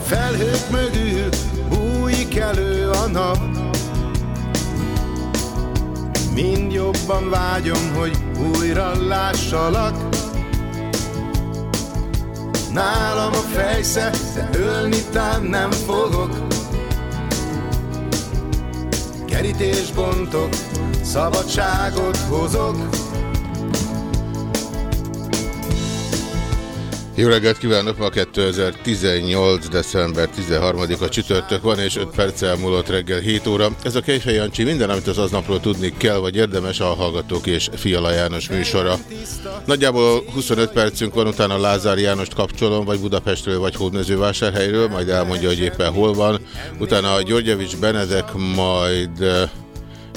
A felhők mögül bújik elő a nap. Mind jobban vágyom, hogy újra lássalak. Nálam a fejsze, de ölni tán nem fogok. Kerítés bontok, szabadságot hozok Jó reggelt kívánok! Ma 2018. december 13-a csütörtök van, és 5 perccel múlott reggel 7 óra. Ez a Kejfej Jancsi minden, amit az aznapról tudni kell, vagy érdemes a Hallgatók és Fiala János műsora. Nagyjából 25 percünk van, utána Lázár Jánost kapcsolom, vagy Budapestről, vagy Hódmezővásárhelyről, majd elmondja, hogy éppen hol van. Utána Györgyevics Benedek, majd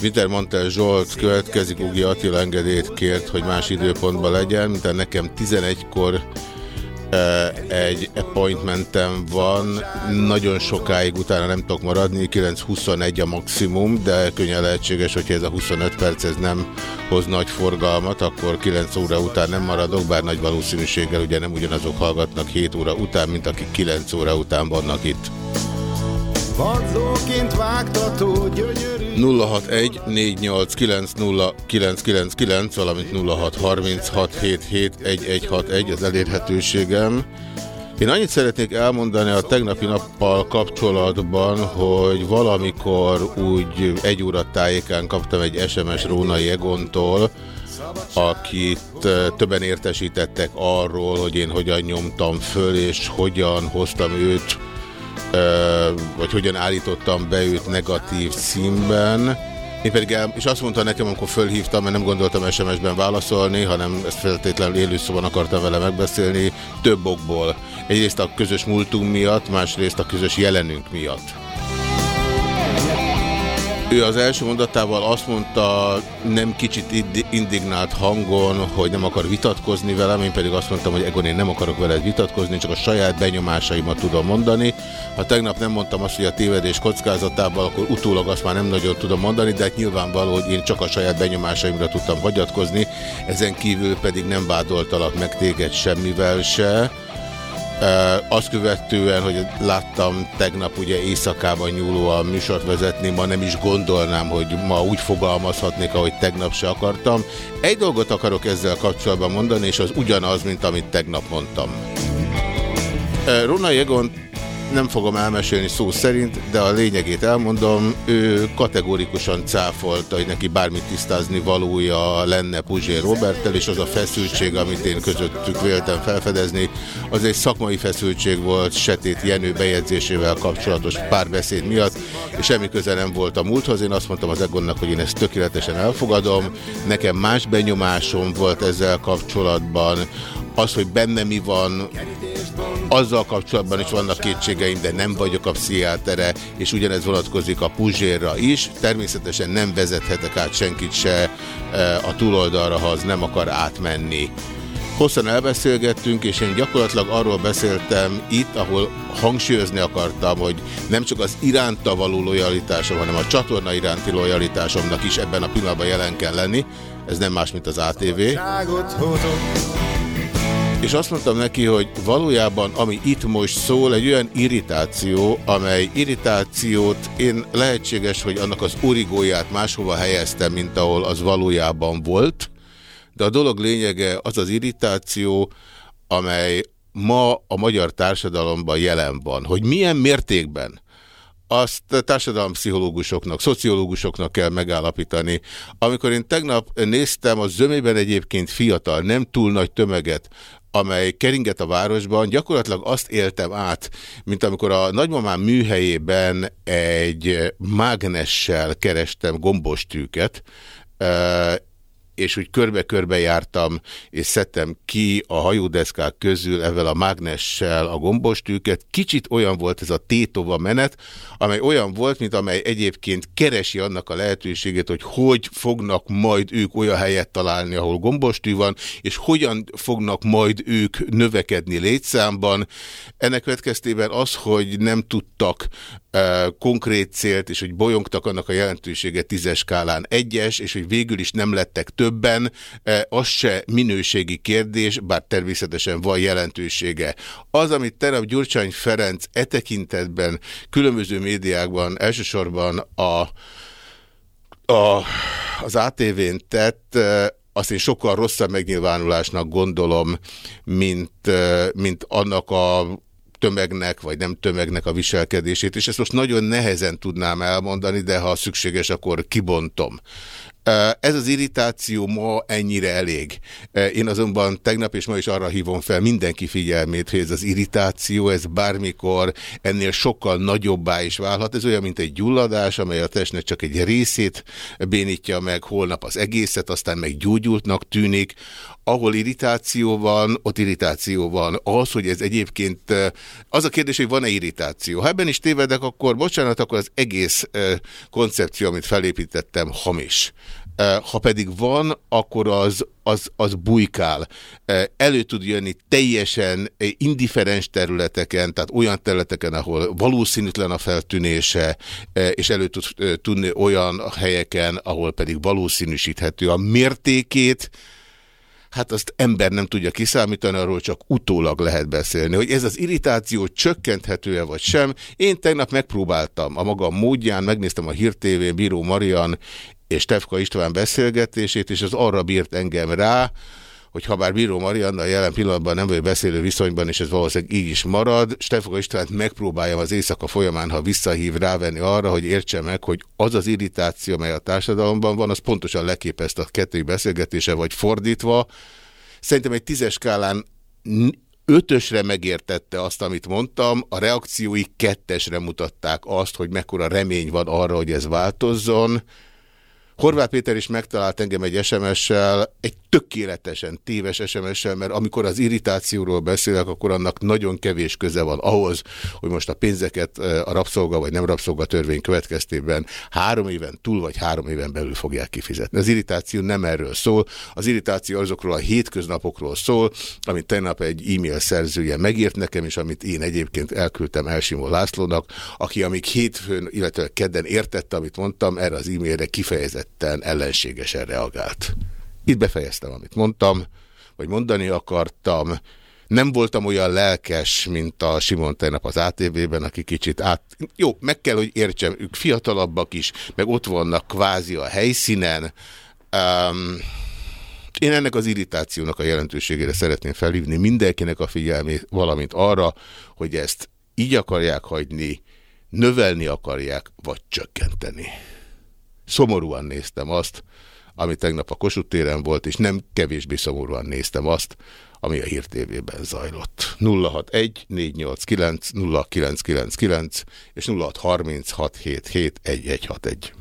Wintermantel Zsolt következik, Ugi Attila engedélyt kért, hogy más időpontban legyen, mint nekem 11-kor egy appointmentem van, nagyon sokáig utána nem tudok maradni, 9.21 a maximum, de könnyen lehetséges, hogyha ez a 25 perc ez nem hoz nagy forgalmat, akkor 9 óra után nem maradok, bár nagy valószínűséggel ugye nem ugyanazok hallgatnak 7 óra után, mint akik 9 óra után vannak itt. Vadlóként vágtató gyönyörű 061 489 valamint 0636771161 az elérhetőségem. Én annyit szeretnék elmondani a tegnapi nappal kapcsolatban, hogy valamikor úgy egy óra tájékán kaptam egy SMS Rónai Egontól, akit többen értesítettek arról, hogy én hogyan nyomtam föl, és hogyan hoztam őt vagy hogyan állítottam be őt negatív színben. Én pedig el, és azt mondta nekem, amikor fölhívtam, mert nem gondoltam SMS-ben válaszolni, hanem ezt feltétlenül élőszóban akartam vele megbeszélni, több okból. Egyrészt a közös múltunk miatt, másrészt a közös jelenünk miatt. Ő az első mondatával azt mondta nem kicsit indignált hangon, hogy nem akar vitatkozni velem, én pedig azt mondtam, hogy Egon, én nem akarok veled vitatkozni, csak a saját benyomásaimat tudom mondani. Ha tegnap nem mondtam azt, hogy a tévedés kockázatával, akkor utólag azt már nem nagyon tudom mondani, de hát nyilvánvaló, hogy én csak a saját benyomásaimra tudtam hagyatkozni, ezen kívül pedig nem vádoltalak meg téged semmivel se. Azt követően, hogy láttam tegnap ugye éjszakában nyúlóan műsort vezetni, ma nem is gondolnám, hogy ma úgy fogalmazhatnék, ahogy tegnap se akartam. Egy dolgot akarok ezzel kapcsolatban mondani, és az ugyanaz, mint amit tegnap mondtam. Rona Jegon nem fogom elmesélni szó szerint, de a lényegét elmondom, ő kategórikusan cáfolta, hogy neki bármit tisztázni valója lenne Puzsér Roberttel, és az a feszültség, amit én közöttük véltem felfedezni, az egy szakmai feszültség volt Setét Jenő bejegyzésével kapcsolatos párbeszéd miatt, és semmi köze nem volt a múlthoz. Én azt mondtam az Egonnak, hogy én ezt tökéletesen elfogadom. Nekem más benyomásom volt ezzel kapcsolatban. Az, hogy benne mi van, azzal kapcsolatban is vannak kétségeim, de nem vagyok a pszichiátere, és ugyanez vonatkozik a Puzsérra is. Természetesen nem vezethetek át senkit se eh, a túloldalra, ha az nem akar átmenni. Hosszan elbeszélgettünk, és én gyakorlatilag arról beszéltem itt, ahol hangsúlyozni akartam, hogy nem csak az iránta való lojalitásom, hanem a csatorna iránti lojalitásomnak is ebben a pillanatban jelen kell lenni. Ez nem más, mint az ATV. És azt mondtam neki, hogy valójában ami itt most szól, egy olyan irritáció, amely irritációt én lehetséges, hogy annak az origóját máshova helyeztem, mint ahol az valójában volt, de a dolog lényege az az irritáció, amely ma a magyar társadalomban jelen van. Hogy milyen mértékben azt társadalompszichológusoknak, szociológusoknak kell megállapítani. Amikor én tegnap néztem a zömében egyébként fiatal, nem túl nagy tömeget, amely keringet a városban, gyakorlatilag azt éltem át, mint amikor a nagymamám műhelyében egy mágnessel kerestem gombostűket, és úgy körbe-körbe jártam, és szedtem ki a hajódeszkák közül ezzel a mágnessel a gombostűket. Kicsit olyan volt ez a tétova menet, amely olyan volt, mint amely egyébként keresi annak a lehetőségét, hogy hogy fognak majd ők olyan helyet találni, ahol gombostű van, és hogyan fognak majd ők növekedni létszámban. Ennek következtében az, hogy nem tudtak konkrét célt, és hogy bolyongtak annak a jelentősége tízes skálán egyes, és hogy végül is nem lettek többen, az se minőségi kérdés, bár természetesen van jelentősége. Az, amit tegnap Gyurcsány Ferenc e tekintetben különböző médiákban, elsősorban a, a, az ATV-n tett, azt én sokkal rosszabb megnyilvánulásnak gondolom, mint, mint annak a tömegnek, vagy nem tömegnek a viselkedését, és ezt most nagyon nehezen tudnám elmondani, de ha szükséges, akkor kibontom. Ez az irritáció ma ennyire elég. Én azonban tegnap és ma is arra hívom fel mindenki figyelmét, hogy ez az irritáció, ez bármikor ennél sokkal nagyobbá is válhat. Ez olyan, mint egy gyulladás, amely a testnek csak egy részét bénítja meg, holnap az egészet, aztán meg gyógyultnak tűnik. Ahol irritáció van, ott irritáció van. Az, hogy ez egyébként, az a kérdés, hogy van-e irritáció. Ha ebben is tévedek, akkor bocsánat, akkor az egész koncepció, amit felépítettem, hamis. Ha pedig van, akkor az, az, az bujkál. Elő tud jönni teljesen indiferens területeken, tehát olyan területeken, ahol valószínűtlen a feltűnése, és elő tud tudni olyan helyeken, ahol pedig valószínűsíthető a mértékét, hát azt ember nem tudja kiszámítani, arról csak utólag lehet beszélni. Hogy ez az irritáció csökkenthető-e vagy sem. Én tegnap megpróbáltam a magam módján, megnéztem a Hír Bíró Marian és Tefka István beszélgetését, és az arra bírt engem rá, hogy ha bár Bíró Marianna jelen pillanatban nem vagy beszélő viszonyban, és ez valószínűleg így is marad, Stefka Istvánt megpróbáljam az éjszaka folyamán, ha visszahív rávenni arra, hogy értse meg, hogy az az irritáció, mely a társadalomban van, az pontosan leképezte a kettő beszélgetése, vagy fordítva. Szerintem egy tízes skálán ötösre megértette azt, amit mondtam, a reakciói kettesre mutatták azt, hogy mekkora remény van arra, hogy ez változzon. Horváth Péter is megtalált engem egy SMS-sel, egy tökéletesen téves SMS-sel, mert amikor az irritációról beszélek, akkor annak nagyon kevés köze van ahhoz, hogy most a pénzeket a rabszolga vagy nem rabszolga törvény következtében három éven túl vagy három éven belül fogják kifizetni. Az irritáció nem erről szól, az irritáció azokról a hétköznapokról szól, amit tegnap egy e-mail szerzője megírt nekem, és amit én egyébként elküldtem Elsimó Lászlónak, aki amíg hétfőn, illetve kedden értette, amit mondtam, erre az e-mailre kifejezetten ellenségesen reagált. Itt befejeztem, amit mondtam, vagy mondani akartam. Nem voltam olyan lelkes, mint a Simon tegnap az ATV-ben, aki kicsit át... Jó, meg kell, hogy értsem, ők fiatalabbak is, meg ott vannak kvázi a helyszínen. Um, én ennek az irritációnak a jelentőségére szeretném felhívni mindenkinek a figyelmét, valamint arra, hogy ezt így akarják hagyni, növelni akarják, vagy csökkenteni. Szomorúan néztem azt, ami tegnap a Kossuth téren volt, és nem kevésbé szomorúan néztem azt, ami a Hír TV-ben zajlott. 061 489 0999 és 0636771161.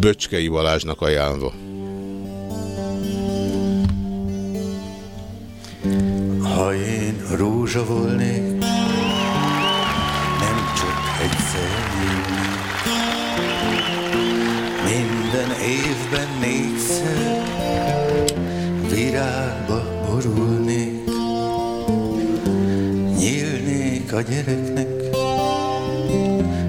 Böcskei Balázsnak ajánlva. Ha én rózsa volnék, nem csak egyszer jönnék. Minden évben négyszer virágba borulnék. Nyílnék a gyereknek,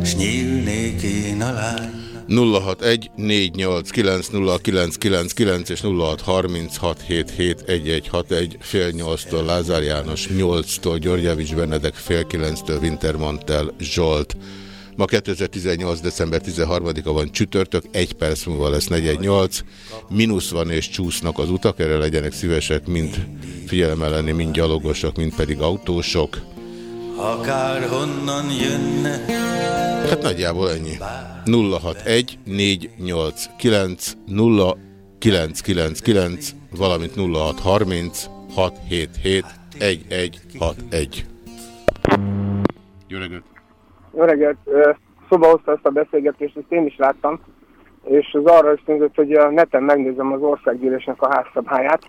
s nyílnék én a lány. 061 489 és 0636771161 fél 8-tól Lázár János, 8-tól Györgyevics Benedek, fél 9-től Wintermantel Zsolt. Ma 2018. december 13-a van csütörtök, egy perc múlva lesz 418. Mínusz van és csúsznak az utak, erre legyenek szívesek, mind figyelemmel lenni, mind gyalogosok, mind pedig autósok. Akár honnan jönne Hát nagyjából ennyi. 061 489 0999 valamint 0630 677 1161. Jó reggelt! Jó reggelt! Szoba hozta ezt a beszélgetést, ezt én is láttam, és az arra ösztönzött, hogy a neten megnézem az országgyűlésnek a házszabályát.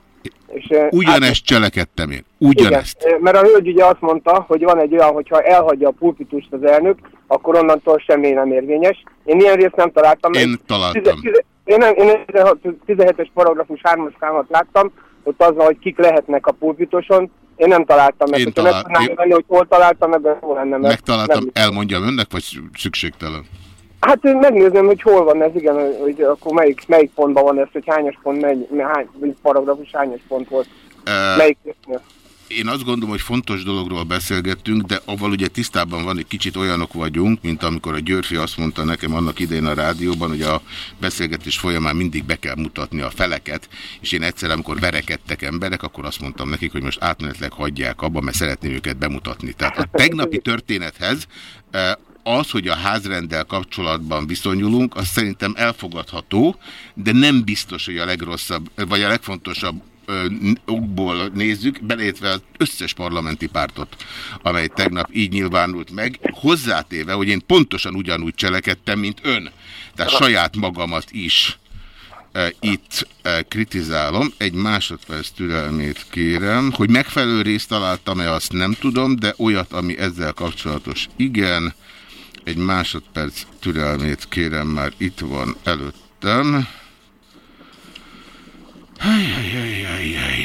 És, Ugyanezt át... cselekedtem én. Ugyanezt. Igen, mert a hölgy ugye azt mondta, hogy van egy olyan, hogyha elhagyja a pulpitust az elnök, akkor onnantól semmi nem érvényes. Én ilyen részt nem találtam. Én találtam. Én, én, én 17-es paragrafus 3 számot láttam, ott az van, hogy kik lehetnek a pulpitoson, én nem találtam meg. Én talál... én... Venni, hogy hol találtam meg, hol lenne meg. Megtaláltam, nem... elmondjam önnek, vagy szükségtelen? Hát megnézném, hogy hol van ez, igen, hogy akkor melyik, melyik pontban van ez, hogy hányas pont, mely, hány, paragrafus hányas pont volt. Uh... Melyik én azt gondolom, hogy fontos dologról beszélgettünk, de avval ugye tisztában van, hogy kicsit olyanok vagyunk, mint amikor a Györfi azt mondta nekem annak idején a rádióban, hogy a beszélgetés folyamán mindig be kell mutatni a feleket, és én egyszer, amikor verekedtek emberek, akkor azt mondtam nekik, hogy most átmenetleg hagyják abba, mert szeretném őket bemutatni. Tehát a tegnapi történethez az, hogy a házrenddel kapcsolatban viszonyulunk, az szerintem elfogadható, de nem biztos, hogy a legrosszabb, vagy a legfontosabb okból nézzük, belétve az összes parlamenti pártot, amely tegnap így nyilvánult meg, hozzátéve, hogy én pontosan ugyanúgy cselekedtem, mint ön. Tehát saját magamat is e, itt e, kritizálom. Egy másodperc türelmét kérem, hogy megfelelő részt találtam-e, azt nem tudom, de olyat, ami ezzel kapcsolatos, igen. Egy másodperc türelmét kérem, már itt van előttem. Ajajajajaj.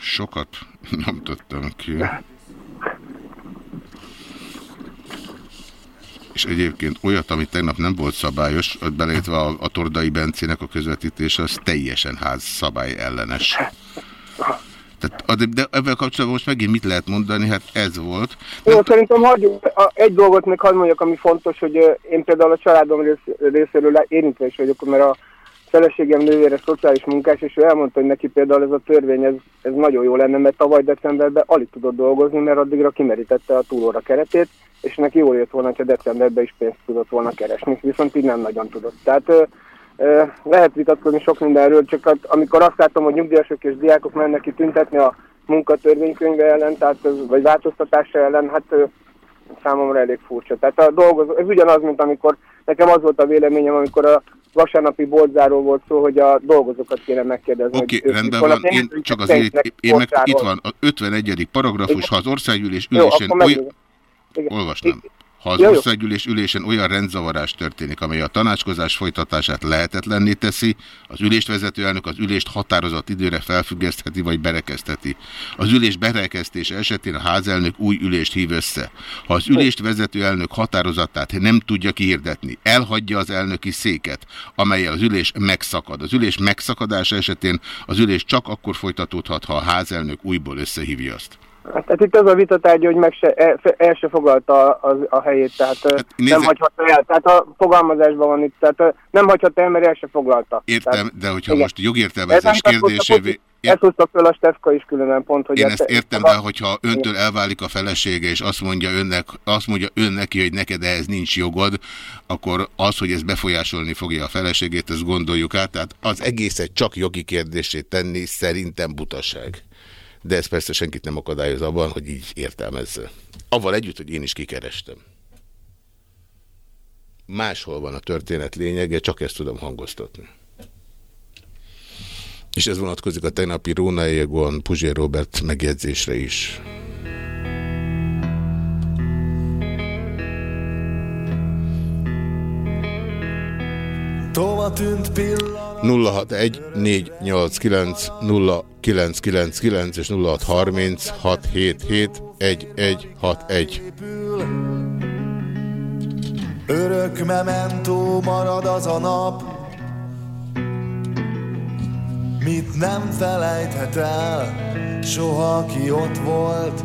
Sokat nyomtattam ki. És egyébként olyat, ami tegnap nem volt szabályos, beleértve a, a Tordai Bencének a közvetítése, az teljesen ház szabály ellenes. Tehát, de ebben kapcsolatban most megint mit lehet mondani? Hát ez volt. Jó, Mert... szerintem hagyjuk, egy dolgot még hadd mondjak, ami fontos, hogy én például a családom rész, részéről érintve is vagyok, mert a feleségem nővére szociális munkás, és ő elmondta, hogy neki például ez a törvény, ez, ez nagyon jó lenne, mert tavaly decemberben alig tudott dolgozni, mert addigra kimerítette a túlóra keretét, és neki jól jött volna, ha decemberben is pénzt tudott volna keresni, viszont így nem nagyon tudott. Tehát lehet vitatkozni sok mindenről, csak amikor azt látom, hogy nyugdíjasok és diákok mennek ki tüntetni a munkatörvénykönyve ellen, tehát, vagy változtatása ellen, hát számomra elég furcsa. Tehát a dolgozó, ez ugyanaz, mint amikor nekem az volt a véleményem, amikor a vasárnapi boltzáró volt szó, hogy a dolgozókat kéne megkérdezni. Oké, okay, rendben van, én csak azért, én meg itt van a 51. paragrafus, ha az országgyűlés ülésen... Jó, Olvasnám. Ha az országgyűlés ülésen olyan rendzavarás történik, amely a tanácskozás folytatását lehetetlenné teszi, az ülést vezető elnök az ülést határozott időre felfüggesztheti vagy berekezteti. Az ülés berekeztése esetén a házelnök új ülést hív össze. Ha az ülést vezető elnök határozatát nem tudja kihirdetni, elhagyja az elnöki széket, amelyel az ülés megszakad. Az ülés megszakadása esetén az ülés csak akkor folytatódhat, ha a házelnök újból összehívja azt. Hát, hát itt az a vitatárgya, hogy meg se, el, el se foglalta a, a helyét, tehát hát, nem hagyhatta el. Tehát a fogalmazásban van itt, tehát nem hagyhatta el, mert el se foglalta. Értem, tehát, de hogyha igen. most jogértelmezés kérdésévé... Ezt hozta föl a Stefka is különben pont, hogy... Én ezt értem, de hogyha öntől elválik a felesége, és azt mondja, önnek, azt mondja ön neki, hogy neked ehhez nincs jogod, akkor az, hogy ez befolyásolni fogja a feleségét, ezt gondoljuk át. Tehát az egészet csak jogi kérdését tenni szerintem butaság de ez persze senkit nem akadályoz abban, hogy így értelmezze. Avval együtt, hogy én is kikerestem. Máshol van a történet lényege, csak ezt tudom hangoztatni. És ez vonatkozik a tegnapi Róna Egon Puzsér Robert megjegyzésre is. Tova tűnt pillanat 061 489 0999 és 0630 677 1161. Örök mementó marad az a nap, mit nem felejthet el, soha aki ott volt.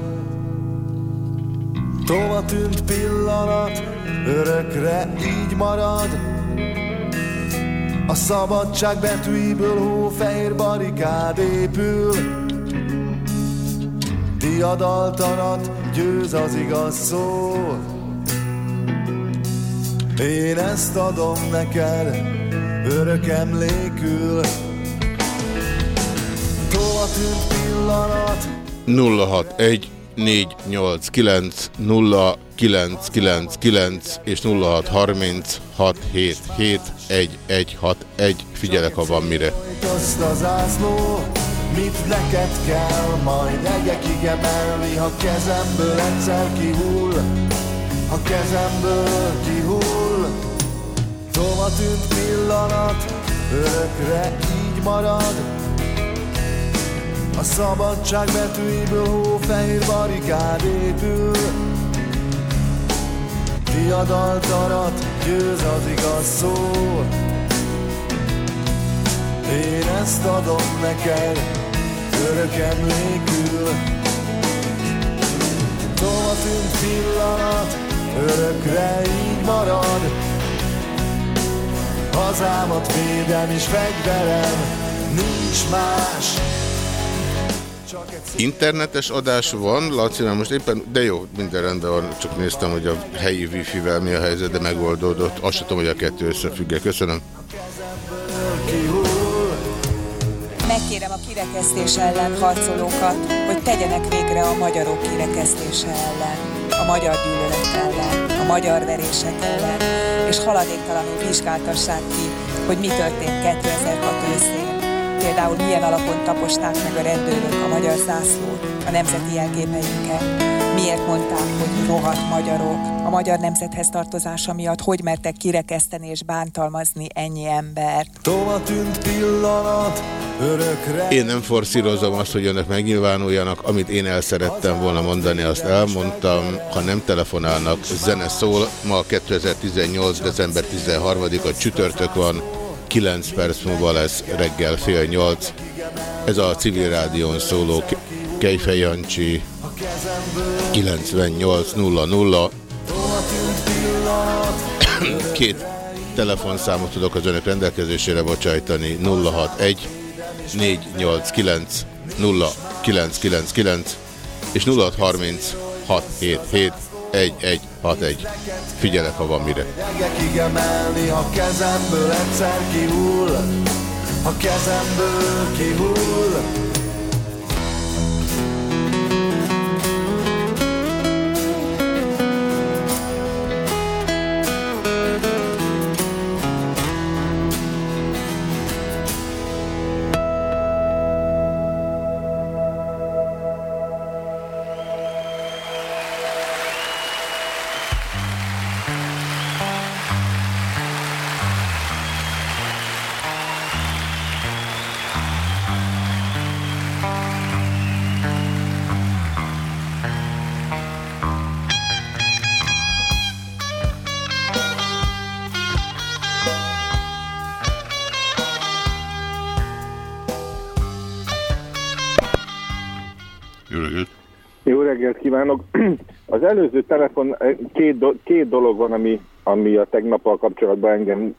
Tova tűnt pillanat, örökre így marad, a szabadság betűiből hófehér barikád épül. Diadaltanat győz az igaz szó Én ezt adom neked örök emlékül. Tova tűnt pillanat 061 489 0999 és 0636771161. Figyelek, ha van mire. Mit neked kell majd egekig emelni, ha kezemből egyszer kihull, ha kezemből kihull. Tova tűnt pillanat, örökre így marad, a szabadság betűiből hófehér barikád épül Diadaltarat győz az igaz szó Én ezt adom neked örök emlékül. Tova tűnt pillanat örökre így marad. Hazámat védem és fegyverem nincs más Internetes adás van, Laci, mert most éppen, de jó, minden rendben van, csak néztem, hogy a helyi wifi-vel mi a helyzet, de megoldódott. Azt tudom, hogy a kettő összefügg Köszönöm. Megkérem a kirekesztés ellen harcolókat, hogy tegyenek végre a magyarok kirekesztése ellen, a magyar gyűlölet ellen, a magyar verések ellen, és haladéktalanul vizsgáltassák ki, hogy mi történt 2006 őszén például milyen alapon taposták meg a rendőrök a magyar zászlót, a nemzeti jelképeinket. Miért mondták, hogy rohadt magyarok? A magyar nemzethez tartozása miatt hogy mertek kirekeszteni és bántalmazni ennyi embert? Tova tűnt pillanat, örökre... Én nem forszírozom azt, hogy önök megnyilvánuljanak. Amit én el szerettem volna mondani, azt elmondtam. Ha nem telefonálnak, zene szól. Ma 2018. december 13-a csütörtök van. 9 perc múlva lesz reggel fél 8. Ez a civil rádión szóló Kejfej Jancsi 9800. Két telefonszámot tudok az önök rendelkezésére bocsájtani 061 489 0999 és 0630 677 1161. Figyelek, ha van mire. ha kezemből egyszer kihull, ha kezemből kihull. Előző telefon, eh, két, do, két dolog van, ami, ami a tegnappal kapcsolatban engem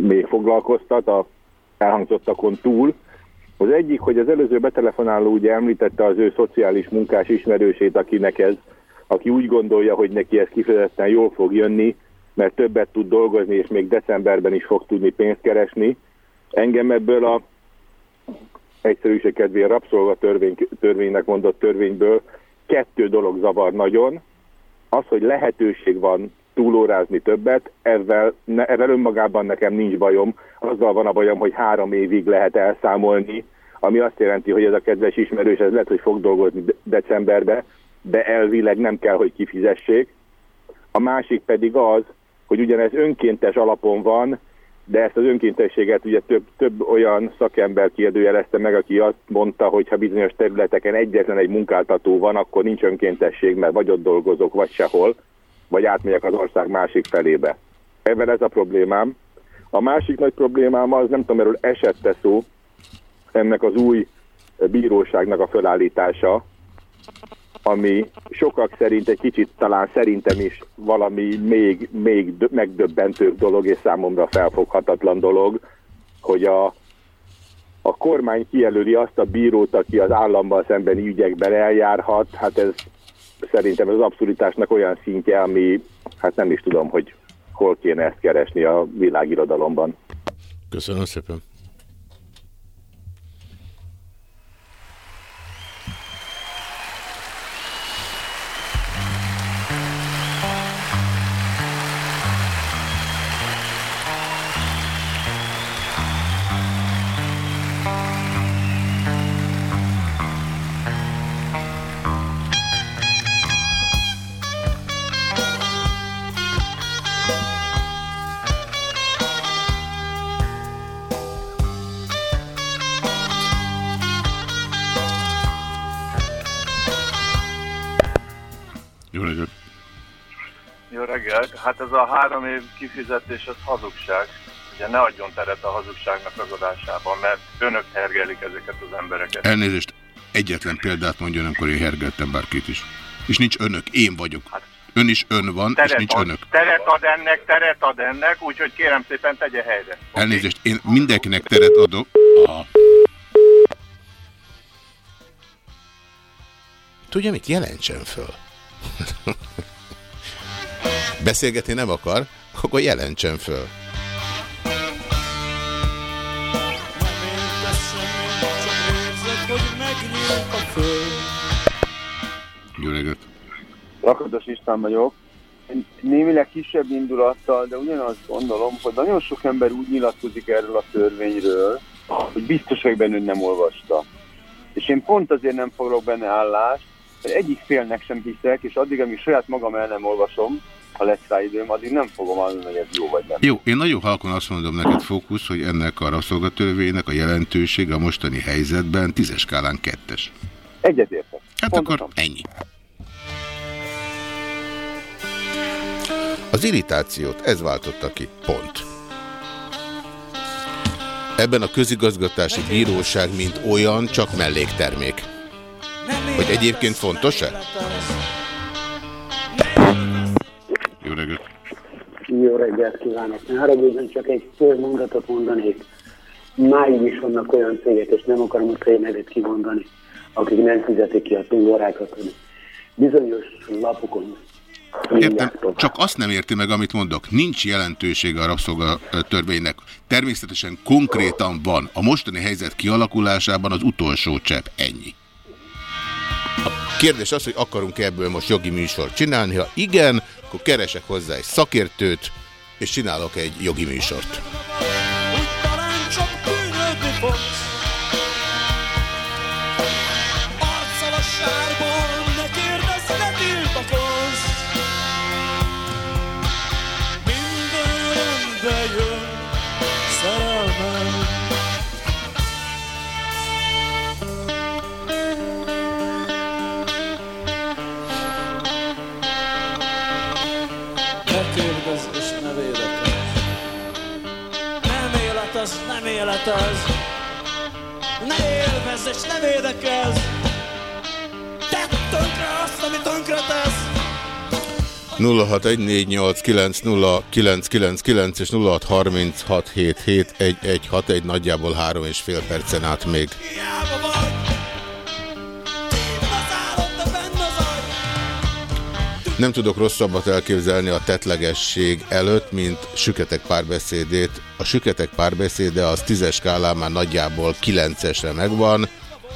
még foglalkoztat a elhangzottakon túl. Az egyik, hogy az előző betelefonáló ugye említette az ő szociális munkás ismerősét, akinek ez, aki úgy gondolja, hogy neki ez kifejezetten jól fog jönni, mert többet tud dolgozni, és még decemberben is fog tudni pénzt keresni. Engem ebből a egyszerűség rabszolgatörvény, törvénynek mondott törvényből kettő dolog zavar nagyon. Az, hogy lehetőség van túlórázni többet, ezzel, ne, ezzel önmagában nekem nincs bajom. Azzal van a bajom, hogy három évig lehet elszámolni, ami azt jelenti, hogy ez a kedves ismerős, ez lehet, hogy fog dolgozni decemberbe, de elvileg nem kell, hogy kifizessék. A másik pedig az, hogy ugyanez önkéntes alapon van, de ezt az önkéntességet ugye több, több olyan szakember kérdőjelezte meg, aki azt mondta, hogy ha bizonyos területeken egyetlen egy munkáltató van, akkor nincs önkéntesség, mert vagy ott dolgozok, vagy sehol, vagy átmegyek az ország másik felébe. Ebben ez a problémám. A másik nagy problémám az, nem tudom, erről esette szó, ennek az új bíróságnak a felállítása, ami sokak szerint egy kicsit talán szerintem is valami még, még megdöbbentőbb dolog, és számomra felfoghatatlan dolog, hogy a, a kormány kijelöli azt a bírót, aki az államban szembeni ügyekben eljárhat, hát ez szerintem az abszurditásnak olyan szintje, ami hát nem is tudom, hogy hol kéne ezt keresni a világirodalomban. Köszönöm szépen. Hát ez a három év kifizetés az hazugság. Ugye ne adjon teret a hazugságnak ragadásában, mert önök hergelik ezeket az embereket. Elnézést, egyetlen példát mondjon, amikor én hergeltem bárkit is. És nincs önök, én vagyok. Hát, ön is ön van, és nincs ad, önök. Teret ad ennek, teret ad ennek, úgyhogy kérem szépen tegye helyre. Elnézést, én mindenkinek teret adok. Aha. Tudja mit? Jelentsen föl. beszélgetni nem akar, akkor jelentsen föl. Jó reggelt! Lakatos István vagyok. Némileg kisebb indulattal, de ugyanazt gondolom, hogy nagyon sok ember úgy nyilatkozik erről a törvényről, hogy biztos, hogy bennük nem olvasta. És én pont azért nem foglak benne állást, egyik félnek sem hiszek, és addig, amíg saját magam el nem olvasom, ha lesz rá időm, addig nem fogom mondani, hogy ez jó vagy nem. Jó, én nagyon halkon azt mondom neked, Fókusz, hogy ennek a rabszolgatörvénynek a jelentősége a mostani helyzetben tízes skálán kettes. Egyetértek. Hát Pontosan. akkor ennyi. Az irritációt ez váltotta ki. Pont. Ebben a közigazgatási bíróság, mint olyan, csak melléktermék. Hogy egyébként fontos-e? Jó reggelt! Jó reggelt kívánok! Ne haragudjon, csak egy fél mondatot mondanék. Máig is vannak olyan cégek, és nem akarom a cég nevét kimondani, akik nem fizetik ki a túlórákat, bizonyos lapokon Értem, csak azt nem érti meg, amit mondok. Nincs jelentősége a rabszolgatörvénynek. Természetesen konkrétan van. A mostani helyzet kialakulásában az utolsó csepp. Ennyi. Kérdés az, hogy akarunk ebből most jogi műsort csinálni. Ha igen, akkor keresek hozzá egy szakértőt, és csinálok egy jogi műsort. élet és ne védekezz. Tedd tönkre azt, ami tönkre tesz. 0614890999 és 0636771161 nagyjából három és fél percen át még. Nem tudok rosszabbat elképzelni a tetlegesség előtt, mint süketek párbeszédét. A süketek párbeszéde az tízes skálán már nagyjából kilencesre megvan,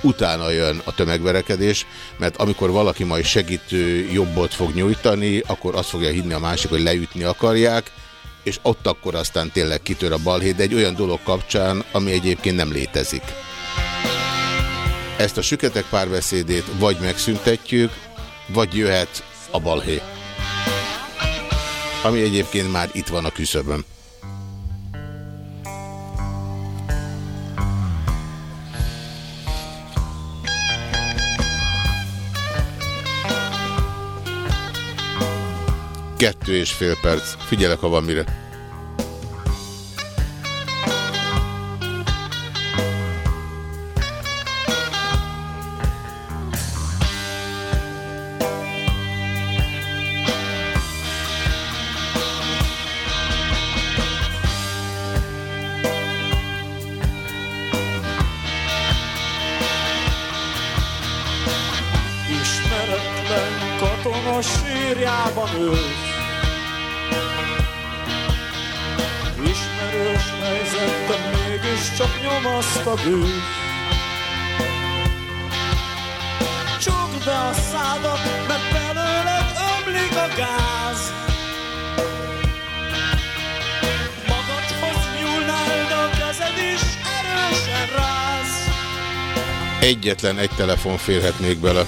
utána jön a tömegverekedés, mert amikor valaki majd segítő jobbot fog nyújtani, akkor azt fogja hinni a másik, hogy leütni akarják, és ott akkor aztán tényleg kitör a balhé, de egy olyan dolog kapcsán, ami egyébként nem létezik. Ezt a süketek párbeszédét vagy megszüntetjük, vagy jöhet a balhé. Ami egyébként már itt van a küszöbön. Kettő és fél perc. Figyelek, ha van mire. Egyetlen egy telefon férhet még bele.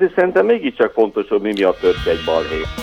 Hát szerintem mégiscsak fontos, hogy mi miatt tört egy balhé.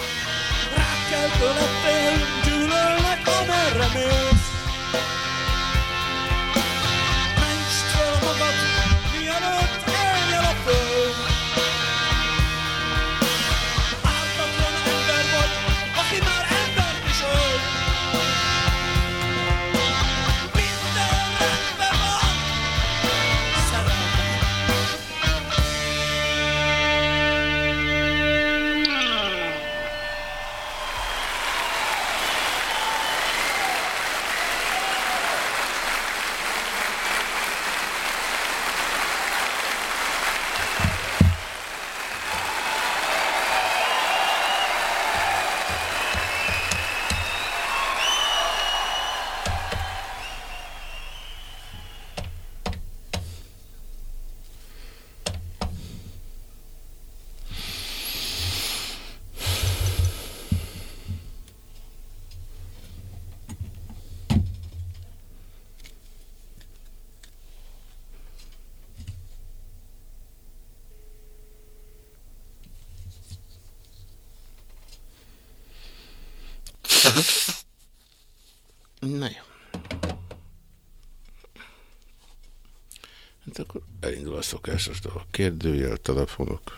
Kérdőjel, telefonok.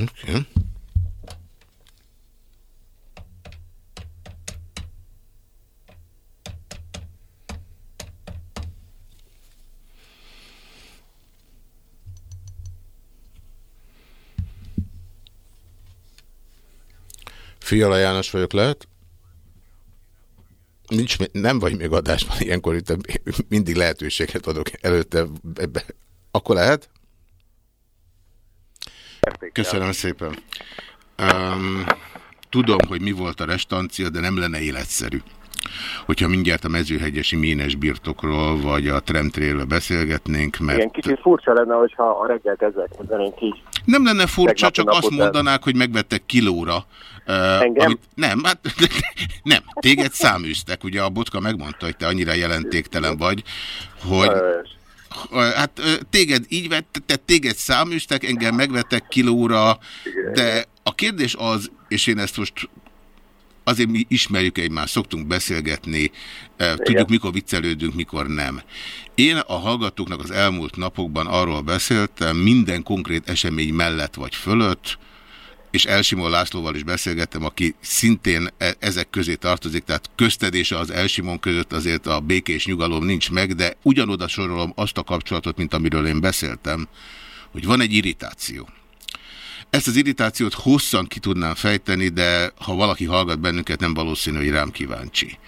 Oké. Fiala János vagyok, lehet? Nincs, nem vagy még adásban, ilyenkor itt mindig lehetőséget adok előtte ebbe. Akkor lehet? Köszönöm szépen. Um, tudom, hogy mi volt a restancia, de nem lenne életszerű. Hogyha mindjárt a mezőhegyesi ménes birtokról, vagy a tramtrélről beszélgetnénk, mert... Igen, kicsit furcsa lenne, hogyha a reggelt ezzel kezdenénk így. Nem lenne furcsa, csak azt el- mondanák, hogy megvettek kilóra. Engem? nem, hát nem, téged száműztek. Ugye a Botka megmondta, hogy te annyira jelentéktelen vagy, hogy... Ö, Hát téged így vett, tehát téged száműztek, engem megvettek kilóra, de a kérdés az, és én ezt most azért mi ismerjük egymást, szoktunk beszélgetni, tudjuk, mikor viccelődünk, mikor nem. Én a hallgatóknak az elmúlt napokban arról beszéltem, minden konkrét esemény mellett vagy fölött, és Elsimon Lászlóval is beszélgettem, aki szintén e- ezek közé tartozik, tehát közted és az Elsimon között azért a békés nyugalom nincs meg, de ugyanoda sorolom azt a kapcsolatot, mint amiről én beszéltem, hogy van egy irritáció. Ezt az irritációt hosszan ki tudnám fejteni, de ha valaki hallgat bennünket, nem valószínű, hogy rám kíváncsi.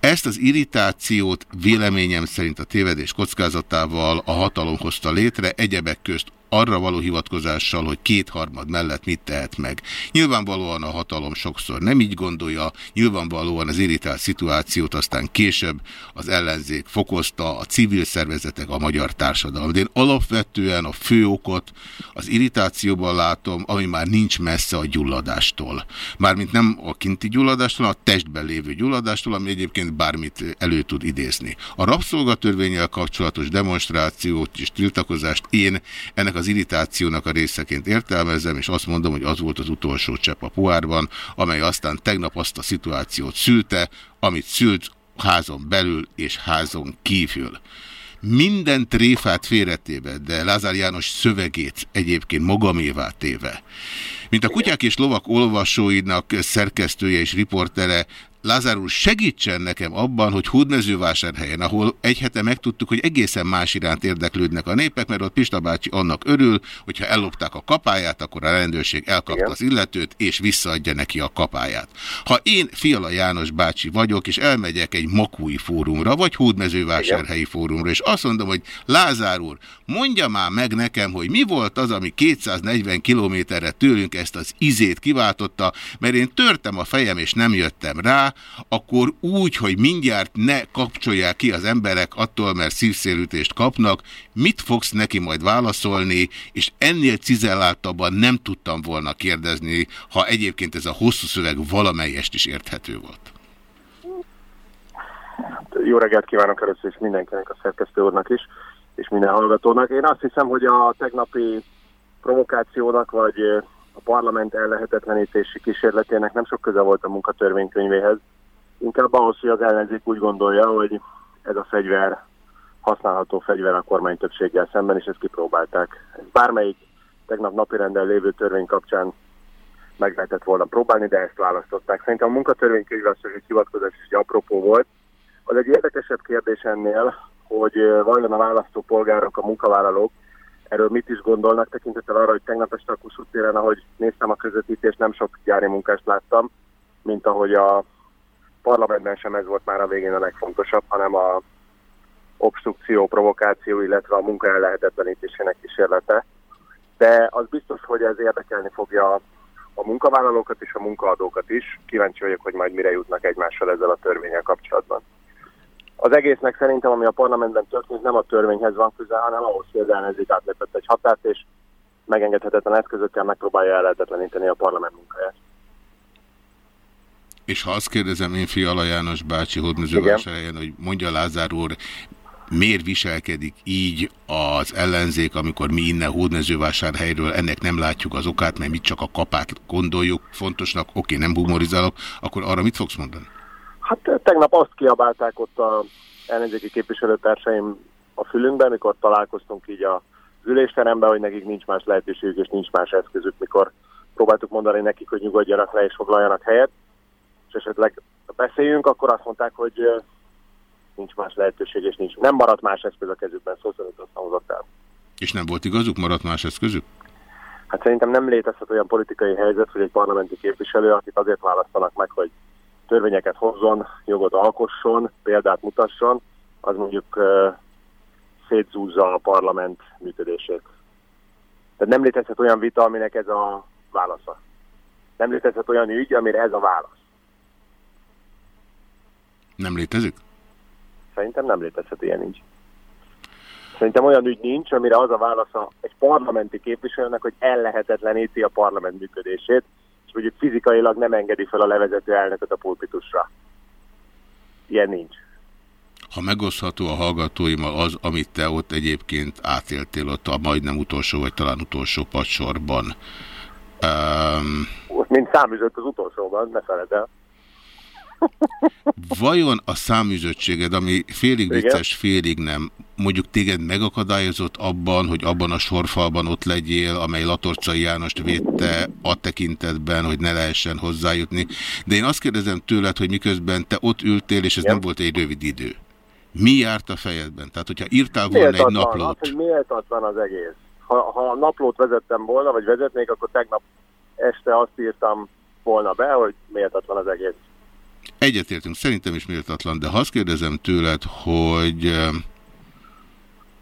Ezt az irritációt véleményem szerint a tévedés kockázatával a hatalom hozta létre, egyebek közt arra való hivatkozással, hogy kétharmad mellett mit tehet meg. Nyilvánvalóan a hatalom sokszor nem így gondolja, nyilvánvalóan az irritált szituációt aztán később az ellenzék fokozta, a civil szervezetek, a magyar társadalom. De én alapvetően a fő okot az irritációban látom, ami már nincs messze a gyulladástól. Mármint nem a kinti gyulladástól, a testben lévő gyulladástól, ami egyébként bármit elő tud idézni. A rabszolgatörvényel kapcsolatos demonstrációt és tiltakozást én ennek az az irritációnak a részeként értelmezem, és azt mondom, hogy az volt az utolsó csepp a puárban, amely aztán tegnap azt a szituációt szülte, amit szült házon belül és házon kívül. Minden tréfát félretéve, de Lázár János szövegét egyébként magamévá téve. Mint a Kutyák és Lovak olvasóinak szerkesztője és riportere, Lázár úr segítsen nekem abban, hogy Hódmezővásárhelyen, ahol egy hete megtudtuk, hogy egészen más iránt érdeklődnek a népek, mert ott Pista bácsi annak örül, hogyha ellopták a kapáját, akkor a rendőrség elkapta Igen. az illetőt, és visszaadja neki a kapáját. Ha én Fiala János bácsi vagyok, és elmegyek egy makúi fórumra, vagy Hódmezővásárhelyi fórumra, és azt mondom, hogy Lázár úr, mondja már meg nekem, hogy mi volt az, ami 240 kilométerre tőlünk ezt az izét kiváltotta, mert én törtem a fejem, és nem jöttem rá, akkor úgy, hogy mindjárt ne kapcsolják ki az emberek attól, mert szívszélütést kapnak, mit fogsz neki majd válaszolni, és ennél cizelláltabban nem tudtam volna kérdezni, ha egyébként ez a hosszú szöveg valamelyest is érthető volt. Jó reggelt kívánok először is mindenkinek, a szerkesztő úrnak is, és minden hallgatónak. Én azt hiszem, hogy a tegnapi provokációnak, vagy a parlament ellehetetlenítési kísérletének nem sok köze volt a munkatörvénykönyvéhez. Inkább ahhoz, hogy az ellenzék úgy gondolja, hogy ez a fegyver használható fegyver a kormány többséggel szemben, és ezt kipróbálták. Bármelyik tegnap napirenden lévő törvény kapcsán meg lehetett volna próbálni, de ezt választották. Szerintem a munkatörvénykönyv az, hogy hivatkozás is egy apropó volt. Az egy érdekesebb kérdés ennél, hogy vajon a választópolgárok, a munkavállalók erről mit is gondolnak, tekintettel arra, hogy tegnap este a Kossuth téren, ahogy néztem a közvetítést, nem sok gyári munkást láttam, mint ahogy a parlamentben sem ez volt már a végén a legfontosabb, hanem a obstrukció, provokáció, illetve a munka ellehetetlenítésének kísérlete. De az biztos, hogy ez érdekelni fogja a munkavállalókat és a munkaadókat is. Kíváncsi vagyok, hogy majd mire jutnak egymással ezzel a törvényel kapcsolatban az egésznek szerintem, ami a parlamentben történt, nem a törvényhez van közel, hanem ahhoz, hogy az ellenzék átlépett egy határt, és megengedhetetlen eszközökkel megpróbálja ellehetetleníteni a parlament munkáját. És ha azt kérdezem én Fiala János bácsi Hódműzővásárhelyen, hogy mondja Lázár úr, miért viselkedik így az ellenzék, amikor mi innen Hódmezővásárhelyről ennek nem látjuk az okát, mert mi csak a kapát gondoljuk fontosnak, oké, nem humorizálok, akkor arra mit fogsz mondani? Hát tegnap azt kiabálták ott a ellenzéki képviselőtársaim a fülünkben, mikor találkoztunk így a ülésteremben, hogy nekik nincs más lehetőségük és nincs más eszközük, mikor próbáltuk mondani nekik, hogy nyugodjanak le és foglaljanak helyet, és esetleg beszéljünk, akkor azt mondták, hogy nincs más lehetőség, és nincs, nem maradt más eszköz a kezükben, szó szerint azt hozott el. És nem volt igazuk, maradt más eszközük? Hát szerintem nem létezhet olyan politikai helyzet, hogy egy parlamenti képviselő, akit azért választanak meg, hogy törvényeket hozzon, jogot alkosson, példát mutasson, az mondjuk szétzúzza a parlament működését. Tehát nem létezhet olyan vita, aminek ez a válasza. Nem létezhet olyan ügy, amire ez a válasz. Nem létezik? Szerintem nem létezhet ilyen nincs. Szerintem olyan ügy nincs, amire az a válasza egy parlamenti képviselőnek, hogy ellehetetleníti a parlament működését, mondjuk fizikailag nem engedi fel a levezető elnököt a pulpitusra. Ilyen nincs. Ha megosztható a hallgatóimmal az, amit te ott egyébként átéltél ott a majdnem utolsó, vagy talán utolsó padsorban. Um, Most mind száműzött az utolsóban, ne feled el. Vajon a száműzöttséged, ami félig vicces, félig nem, mondjuk téged megakadályozott abban, hogy abban a sorfalban ott legyél, amely Latorcai Jánost védte a tekintetben, hogy ne lehessen hozzájutni. De én azt kérdezem tőled, hogy miközben te ott ültél, és ez Igen. nem volt egy rövid idő. Mi járt a fejedben? Tehát, hogyha írtál volna egy naplót... Az, hogy méltatlan az egész ha, ha naplót vezettem volna, vagy vezetnék, akkor tegnap este azt írtam volna be, hogy méltatlan az egész. Egyetértünk, szerintem is méltatlan, de ha azt kérdezem tőled, hogy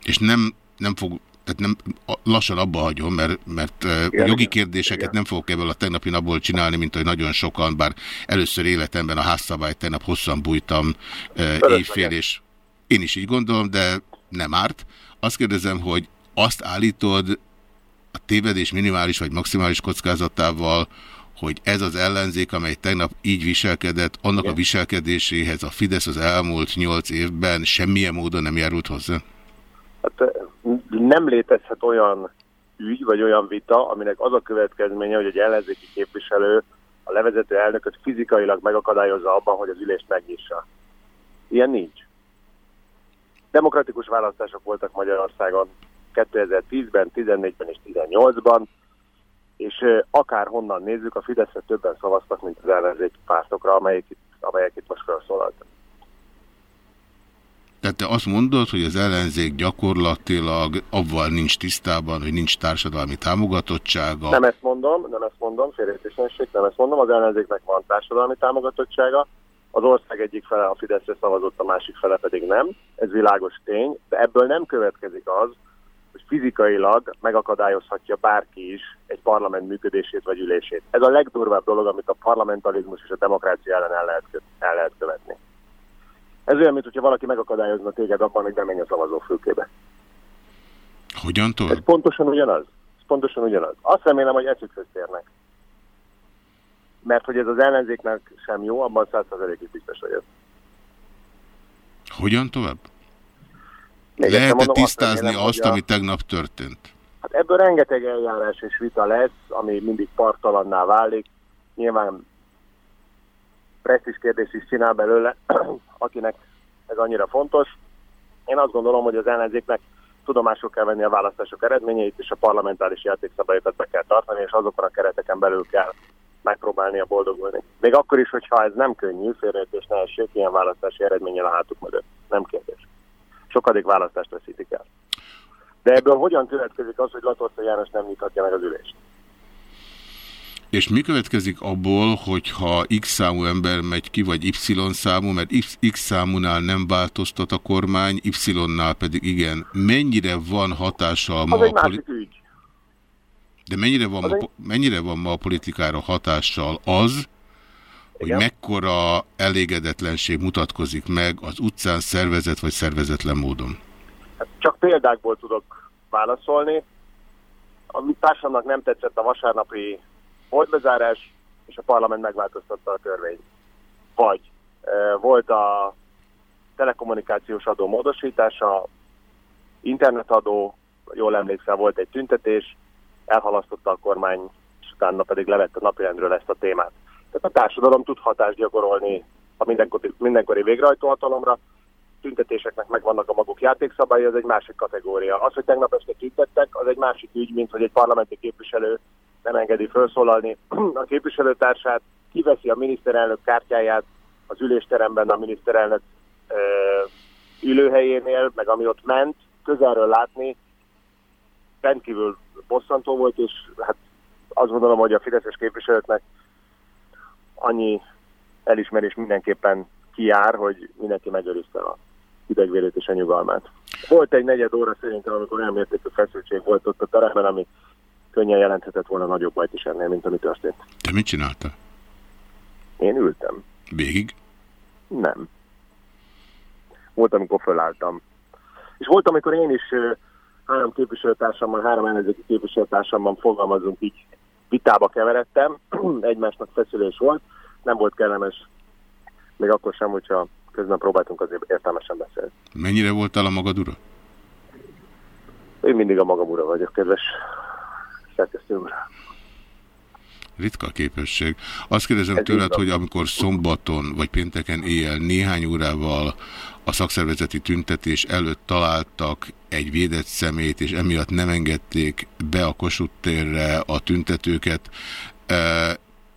és nem, nem fog tehát nem, lassan abba hagyom, mert, mert igen, jogi kérdéseket igen. nem fogok ebből a tegnapi napból csinálni, mint hogy nagyon sokan, bár először életemben a házszabályt tegnap hosszan bújtam éjfél, és én is így gondolom, de nem árt. Azt kérdezem, hogy azt állítod a tévedés minimális vagy maximális kockázatával, hogy ez az ellenzék, amely tegnap így viselkedett, annak Igen. a viselkedéséhez a Fidesz az elmúlt nyolc évben semmilyen módon nem járult hozzá? Hát nem létezhet olyan ügy, vagy olyan vita, aminek az a következménye, hogy egy ellenzéki képviselő a levezető elnököt fizikailag megakadályozza abban, hogy az ülést megnyissa. Ilyen nincs. Demokratikus választások voltak Magyarországon 2010-ben, 14-ben és 18-ban, és akár honnan nézzük, a Fideszre többen szavaztak, mint az ellenzéki pártokra, amelyek itt, amelyek itt most felszólaltak. Tehát te azt mondod, hogy az ellenzék gyakorlatilag avval nincs tisztában, hogy nincs társadalmi támogatottsága? Nem ezt mondom, nem ezt mondom, félrejtésenség, nem ezt mondom, az ellenzéknek van társadalmi támogatottsága, az ország egyik fele a Fideszre szavazott, a másik fele pedig nem, ez világos tény, de ebből nem következik az, hogy fizikailag megakadályozhatja bárki is egy parlament működését vagy ülését. Ez a legdurvább dolog, amit a parlamentarizmus és a demokrácia ellen el lehet, el lehet követni. Ez olyan, mintha valaki megakadályozna téged abban, hogy bemenj a szavazófülkébe. Hogyan tovább? Ez pontosan ugyanaz. Ez pontosan ugyanaz. Azt remélem, hogy eszükhöz térnek. Mert hogy ez az ellenzéknek sem jó, abban százszerzelékig biztos vagyok. Hogyan tovább? Lehet-e tisztázni remélem, azt, a... ami tegnap történt? Hát ebből rengeteg eljárás és vita lesz, ami mindig partalanná válik. Nyilván presztis kérdés is csinál belőle, akinek ez annyira fontos. Én azt gondolom, hogy az ellenzéknek tudomásul kell venni a választások eredményeit, és a parlamentáris játékszabályokat be kell tartani, és azokon a kereteken belül kell megpróbálni a boldogulni. Még akkor is, hogyha ez nem könnyű, félreértés ne essék, ilyen választási eredménye a hátuk mögött. Nem kérdés. Sokadik választást veszítik el. De ebből hogyan következik az, hogy Latorca János nem nyithatja meg az ülést? És mi következik abból, hogyha X számú ember megy ki, vagy Y számú, mert X, számúnál nem változtat a kormány, Y-nál pedig igen. Mennyire van hatással ma a. De mennyire van, ma, mennyire van ma a politikára hatással az, hogy igen. mekkora elégedetlenség mutatkozik meg az utcán szervezet vagy szervezetlen módon? Hát csak példákból tudok válaszolni. A társamnak nem tetszett a vasárnapi volt bezárás, és a parlament megváltoztatta a törvényt. Vagy e, volt a telekommunikációs adó módosítása, internetadó, jól emlékszel, volt egy tüntetés, elhalasztotta a kormány, és utána pedig levett a napirendről ezt a témát. Tehát a társadalom tud hatást gyakorolni a mindenkori, mindenkori végrehajtóhatalomra, tüntetéseknek megvannak a maguk játékszabályai, ez egy másik kategória. Az, hogy tegnap este tüntettek, az egy másik ügy, mint hogy egy parlamenti képviselő nem engedi felszólalni a képviselőtársát, kiveszi a miniszterelnök kártyáját az ülésteremben a miniszterelnök ö, ülőhelyénél, meg ami ott ment, közelről látni, rendkívül bosszantó volt, és hát azt gondolom, hogy a fideszes képviselőknek annyi elismerés mindenképpen kijár, hogy mindenki megőrizte a idegvérét és a nyugalmát. Volt egy negyed óra szerintem, amikor olyan mértékű feszültség volt ott a teremben, ami könnyen jelenthetett volna nagyobb bajt is ennél, mint ami történt. Te mit csinálta? Én ültem. Végig? Nem. Volt, amikor fölálltam. És volt, amikor én is három képviselőtársammal, három ellenzéki képviselőtársammal fogalmazunk így vitába keveredtem, egymásnak feszülés volt, nem volt kellemes, még akkor sem, hogyha közben próbáltunk azért értelmesen beszélni. Mennyire voltál a magad ura? Én mindig a magam ura vagyok, kedves szerkesztő úr. Ritka képesség. Azt kérdezem Ez tőled, hogy amikor szombaton vagy pénteken éjjel néhány órával a szakszervezeti tüntetés előtt találtak egy védett szemét, és emiatt nem engedték be a Kossuth térre a tüntetőket,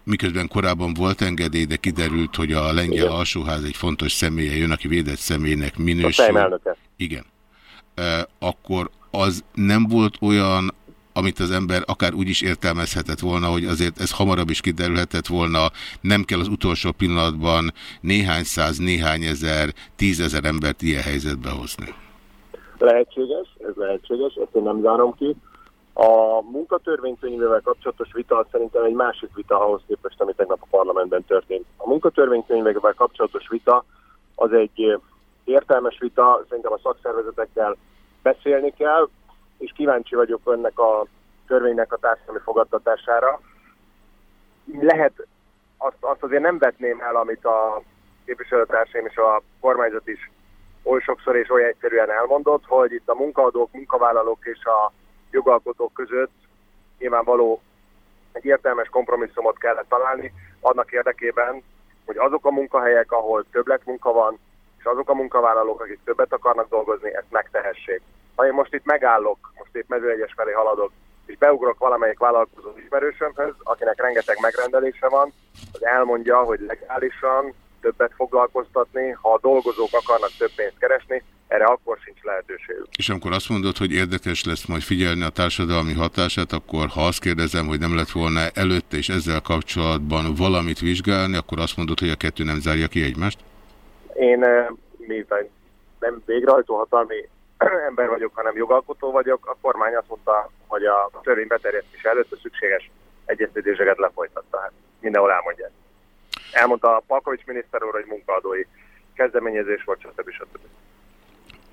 miközben korábban volt engedély, de kiderült, hogy a lengyel Igen. alsóház egy fontos személye jön, aki védett személynek minősül. A Igen. Akkor az nem volt olyan, amit az ember akár úgy is értelmezhetett volna, hogy azért ez hamarabb is kiderülhetett volna, nem kell az utolsó pillanatban néhány száz, néhány ezer, tízezer embert ilyen helyzetbe hozni. Lehetséges, ez lehetséges, ezt én nem zárom ki. A munkatörvénykönyvével kapcsolatos vita szerintem egy másik vita ahhoz képest, ami tegnap a parlamentben történt. A munkatörvénykönyvével kapcsolatos vita az egy értelmes vita, szerintem a szakszervezetekkel beszélni kell, és kíváncsi vagyok önnek a törvénynek a társadalmi fogadtatására. Lehet, azt, azt azért nem vetném el, amit a képviselőtársaim és a kormányzat is oly sokszor és olyan egyszerűen elmondott, hogy itt a munkaadók, munkavállalók és a jogalkotók között nyilvánvaló egy értelmes kompromisszumot kellett találni annak érdekében, hogy azok a munkahelyek, ahol többlet munka van, és azok a munkavállalók, akik többet akarnak dolgozni, ezt megtehessék. Ha én most itt megállok, most épp mezőegyes felé haladok, és beugrok valamelyik vállalkozó ismerősömhöz, akinek rengeteg megrendelése van, az elmondja, hogy legálisan többet foglalkoztatni, ha a dolgozók akarnak több pénzt keresni, erre akkor sincs lehetőség. És amikor azt mondod, hogy érdekes lesz majd figyelni a társadalmi hatását, akkor ha azt kérdezem, hogy nem lett volna előtte és ezzel kapcsolatban valamit vizsgálni, akkor azt mondod, hogy a kettő nem zárja ki egymást? Én miután nem végrehajtó hatalmi ember vagyok, hanem jogalkotó vagyok, a kormány azt mondta, hogy a törvény beterjesztés előtt a szükséges egyeztetéseket lefolytatta. Hát mindenhol elmondják. Elmondta a Palkovics miniszter úr, hogy munkaadói kezdeményezés volt, stb. stb.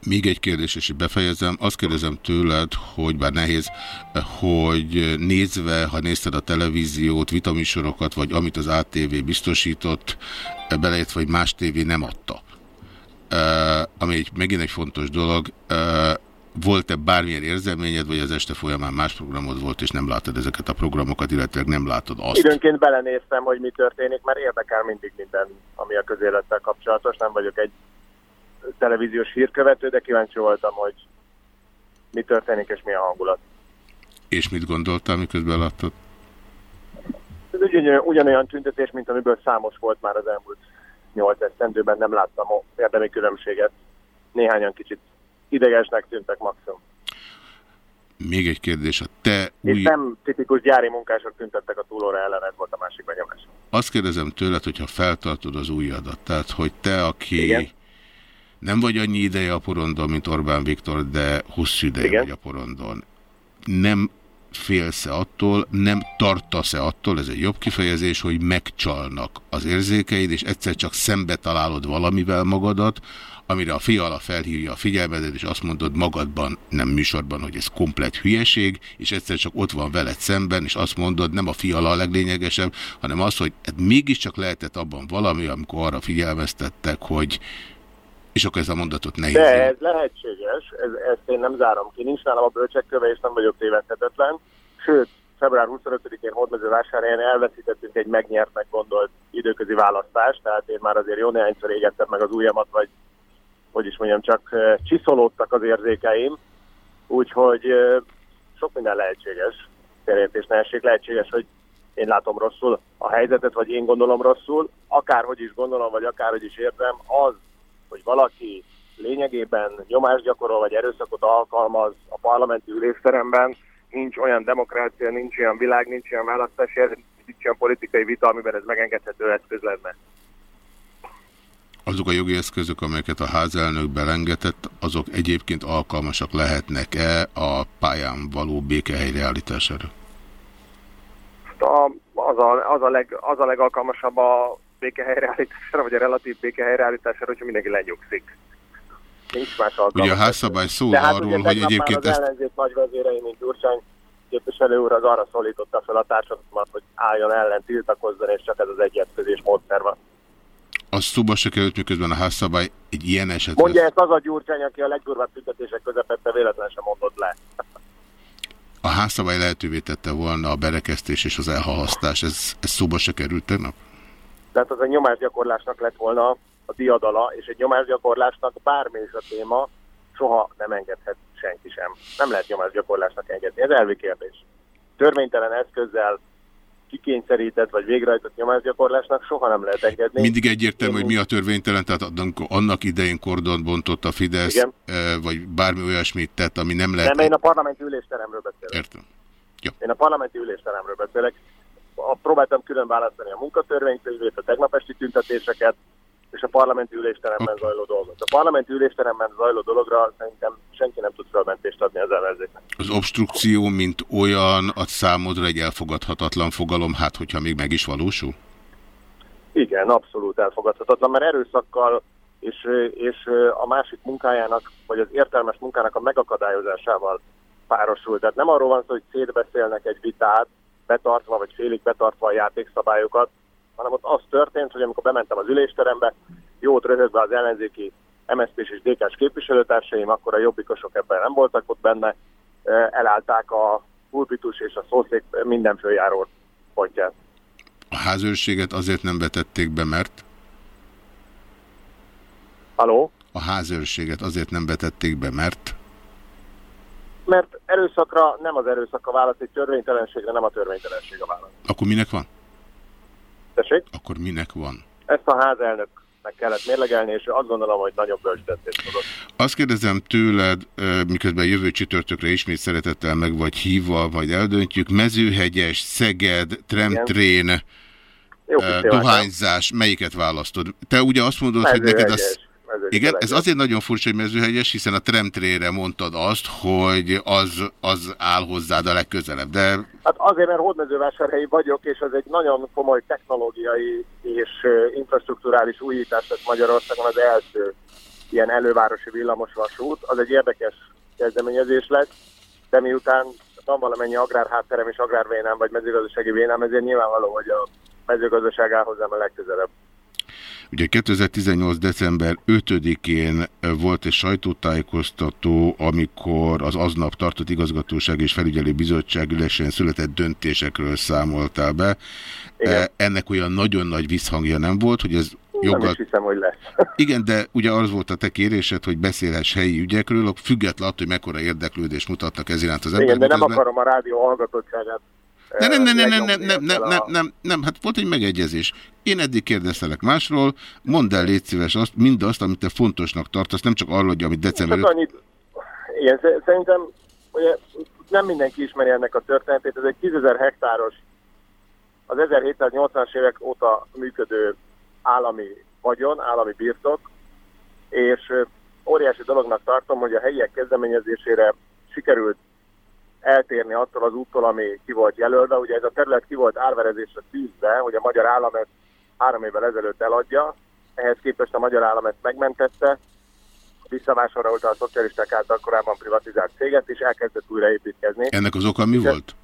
Még egy kérdés, és befejezem. Azt kérdezem tőled, hogy bár nehéz, hogy nézve, ha nézted a televíziót, vitamisorokat, vagy amit az ATV biztosított, beleértve, vagy más tévé nem adta. Ami egy, megint egy fontos dolog. Volt-e bármilyen érzelményed, vagy az este folyamán más programod volt, és nem láttad ezeket a programokat, illetve nem látod azt? Időnként belenéztem, hogy mi történik, mert érdekel mindig minden, ami a közélettel kapcsolatos. Nem vagyok egy televíziós hírkövető, de kíváncsi voltam, hogy mi történik és mi a hangulat. És mit gondoltál, miközben láttad? Ez ugyan, ugyanolyan tüntetés, mint amiből számos volt már az elmúlt nyolc esztendőben, nem láttam érdemi különbséget. Néhányan kicsit idegesnek tűntek maximum. Még egy kérdés, a te új... És nem tipikus gyári munkások tüntettek a túlóra ellen, ez volt a másik benyomás. Azt kérdezem tőled, hogyha feltartod az újadat, tehát hogy te, aki Igen. nem vagy annyi ideje a porondon, mint Orbán Viktor, de hosszú ideje Igen. vagy a porondon, nem félsz-e attól, nem tartasz-e attól, ez egy jobb kifejezés, hogy megcsalnak az érzékeid, és egyszer csak szembe találod valamivel magadat, amire a fiala felhívja a figyelmedet, és azt mondod magadban, nem műsorban, hogy ez komplet hülyeség, és egyszer csak ott van veled szemben, és azt mondod, nem a fiala a leglényegesebb, hanem az, hogy hát mégiscsak lehetett abban valami, amikor arra figyelmeztettek, hogy és akkor ez a mondatot nehéz. De ez lehetséges, ez, ezt én nem zárom ki. Nincs nálam a bölcsekköve, és nem vagyok tévedhetetlen. Sőt, február 25-én Hódmezővásárhelyen elveszítettünk egy megnyertnek gondolt időközi választást, tehát én már azért jó néhányszor égettem meg az ujjamat, vagy hogy is mondjam, csak csiszolódtak az érzékeim, úgyhogy sok minden lehetséges, félértés ne essék, lehetséges, hogy én látom rosszul a helyzetet, vagy én gondolom rosszul, akárhogy is gondolom, vagy akárhogy is értem, az, hogy valaki lényegében nyomást gyakorol, vagy erőszakot alkalmaz a parlamenti ülésteremben, nincs olyan demokrácia, nincs olyan világ, nincs olyan választási, nincs olyan politikai vita, amiben ez megengedhető eszköz lenne. Azok a jogi eszközök, amelyeket a házelnök belengetett, azok egyébként alkalmasak lehetnek-e a pályán való békehelyreállítására? A, az, a, az, a leg, az a legalkalmasabb a békehelyreállítására, vagy a relatív békehelyreállítására, hogyha mindenki lenyugszik. Nincs más alkalmas. Ugye a házszabály szól hát arról, hogy egyébként ezt... Az ellenzék nagy vezérei, mint Gyurcsány képviselő úr, az arra szólította fel a társadalmat, hogy álljon ellen, tiltakozzon, és csak ez az egyetkezés módszer van. Az szóba se került, miközben a házszabály egy ilyen esetben... Mondja ezt az a Gyurcsány, aki a legdurvább tüntetések közepette véletlen sem mondott le. A házszabály lehetővé tette volna a berekesztés és az elhalasztás. Ez, ez szóba se került tegnap? Tehát az a nyomásgyakorlásnak lett volna a diadala, és egy nyomásgyakorlásnak bármi is a téma, soha nem engedhet senki sem. Nem lehet nyomásgyakorlásnak engedni. Ez elvi kérdés. Törvénytelen eszközzel kikényszerített vagy végrehajtott nyomásgyakorlásnak soha nem lehet engedni. Mindig egyértelmű, hogy mi a törvénytelen, tehát annak idején kordon bontott a Fidesz, Igen. vagy bármi olyasmit tett, ami nem lehet... Nem, én a parlamenti ülésteremről beszélek. Értem. Jó. Én a parlamenti ülésteremről beszélek. A, próbáltam külön választani a munkatörvénykönyvét, a tegnap esti tüntetéseket, és a parlamenti ülésteremben okay. zajló dolgot. A parlamenti ülésteremben zajló dologra szerintem senki nem tud felmentést adni az ellenzéknek. Az obstrukció, mint olyan, az számodra egy elfogadhatatlan fogalom, hát hogyha még meg is valósul? Igen, abszolút elfogadhatatlan, mert erőszakkal és, és a másik munkájának, vagy az értelmes munkának a megakadályozásával párosul. Tehát nem arról van szó, hogy szétbeszélnek egy vitát, betartva vagy félig betartva a játékszabályokat, hanem ott az történt, hogy amikor bementem az ülésterembe, jót röhögve az ellenzéki mszp és DK-s képviselőtársaim, akkor a jobbikosok ebben nem voltak ott benne, elállták a pulpitus és a szószék minden följáró pontját. A házőrséget azért nem vetették be, mert? Haló? A házőrséget azért nem vetették be, mert? Mert erőszakra nem az erőszak a válasz, egy törvénytelenségre nem a törvénytelenség a válasz. Akkor minek van? Tessék? Akkor minek van? Ezt a házelnök meg kellett mérlegelni, és azt gondolom, hogy nagyobb bölcsdöntést tudott. Azt kérdezem tőled, miközben jövő csütörtökre ismét szeretettel meg vagy hívva, vagy eldöntjük, mezőhegyes, Szeged, Tremtrén, dohányzás, melyiket választod? Te ugye azt mondod, hogy neked az igen, ez azért nagyon furcsa, hogy mezőhegyes, hiszen a Tremtrére mondtad azt, hogy az, az áll hozzád a legközelebb, de... Hát azért, mert hódmezővásárhelyi vagyok, és ez egy nagyon komoly technológiai és infrastruktúrális újítás lett Magyarországon az első ilyen elővárosi villamosvasút. Az egy érdekes kezdeményezés lett, de miután van valamennyi agrárhátterem és agrárvénám, vagy mezőgazdasági vénám, ezért nyilvánvaló, hogy a mezőgazdaság áll hozzám a legközelebb. Ugye 2018. december 5-én volt egy sajtótájékoztató, amikor az aznap tartott igazgatóság és felügyelő bizottság ülesen született döntésekről számoltál be. Igen. Ennek olyan nagyon nagy visszhangja nem volt, hogy ez joggal... Nem is hiszem, hogy lesz. Igen, de ugye az volt a te kérésed, hogy beszélhess helyi ügyekről, függetlenül attól, hogy mekkora érdeklődést mutatnak ez iránt az emberek. Igen, de nem akarom a rádió hallgatottságát nem, nem, nem, nem, nem, nem, nem, nem, nem, nem, nem, hát volt egy megegyezés. Én eddig kérdeztelek másról, mondd el, légy szíves azt, mindazt, amit te fontosnak tartasz, nem csak arról, hogy amit december... Csak annyit, igen, szerintem ugye, nem mindenki ismeri ennek a történetét, ez egy 10 hektáros, az 1780-as évek óta működő állami vagyon, állami birtok, és óriási dolognak tartom, hogy a helyiek kezdeményezésére sikerült eltérni attól az úttól, ami ki volt jelölve. Ugye ez a terület ki volt árverezésre tűzve, hogy a magyar állam ezt három évvel ezelőtt eladja, ehhez képest a magyar állam ezt megmentette, visszavásárolta a szocialisták által korábban privatizált céget, és elkezdett újraépítkezni. Ennek az oka mi és volt?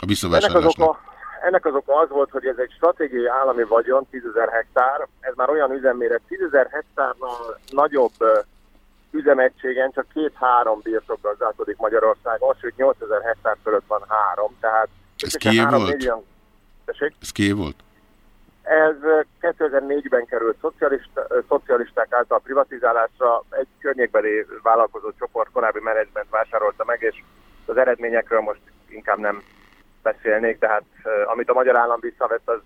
A visszavásárlásnak? Ennek az, oka, ennek az oka az volt, hogy ez egy stratégiai állami vagyon, 10 hektár, ez már olyan üzemméret, 10 hektárnál nagyobb üzemegységen csak két-három birtok gazdálkodik Magyarországon, sőt 8000 hektár fölött van három, tehát... Ez kié volt? Millió... Ez kié volt? Ez 2004-ben került szocialista, szocialisták által privatizálásra, egy környékbeli vállalkozó csoport korábbi menedzsment vásárolta meg, és az eredményekről most inkább nem beszélnék, tehát amit a magyar állam visszavett, az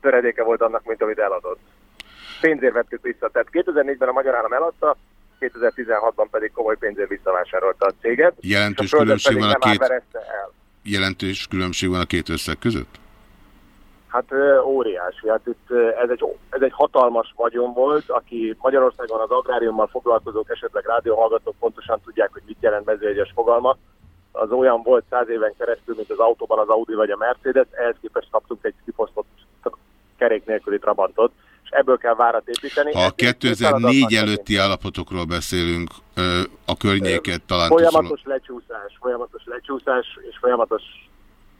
töredéke volt annak, mint amit eladott. Pénzért vettük vissza. Tehát 2004-ben a magyar állam eladta, 2016-ban pedig komoly pénzért visszavásárolta a céget. Jelentős a különbség van a két... Jelentős különbség van a két összeg között? Hát óriási. Hát itt ez egy, ez egy hatalmas vagyon volt, aki Magyarországon az agráriummal foglalkozók, esetleg rádióhallgatók pontosan tudják, hogy mit jelent mezőegyes fogalma. Az olyan volt száz éven keresztül, mint az autóban az Audi vagy a Mercedes, ehhez képest kaptunk egy kiposztott kerék nélküli Trabantot, ebből kell várat építeni. Ha a 2004 előtti állapotokról beszélünk, a környéket talán... Folyamatos tuszol... lecsúszás, folyamatos lecsúszás és folyamatos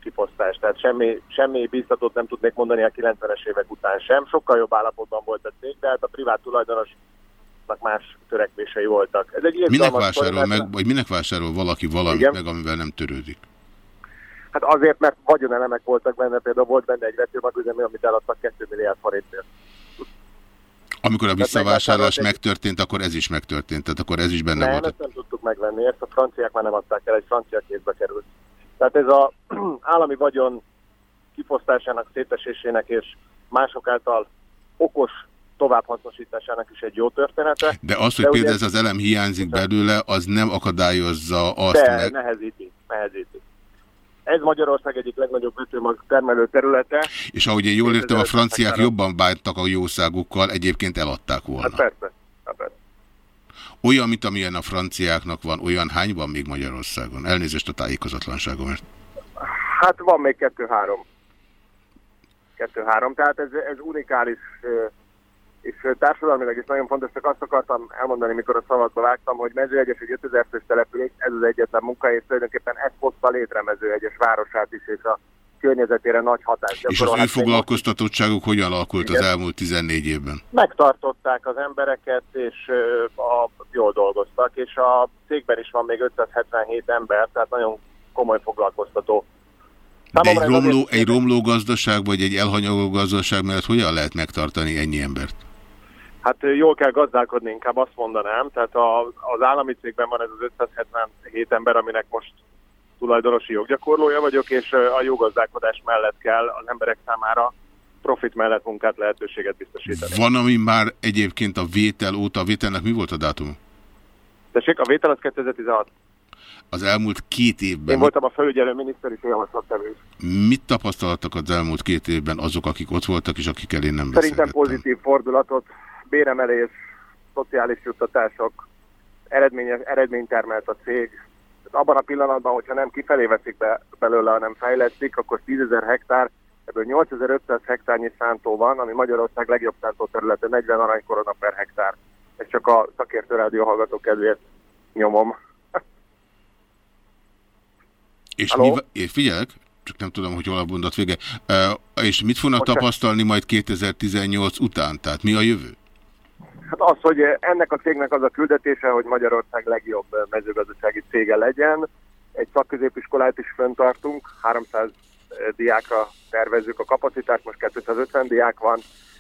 kiposztás. Tehát semmi, semmi biztatót nem tudnék mondani a 90-es évek után sem. Sokkal jobb állapotban volt a cég, de hát a privát tulajdonos más törekvései voltak. Ez egy minek vásárol meg, vagy minek vásárol valaki valamit Igen? meg, amivel nem törődik? Hát azért, mert vagyonelemek voltak benne, például volt benne egy vetőmagüzemű, amit eladtak 2 milliárd forintért. Amikor a visszavásárlás megtörtént, akkor ez is megtörtént, tehát akkor ez is benne nem, volt. Ezt nem tudtuk megvenni, ezt a franciák már nem adták el, egy francia kézbe került. Tehát ez a állami vagyon kifosztásának, szétesésének és mások által okos továbbhasznosításának is egy jó története. De az, hogy De például ugye- ez az elem hiányzik belőle, az nem akadályozza azt De meg... nehezíti, nehezíti. Ez Magyarország egyik legnagyobb ütőmag termelő területe. És ahogy én jól értem, a 2000 franciák jobban bántak a jószágukkal, egyébként eladták volna. Hát persze. Hát persze. Olyan, mint amilyen a franciáknak van, olyan hány van még Magyarországon? Elnézést a tájékozatlanságomért. Hát van még kettő-három. Kettő-három, tehát ez, ez unikális és társadalmilag is nagyon fontos, csak azt akartam elmondani, mikor a szavakba vágtam, hogy Mezőegyes egy 5000 fős település, ez az egyetlen munkahely, és tulajdonképpen ez hozta létre Mezőegyes városát is, és a környezetére nagy hatást És az ő foglalkoztatottságuk hogyan alakult az elmúlt 14 évben? megtartották az embereket, és a, jól dolgoztak, és a cégben is van még 577 ember, tehát nagyon komoly foglalkoztató. De egy romló, egy romló gazdaság, vagy egy elhanyagoló gazdaság mellett hogyan lehet megtartani ennyi embert? Hát jól kell gazdálkodni, inkább azt mondanám. Tehát a, az állami cégben van ez az 577 ember, aminek most tulajdonosi joggyakorlója vagyok, és a jó gazdálkodás mellett kell az emberek számára profit mellett munkát lehetőséget biztosítani. Van, ami már egyébként a vétel óta, a vételnek mi volt a dátum? Tessék, a vétel az 2016. Az elmúlt két Én évben voltam a felügyelő miniszter és javaslattevő. mit tapasztaltak az elmúlt két évben azok, akik ott voltak, és akikkel én nem Szerintem beszélgettem? pozitív fordulatot, béremelés, szociális juttatások, eredményes, eredményt termelt a cég. Tehát abban a pillanatban, hogyha nem kifelé veszik be belőle, hanem fejlesztik, akkor 10 ezer hektár, ebből 8500 hektárnyi szántó van, ami Magyarország legjobb szántó területe, 40 aranykorona per hektár. Ez csak a szakértő rádió hallgatók kedvéért nyomom. És Halló? mi, figyelek, csak nem tudom, hogy hol a mondat vége. Uh, és mit fognak Most tapasztalni majd 2018 után? Tehát mi a jövő? Hát az, hogy ennek a cégnek az a küldetése, hogy Magyarország legjobb mezőgazdasági cége legyen. Egy szakközépiskolát is föntartunk, 300 diákra tervezzük a kapacitást, most 250 diák van.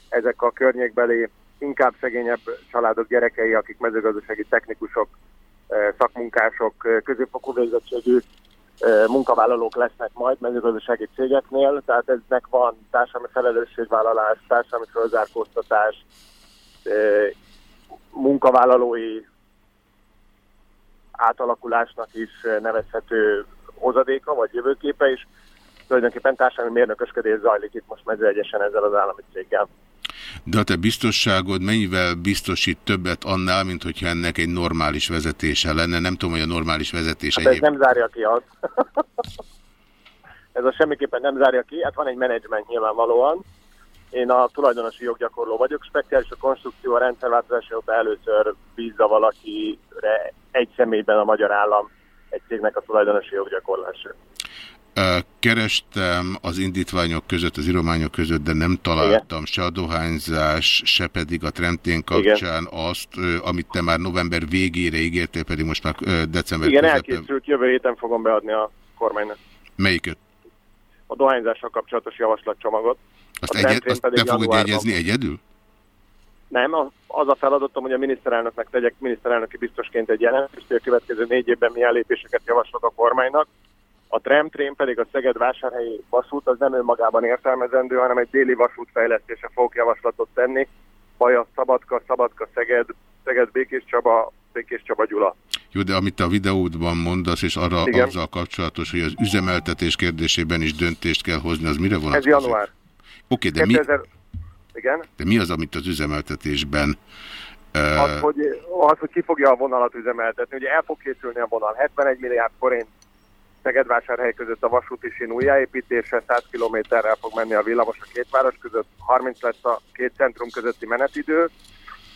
Ezek a környékbeli, inkább szegényebb családok gyerekei, akik mezőgazdasági technikusok, eh, szakmunkások, eh, középfokú végzettségű eh, munkavállalók lesznek majd mezőgazdasági cégeknél, tehát eznek van társadalmi felelősségvállalás, társadalmi fölzárkóztatás, munkavállalói átalakulásnak is nevezhető hozadéka, vagy jövőképe is. Tulajdonképpen társadalmi mérnökösködés zajlik itt most mezőegyesen ezzel az állami céggel. De a te biztosságod mennyivel biztosít többet annál, mint hogyha ennek egy normális vezetése lenne? Nem tudom, hogy a normális vezetés Hát ez egyéb... nem zárja ki azt. ez a semmiképpen nem zárja ki. Hát van egy menedzsment nyilvánvalóan. Én a tulajdonosi joggyakorló vagyok, speciális a konstrukció a rendszerváltozása óta először bízza valakire egy személyben a magyar állam egy cégnek a tulajdonosi joggyakorlása. Ö, Kerestem az indítványok között, az írományok között, de nem találtam se a dohányzás, se pedig a Tremtén kapcsán azt, ö, amit te már november végére ígértél, pedig most már december Igen, közepén. elkészült, jövő héten fogom beadni a kormánynak Melyiket? a dohányzással kapcsolatos javaslatcsomagot. Azt, egyed, azt te fogod jegyezni egyedül? Nem, az a feladatom, hogy a miniszterelnöknek tegyek miniszterelnöki biztosként egy jelentést, hogy a következő négy évben milyen lépéseket javaslok a kormánynak. A tramtrén pedig a Szeged-Vásárhelyi vasút az nem önmagában értelmezendő, hanem egy déli vasút fejlesztése fogok javaslatot tenni. Baja, Szabadka, Szabadka, Szeged, Szeged, Békés Csaba, Békés Csaba, Gyula. Jó, de amit a videódban mondasz, és arra Igen. azzal kapcsolatos, hogy az üzemeltetés kérdésében is döntést kell hozni, az mire vonatkozik? Ez január. Oké, de, mi, 2000... Igen? de mi az, amit az üzemeltetésben uh, Az, hogy, az, hogy ki fogja a vonalat üzemeltetni. Ugye el fog készülni a vonal. 71 milliárd forint Szegedvásárhely között a vasúti sín újjáépítése, 100 kilométerrel fog menni a villamos a két város között, 30 lesz a két centrum közötti menetidő,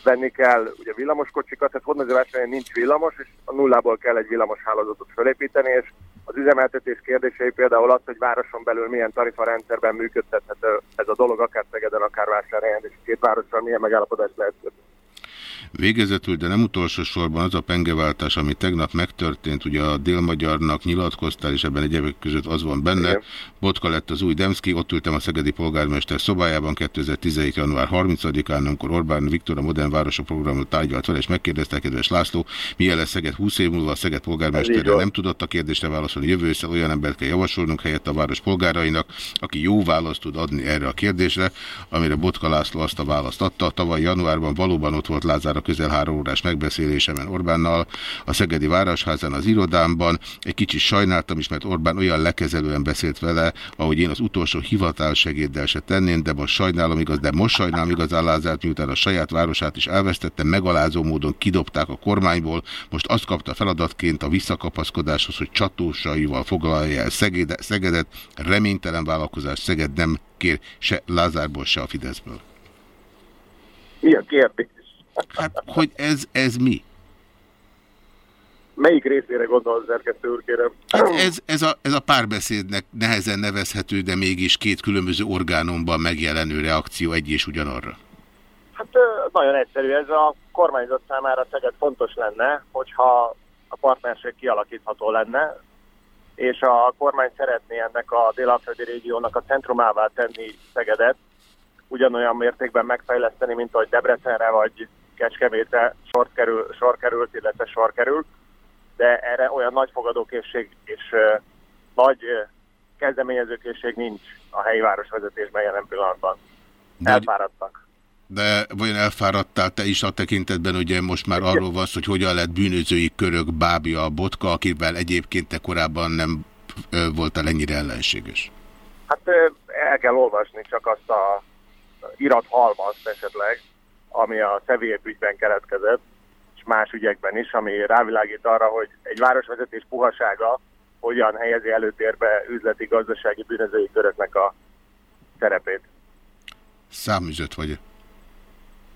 venni kell ugye villamoskocsikat, tehát Hódmezővásárhelyen nincs villamos, és a nullából kell egy villamos hálózatot felépíteni, és az üzemeltetés kérdései például az, hogy városon belül milyen tarifarendszerben működtethető ez a dolog, akár Szegeden, akár Vásárhelyen, és két várossal milyen megállapodást lehet kötni. Végezetül, de nem utolsó sorban az a pengeváltás, ami tegnap megtörtént, ugye a délmagyarnak nyilatkoztál, és ebben egyébként között az van benne. Igen. Botka lett az új Demszki, ott ültem a szegedi polgármester szobájában 2017. január 30-án, amikor Orbán Viktor a Modern Városok programot tárgyalt fel, és megkérdezte, kedves László, milyen lesz Szeged 20 év múlva, a Szeged polgármesterre nem tudott a kérdésre válaszolni. Jövő össze olyan embert kell javasolnunk helyett a város polgárainak, aki jó választ tud adni erre a kérdésre, amire Botka László azt a választ adta. Tavaly januárban valóban ott volt Lázár a közel három órás megbeszélésemen Orbánnal, a Szegedi Városházán, az irodámban. Egy kicsit sajnáltam is, mert Orbán olyan lekezelően beszélt vele, ahogy én az utolsó hivatalsegéddel se tenném, de most sajnálom igaz, de most sajnálom igaz Lázárt, miután a saját városát is elvesztette, megalázó módon kidobták a kormányból, most azt kapta feladatként a visszakapaszkodáshoz, hogy csatósaival foglalja el Szegedet, reménytelen vállalkozás Szeged nem kér se Lázárból, se a Fideszből. Mi a kérdés? Hát, hogy ez, ez mi? Melyik részére gondol szerkesztő úr, kérem? Hát ez, ez, a, ez a párbeszédnek nehezen nevezhető, de mégis két különböző orgánumban megjelenő reakció egy és ugyanarra. Hát nagyon egyszerű, ez a kormányzat számára Szeged fontos lenne, hogyha a partnerség kialakítható lenne, és a kormány szeretné ennek a délalföldi régiónak a centrumává tenni Szegedet, ugyanolyan mértékben megfejleszteni, mint ahogy Debrecenre vagy Kecskemétre sor, kerül, sor került, illetve sor került, de erre olyan nagy fogadókészség és uh, nagy uh, kezdeményezőkészség nincs a helyi városvezetésben jelen pillanatban. De Elfáradtak. De vajon elfáradtál te is a tekintetben, ugye most már arról van hogy hogyan lett bűnözői körök bábja a botka, akivel egyébként te korábban nem voltál ennyire ellenséges? Hát el kell olvasni csak azt a irat halmazt esetleg, ami a Szevélyép ügyben keletkezett, és más ügyekben is, ami rávilágít arra, hogy egy városvezetés puhasága hogyan helyezi előtérbe üzleti gazdasági bűnözői köröknek a szerepét. Számüzött vagy?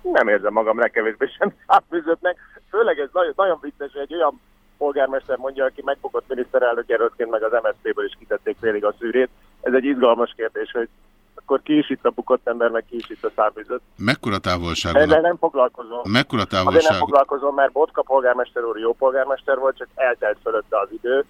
Nem érzem magam legkevésbé sem száműzöttnek. Főleg ez nagyon, nagyon vicces, hogy egy olyan polgármester mondja, aki megbukott miniszterelnök jelöltként, meg az MSZP-ből is kitették félig a szűrét. Ez egy izgalmas kérdés, hogy akkor ki is itt a bukott ember, meg ki is itt a száműzött. Mekkora távolság van? Ezzel nem foglalkozom. Mekkora távolság? Azért nem foglalkozom, mert Botka polgármester úr jó polgármester volt, csak eltelt fölötte az idő,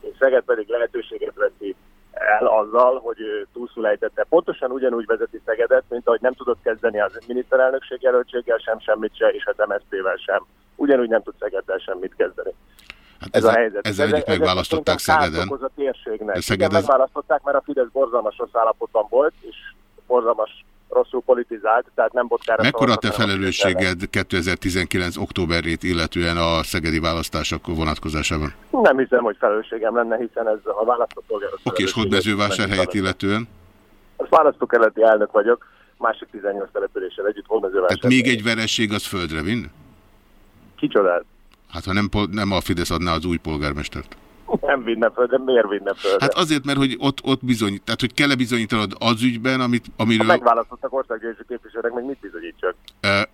és Szeged pedig lehetőséget veszi el azzal, hogy ő túlszul ejtette. Pontosan ugyanúgy vezeti Szegedet, mint ahogy nem tudott kezdeni az miniszterelnökség jelöltséggel sem, semmit se, és az MSZP-vel sem. Ugyanúgy nem tud Szegeddel semmit kezdeni. Hát ez, ez a helyzet. Ezzel együtt megválasztották Szegeden. A térségnek. Szeged Igen, megválasztották, mert a Fidesz borzalmas rossz állapotban volt, és borzalmas rosszul politizált, tehát nem botkára... Mekkora te felelősséged 2019. októberét illetően a szegedi választások vonatkozásában? Nem hiszem, hogy felelősségem lenne, hiszen ez a választópolgáros Oké, és hódmezővásárhelyet illetően? Az választókeleti elnök vagyok, másik 18 településsel együtt hódmezővásárhely. Tehát még egy veresség az földre vinn? Kicsodál? Hát ha nem, nem a Fidesz adná az új polgármestert. Nem vinne föl, de miért vinne föl? Hát azért, mert hogy ott, ott bizony, tehát hogy kell -e bizonyítanod az ügyben, amit, amiről... Ha megválasztottak országgyűlési képviselők, még mit bizonyítsak?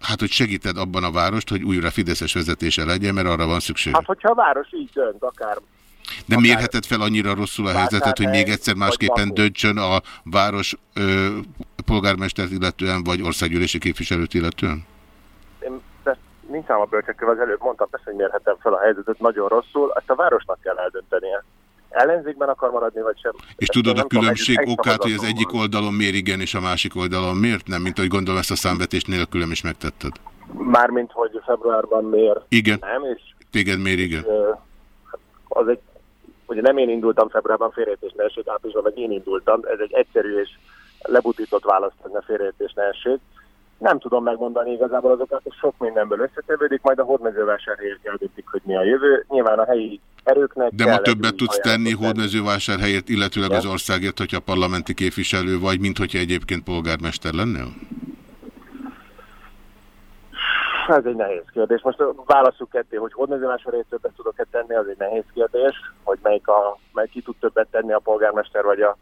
Hát, hogy segíted abban a várost, hogy újra Fideszes vezetése legyen, mert arra van szükség. Hát, hogyha a város így dönt, akár... De akár mérheted fel annyira rosszul a helyzetet, hogy még egyszer másképpen döntsön a város ö, polgármestert illetően, vagy országgyűlési képviselőt illetően? Nincs a bölcsekkel, az előbb mondtam, persze, hogy mérhetem fel a helyzetet nagyon rosszul, ezt a városnak kell eldöntenie. Ellenzékben akar maradni, vagy sem. És ezt tudod a különbség tudom, okát, hogy az egyik oldalon miért igen, és a másik oldalon miért nem? Mint hogy gondolom ezt a számvetést nélkülem is megtetted. Mármint, hogy februárban miért igen. nem, és... Téged miért igen? Az egy, ugye nem én indultam februárban félreértés ne essék, áprilisban meg én indultam, ez egy egyszerű és lebutított választ, ne félreértés ne essék. Nem tudom megmondani igazából azokat, hogy sok mindenből összetevődik, majd a hódmezővásárhelyek eldöntik, hogy mi a jövő. Nyilván a helyi erőknek... De ma többet tudsz tenni hódmezővásárhelyért, illetőleg az országért, hogyha parlamenti képviselő vagy, mint hogyha egyébként polgármester lennél? Ez egy nehéz kérdés. Most válaszuk ketté, hogy hódmezővásárhelyért többet tudok-e tenni, az egy nehéz kérdés, hogy melyik, a, melyik ki tud többet tenni a polgármester vagy a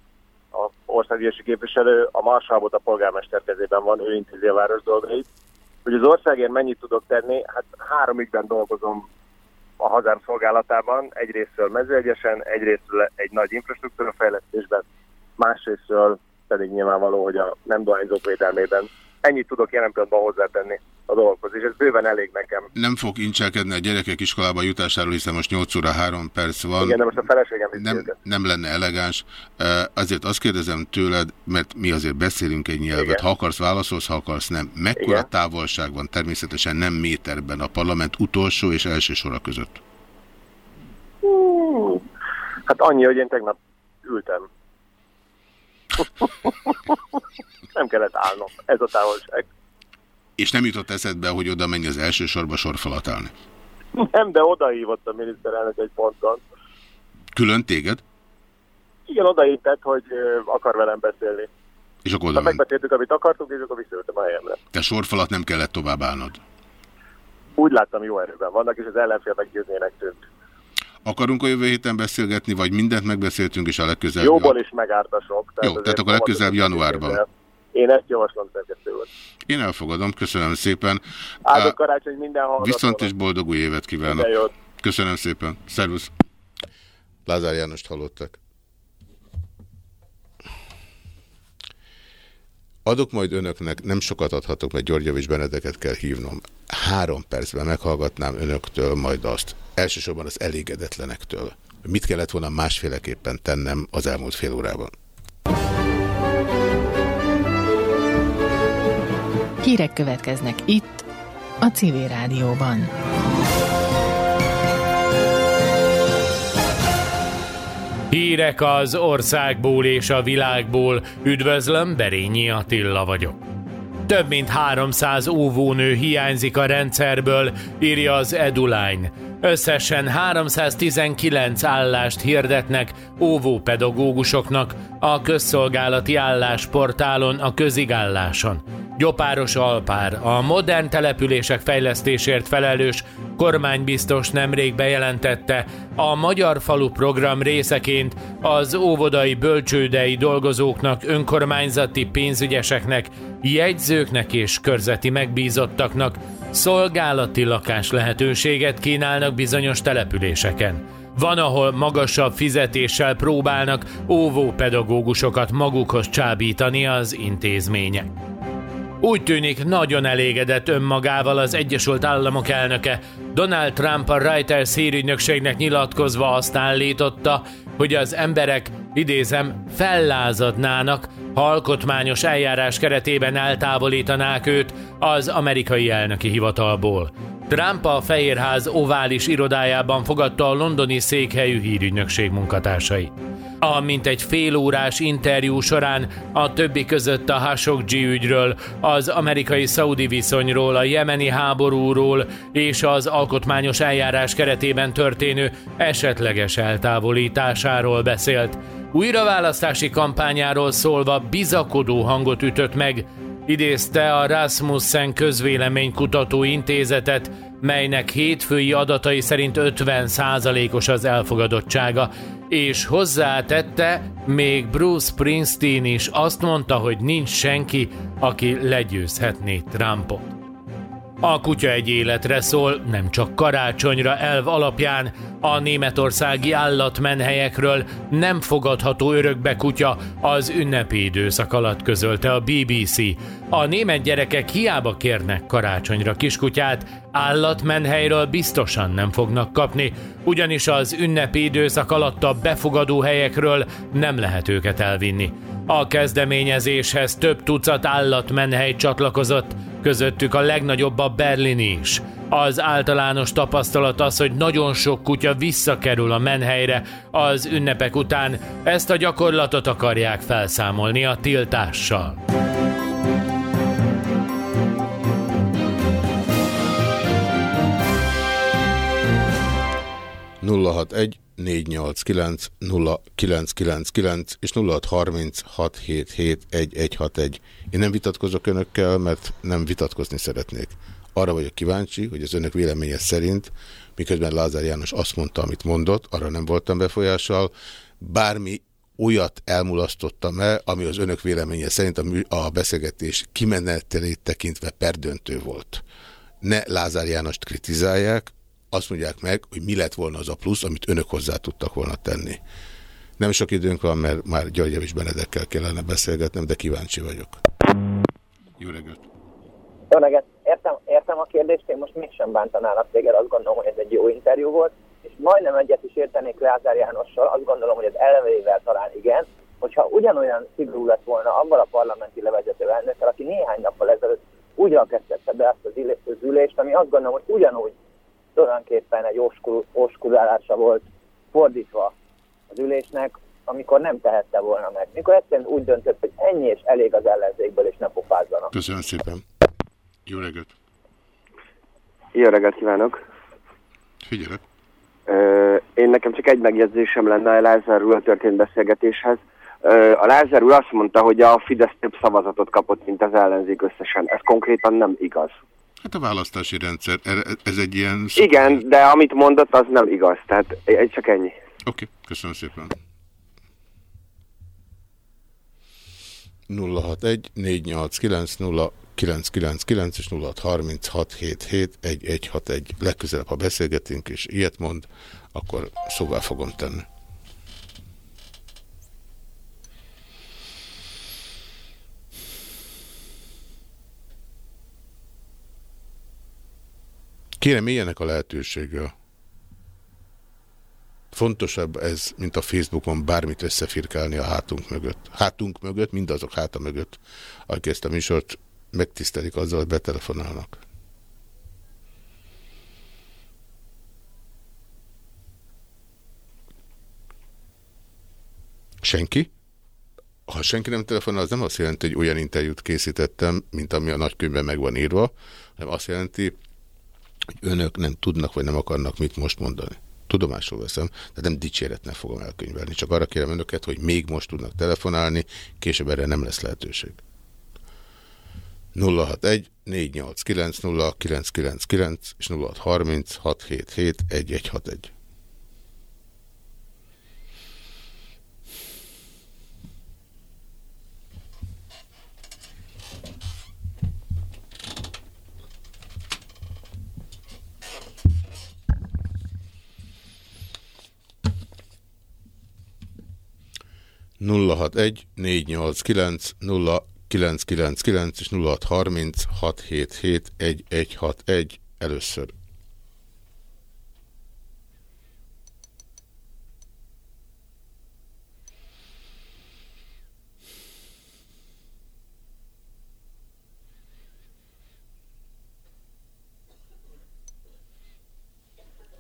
a országgyűlési képviselő, a marsalbot a polgármester kezében van, ő intézi a város dolgait. Hogy az országért mennyit tudok tenni, hát három ügyben dolgozom a hazám szolgálatában, egyrésztről mezőegyesen, egyrésztről egy nagy infrastruktúra fejlesztésben, másrésztről pedig nyilvánvaló, hogy a nem dohányzók védelmében ennyit tudok jelen pillanatban hozzátenni. A dolghoz, és ez bőven elég nekem. Nem fog incselkedni a gyerekek iskolába jutásáról, hiszen most 8 óra 3 perc van. Igen, de most a feleségem is nem, nem lenne elegáns. Azért azt kérdezem tőled, mert mi azért beszélünk egy nyelvet. Igen. Ha akarsz, válaszolsz, ha akarsz, nem. Mekkora Igen. távolság van természetesen nem méterben a parlament utolsó és első sora között? Hát annyi, hogy én tegnap ültem. nem kellett állnom. Ez a távolság. És nem jutott eszedbe, hogy oda menj az első sorba sorfalat állni? Nem, de odahívott a miniszterelnök egy ponton. Külön téged? Igen, odaített, hogy akar velem beszélni. És akkor oda megbeszéltük, amit akartunk, és akkor visszaültem a helyemre. Te sorfalat nem kellett tovább állnod? Úgy láttam, jó erőben vannak, és az ellenfél meggyőznének tűnt. Akarunk a jövő héten beszélgetni, vagy mindent megbeszéltünk, és a legközelebb... Jóból is megártasok. Tehát Jó, tehát akkor a legközelebb januárban. Én ezt javaslom szerkesztő úr. Én elfogadom, köszönöm szépen. Áldott karácsony minden hallgatónak. Viszont és boldog új évet kívánok. Köszönöm szépen. Szervusz. Lázár Jánost hallottak. Adok majd önöknek, nem sokat adhatok, mert Györgyevics Benedeket kell hívnom. Három percben meghallgatnám önöktől majd azt, elsősorban az elégedetlenektől. Mit kellett volna másféleképpen tennem az elmúlt fél órában? Hírek következnek itt, a Civil Rádióban. Hírek az országból és a világból. Üdvözlöm, Berényi Attila vagyok. Több mint 300 óvónő hiányzik a rendszerből, írja az Eduline. Összesen 319 állást hirdetnek óvópedagógusoknak a közszolgálati állásportálon a közigálláson. Gyopáros Alpár, a modern települések fejlesztésért felelős kormánybiztos nemrég bejelentette, a Magyar Falu program részeként az óvodai bölcsődei dolgozóknak, önkormányzati pénzügyeseknek, jegyzőknek és körzeti megbízottaknak szolgálati lakás lehetőséget kínálnak bizonyos településeken. Van, ahol magasabb fizetéssel próbálnak óvópedagógusokat magukhoz csábítani az intézmények. Úgy tűnik nagyon elégedett önmagával az Egyesült Államok elnöke. Donald Trump a Reuters hírügynökségnek nyilatkozva azt állította, hogy az emberek, idézem, fellázadnának, ha alkotmányos eljárás keretében eltávolítanák őt az amerikai elnöki hivatalból. Trump a Fehérház ovális irodájában fogadta a londoni székhelyű hírügynökség munkatársai. A mintegy félórás interjú során a többi között a Khashoggi ügyről, az amerikai-szaudi viszonyról, a jemeni háborúról és az alkotmányos eljárás keretében történő esetleges eltávolításáról beszélt. Újraválasztási kampányáról szólva bizakodó hangot ütött meg, idézte a Rasmussen közvéleménykutató intézetet, melynek hétfői adatai szerint 50%-os az elfogadottsága, és hozzátette, még Bruce Springsteen is azt mondta, hogy nincs senki, aki legyőzhetné Trumpot. A kutya egy életre szól, nem csak karácsonyra elv alapján, a németországi állatmenhelyekről nem fogadható örökbe kutya az ünnepi időszak alatt közölte a BBC. A német gyerekek hiába kérnek karácsonyra kiskutyát, állatmenhelyről biztosan nem fognak kapni, ugyanis az ünnepi időszak alatt a befogadó helyekről nem lehet őket elvinni. A kezdeményezéshez több tucat állatmenhely csatlakozott, közöttük a legnagyobb a berlini is. Az általános tapasztalat az, hogy nagyon sok kutya visszakerül a menhelyre az ünnepek után, ezt a gyakorlatot akarják felszámolni a tiltással. Nulla egy 489 0999 és 0636771161. Én nem vitatkozok önökkel, mert nem vitatkozni szeretnék. Arra vagyok kíváncsi, hogy az önök véleménye szerint, miközben Lázár János azt mondta, amit mondott, arra nem voltam befolyással, bármi olyat elmulasztottam-e, ami az önök véleménye szerint a beszélgetés kimenetelét tekintve perdöntő volt. Ne Lázár Jánost kritizálják, azt mondják meg, hogy mi lett volna az a plusz, amit önök hozzá tudtak volna tenni. Nem sok időnk van, mert már Györgyevics Benedekkel kellene beszélgetnem, de kíváncsi vagyok. Jó reggelt! Jó reggelt! értem, értem a kérdést, én most mégsem bántanálak téged, azt gondolom, hogy ez egy jó interjú volt, és majdnem egyet is értenék Lázár Jánossal, azt gondolom, hogy az elevével talán igen, hogyha ugyanolyan szigorú lett volna abban a parlamenti levezető elnökkel, aki néhány nappal ezelőtt úgy kezdette be azt az, az ülést, ami azt gondolom, hogy ugyanúgy tulajdonképpen egy óskulálása volt fordítva az ülésnek, amikor nem tehette volna meg. Mikor egyszerűen úgy döntött, hogy ennyi és elég az ellenzékből, és ne pofázzanak. Köszönöm szépen. Jó reggelt. Jó reggelt kívánok. Figyelek. Én nekem csak egy megjegyzésem lenne a Lázár úr történt beszélgetéshez. A Lázár úr azt mondta, hogy a Fidesz több szavazatot kapott, mint az ellenzék összesen. Ez konkrétan nem igaz. Hát a választási rendszer, ez egy ilyen... Igen, de amit mondott, az nem igaz. Tehát csak ennyi. Oké, okay, köszönöm szépen. 061 489 0999 és 0636771161. Legközelebb, ha beszélgetünk és ilyet mond, akkor szóvá fogom tenni. Kérem, éljenek a lehetőséggel. Fontosabb ez, mint a Facebookon bármit összefirkálni a hátunk mögött. Hátunk mögött, mindazok háta mögött, akik ezt a műsort megtisztelik azzal, hogy betelefonálnak. Senki? Ha senki nem telefonál, az nem azt jelenti, hogy olyan interjút készítettem, mint ami a nagykönyvben meg van írva, hanem azt jelenti, hogy önök nem tudnak, vagy nem akarnak mit most mondani. Tudomásul veszem, de nem dicséretnek fogom elkönyvelni. Csak arra kérem önöket, hogy még most tudnak telefonálni, később erre nem lesz lehetőség. 061 489 0999 és 0630 061 489 0999 és 0630 677 1161 először.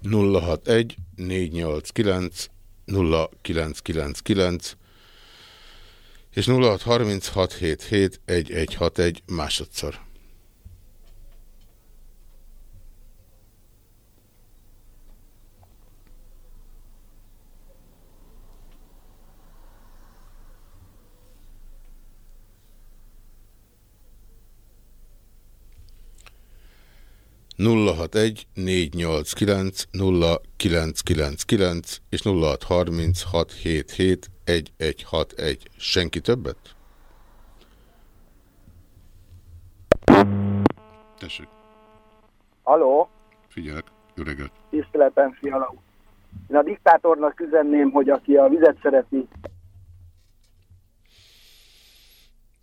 nulla hat egy négy nyolc kilenc nulla kilenc kilenc kilenc és 0636771161 másodszor. nulla hat egy négy nyolc kilenc nulla kilenc kilenc kilenc és nulla hat harminc hat hét hét 1161. Senki többet? Tessék. Haló? Figyelek. Jó reggelt. Tiszteletem, Fiala Én a diktátornak üzenném, hogy aki a vizet szereti...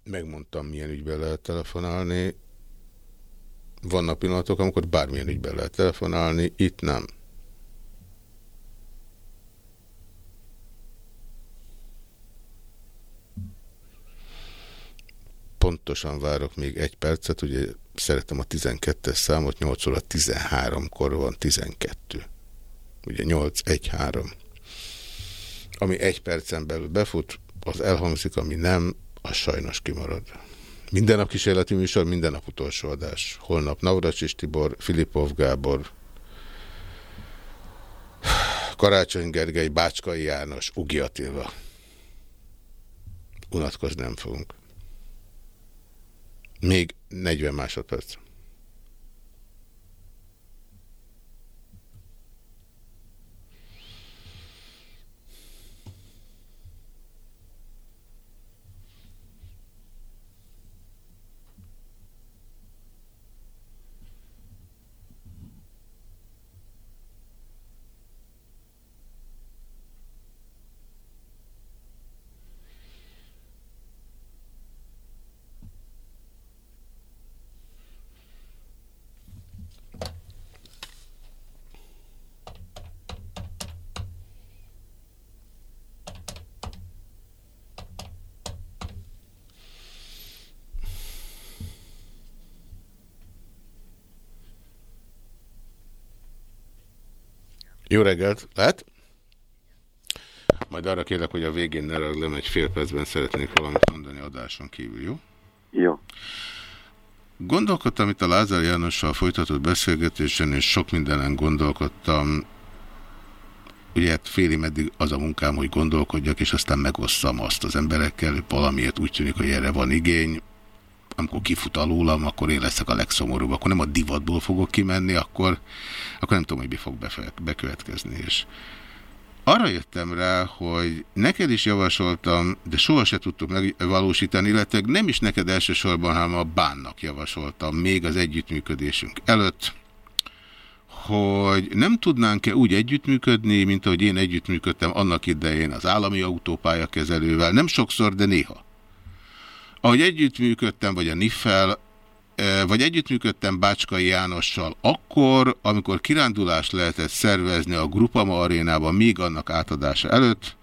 Megmondtam, milyen ügyben lehet telefonálni. Vannak pillanatok, amikor bármilyen ügyben lehet telefonálni, itt nem. Pontosan várok még egy percet, ugye szeretem a 12-es számot, 8 óra 13-kor van 12. Ugye 8, 1, 3. Ami egy percen belül befut, az elhangzik, ami nem, az sajnos kimarad. Minden nap kísérleti műsor, minden nap utolsó adás. Holnap Navracsis Tibor, Filipov Gábor, Karácsony Gergely, Bácskai János, Ugi Attila. Unatkozni nem fogunk. Még 40 másodperc. Jó reggelt, lehet? Majd arra kérlek, hogy a végén ne raglem, egy fél percben szeretnék valamit mondani adáson kívül, jó? Jó. Gondolkodtam itt a Lázár Jánossal folytatott beszélgetésen, és sok mindenen gondolkodtam. Ugye hát félig meddig az a munkám, hogy gondolkodjak, és aztán megosszam azt az emberekkel, valamiért úgy tűnik, hogy erre van igény. Amikor kifut alólam, akkor én leszek a legszomorúbb. Akkor nem a divatból fogok kimenni, akkor, akkor nem tudom, hogy mi fog bekövetkezni. És arra jöttem rá, hogy neked is javasoltam, de soha se tudtuk megvalósítani, illetve nem is neked elsősorban, hanem a bánnak javasoltam még az együttműködésünk előtt, hogy nem tudnánk-e úgy együttműködni, mint ahogy én együttműködtem annak idején az állami autópályakezelővel, nem sokszor, de néha. Ahogy együttműködtem, vagy a NIF-fel, vagy együttműködtem Bácskai Jánossal akkor, amikor kirándulást lehetett szervezni a Grupama arénában még annak átadása előtt,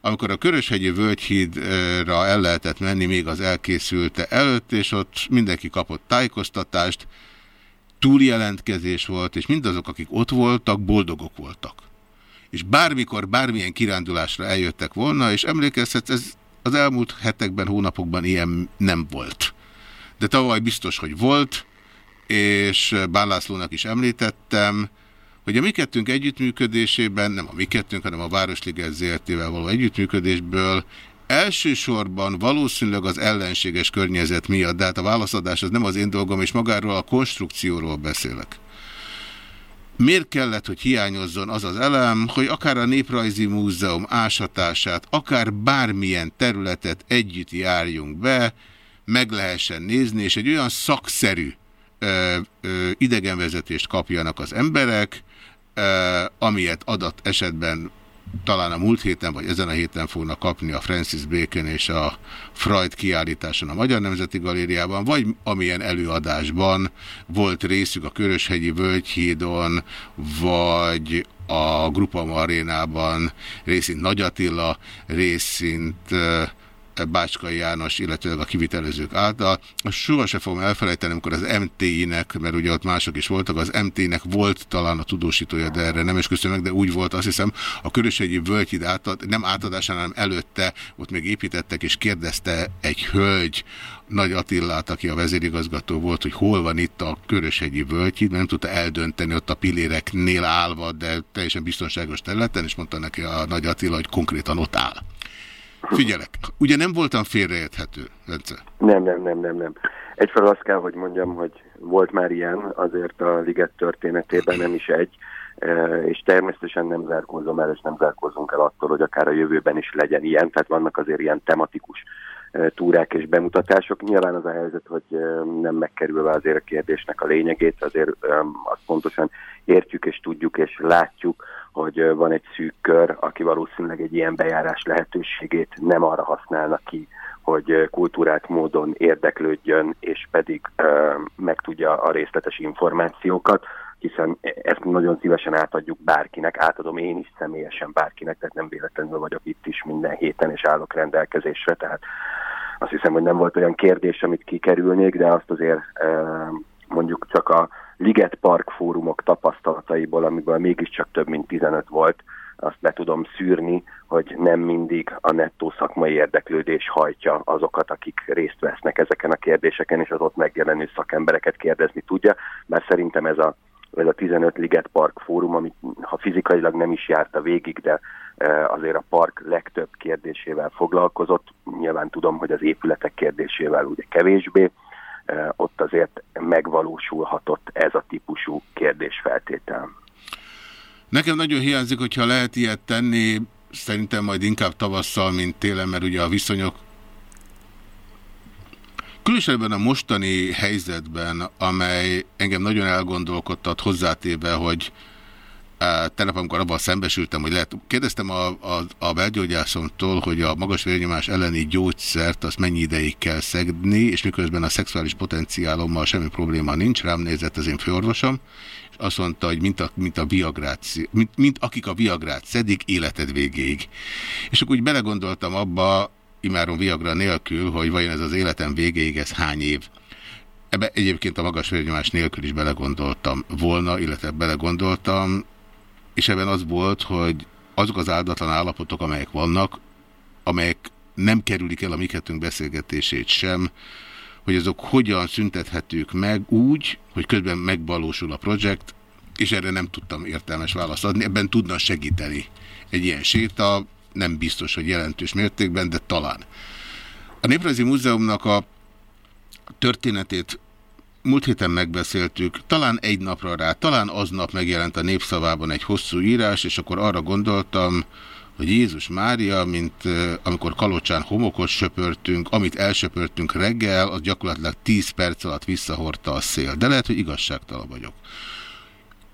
amikor a Köröshegyi Völgyhídra el lehetett menni még az elkészülte előtt, és ott mindenki kapott tájékoztatást, túljelentkezés volt, és mindazok, akik ott voltak, boldogok voltak. És bármikor, bármilyen kirándulásra eljöttek volna, és emlékezhetsz, ez az elmúlt hetekben, hónapokban ilyen nem volt de tavaly biztos, hogy volt, és Bálászlónak is említettem, hogy a mi kettőnk együttműködésében, nem a mi kettőnk, hanem a Városliget ZRT-vel való együttműködésből elsősorban valószínűleg az ellenséges környezet miatt, de hát a válaszadás az nem az én dolgom, és magáról a konstrukcióról beszélek. Miért kellett, hogy hiányozzon az az elem, hogy akár a Néprajzi Múzeum ásatását, akár bármilyen területet együtt járjunk be, meg lehessen nézni, és egy olyan szakszerű ö, ö, idegenvezetést kapjanak az emberek, ö, amilyet adat esetben talán a múlt héten, vagy ezen a héten fognak kapni a Francis Bacon és a Freud kiállításon a Magyar Nemzeti Galériában, vagy amilyen előadásban volt részük a Köröshegyi Völgyhídon, vagy a Grupa Marénában részint Nagy Attila, részint Bácskai János, illetve a kivitelezők által. Soha se fogom elfelejteni, amikor az MT-nek, mert ugye ott mások is voltak, az MT-nek volt talán a tudósítója, de erre nem is köszönöm meg, de úgy volt, azt hiszem, a Körösegyi Völgyhíd átad, nem átadásán, hanem előtte, ott még építettek, és kérdezte egy hölgy, nagy Attillát, aki a vezérigazgató volt, hogy hol van itt a Köröshegyi Völgyhíd, nem tudta eldönteni ott a pilléreknél állva, de teljesen biztonságos területen, és mondta neki a Nagy Attila, hogy konkrétan ott áll. Figyelek, ugye nem voltam félreérthető, Lence? Nem, nem, nem, nem, nem. Egyfelől azt kell, hogy mondjam, hogy volt már ilyen, azért a liget történetében nem is egy, e, és természetesen nem zárkózom el, és nem zárkózunk el attól, hogy akár a jövőben is legyen ilyen, tehát vannak azért ilyen tematikus túrák és bemutatások. Nyilván az a helyzet, hogy nem megkerülve azért a kérdésnek a lényegét, azért azt pontosan értjük és tudjuk és látjuk, hogy van egy szűk kör, aki valószínűleg egy ilyen bejárás lehetőségét nem arra használna ki, hogy kultúrát módon érdeklődjön, és pedig uh, megtudja a részletes információkat, hiszen ezt nagyon szívesen átadjuk bárkinek, átadom én is személyesen bárkinek, tehát nem véletlenül vagyok itt is minden héten, és állok rendelkezésre, tehát azt hiszem, hogy nem volt olyan kérdés, amit kikerülnék, de azt azért uh, mondjuk csak a Liget Park fórumok tapasztalataiból, amiből mégiscsak több mint 15 volt, azt le tudom szűrni, hogy nem mindig a nettó szakmai érdeklődés hajtja azokat, akik részt vesznek ezeken a kérdéseken, és az ott megjelenő szakembereket kérdezni tudja, mert szerintem ez a, ez a 15 Liget Park fórum, amit ha fizikailag nem is járta végig, de e, azért a park legtöbb kérdésével foglalkozott. Nyilván tudom, hogy az épületek kérdésével ugye kevésbé, ott azért megvalósulhatott ez a típusú kérdésfeltétel. Nekem nagyon hiányzik, hogyha lehet ilyet tenni, szerintem majd inkább tavasszal, mint télen, mert ugye a viszonyok Különösen a mostani helyzetben, amely engem nagyon elgondolkodtat hozzátéve, hogy tegnap, amikor abban szembesültem, hogy lehet, kérdeztem a, a, a belgyógyászomtól, hogy a magas vérnyomás elleni gyógyszert azt mennyi ideig kell szedni, és miközben a szexuális potenciálommal semmi probléma nincs, rám nézett az én főorvosom, és azt mondta, hogy mint, a, mint, a viagrát, mint, mint akik a viagrát szedik életed végéig. És akkor úgy belegondoltam abba, imáron viagra nélkül, hogy vajon ez az életem végéig, ez hány év. Ebbe egyébként a magas vérnyomás nélkül is belegondoltam volna, illetve belegondoltam, és ebben az volt, hogy azok az áldatlan állapotok, amelyek vannak, amelyek nem kerülik el a mi kettőnk beszélgetését sem, hogy azok hogyan szüntethetők meg úgy, hogy közben megvalósul a projekt, és erre nem tudtam értelmes választ adni. Ebben tudna segíteni egy ilyen séta, nem biztos, hogy jelentős mértékben, de talán. A Néprajzi Múzeumnak a történetét múlt héten megbeszéltük, talán egy napra rá, talán aznap megjelent a népszavában egy hosszú írás, és akkor arra gondoltam, hogy Jézus Mária, mint amikor Kalocsán homokot söpörtünk, amit elsöpörtünk reggel, az gyakorlatilag 10 perc alatt visszahordta a szél. De lehet, hogy igazságtalan vagyok.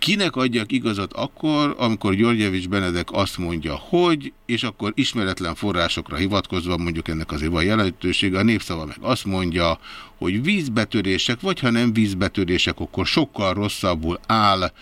Kinek adjak igazat akkor, amikor Györgyevics Benedek azt mondja, hogy, és akkor ismeretlen forrásokra hivatkozva, mondjuk ennek azért van jelentősége, a népszava meg azt mondja, hogy vízbetörések, vagy ha nem vízbetörések, akkor sokkal rosszabbul áll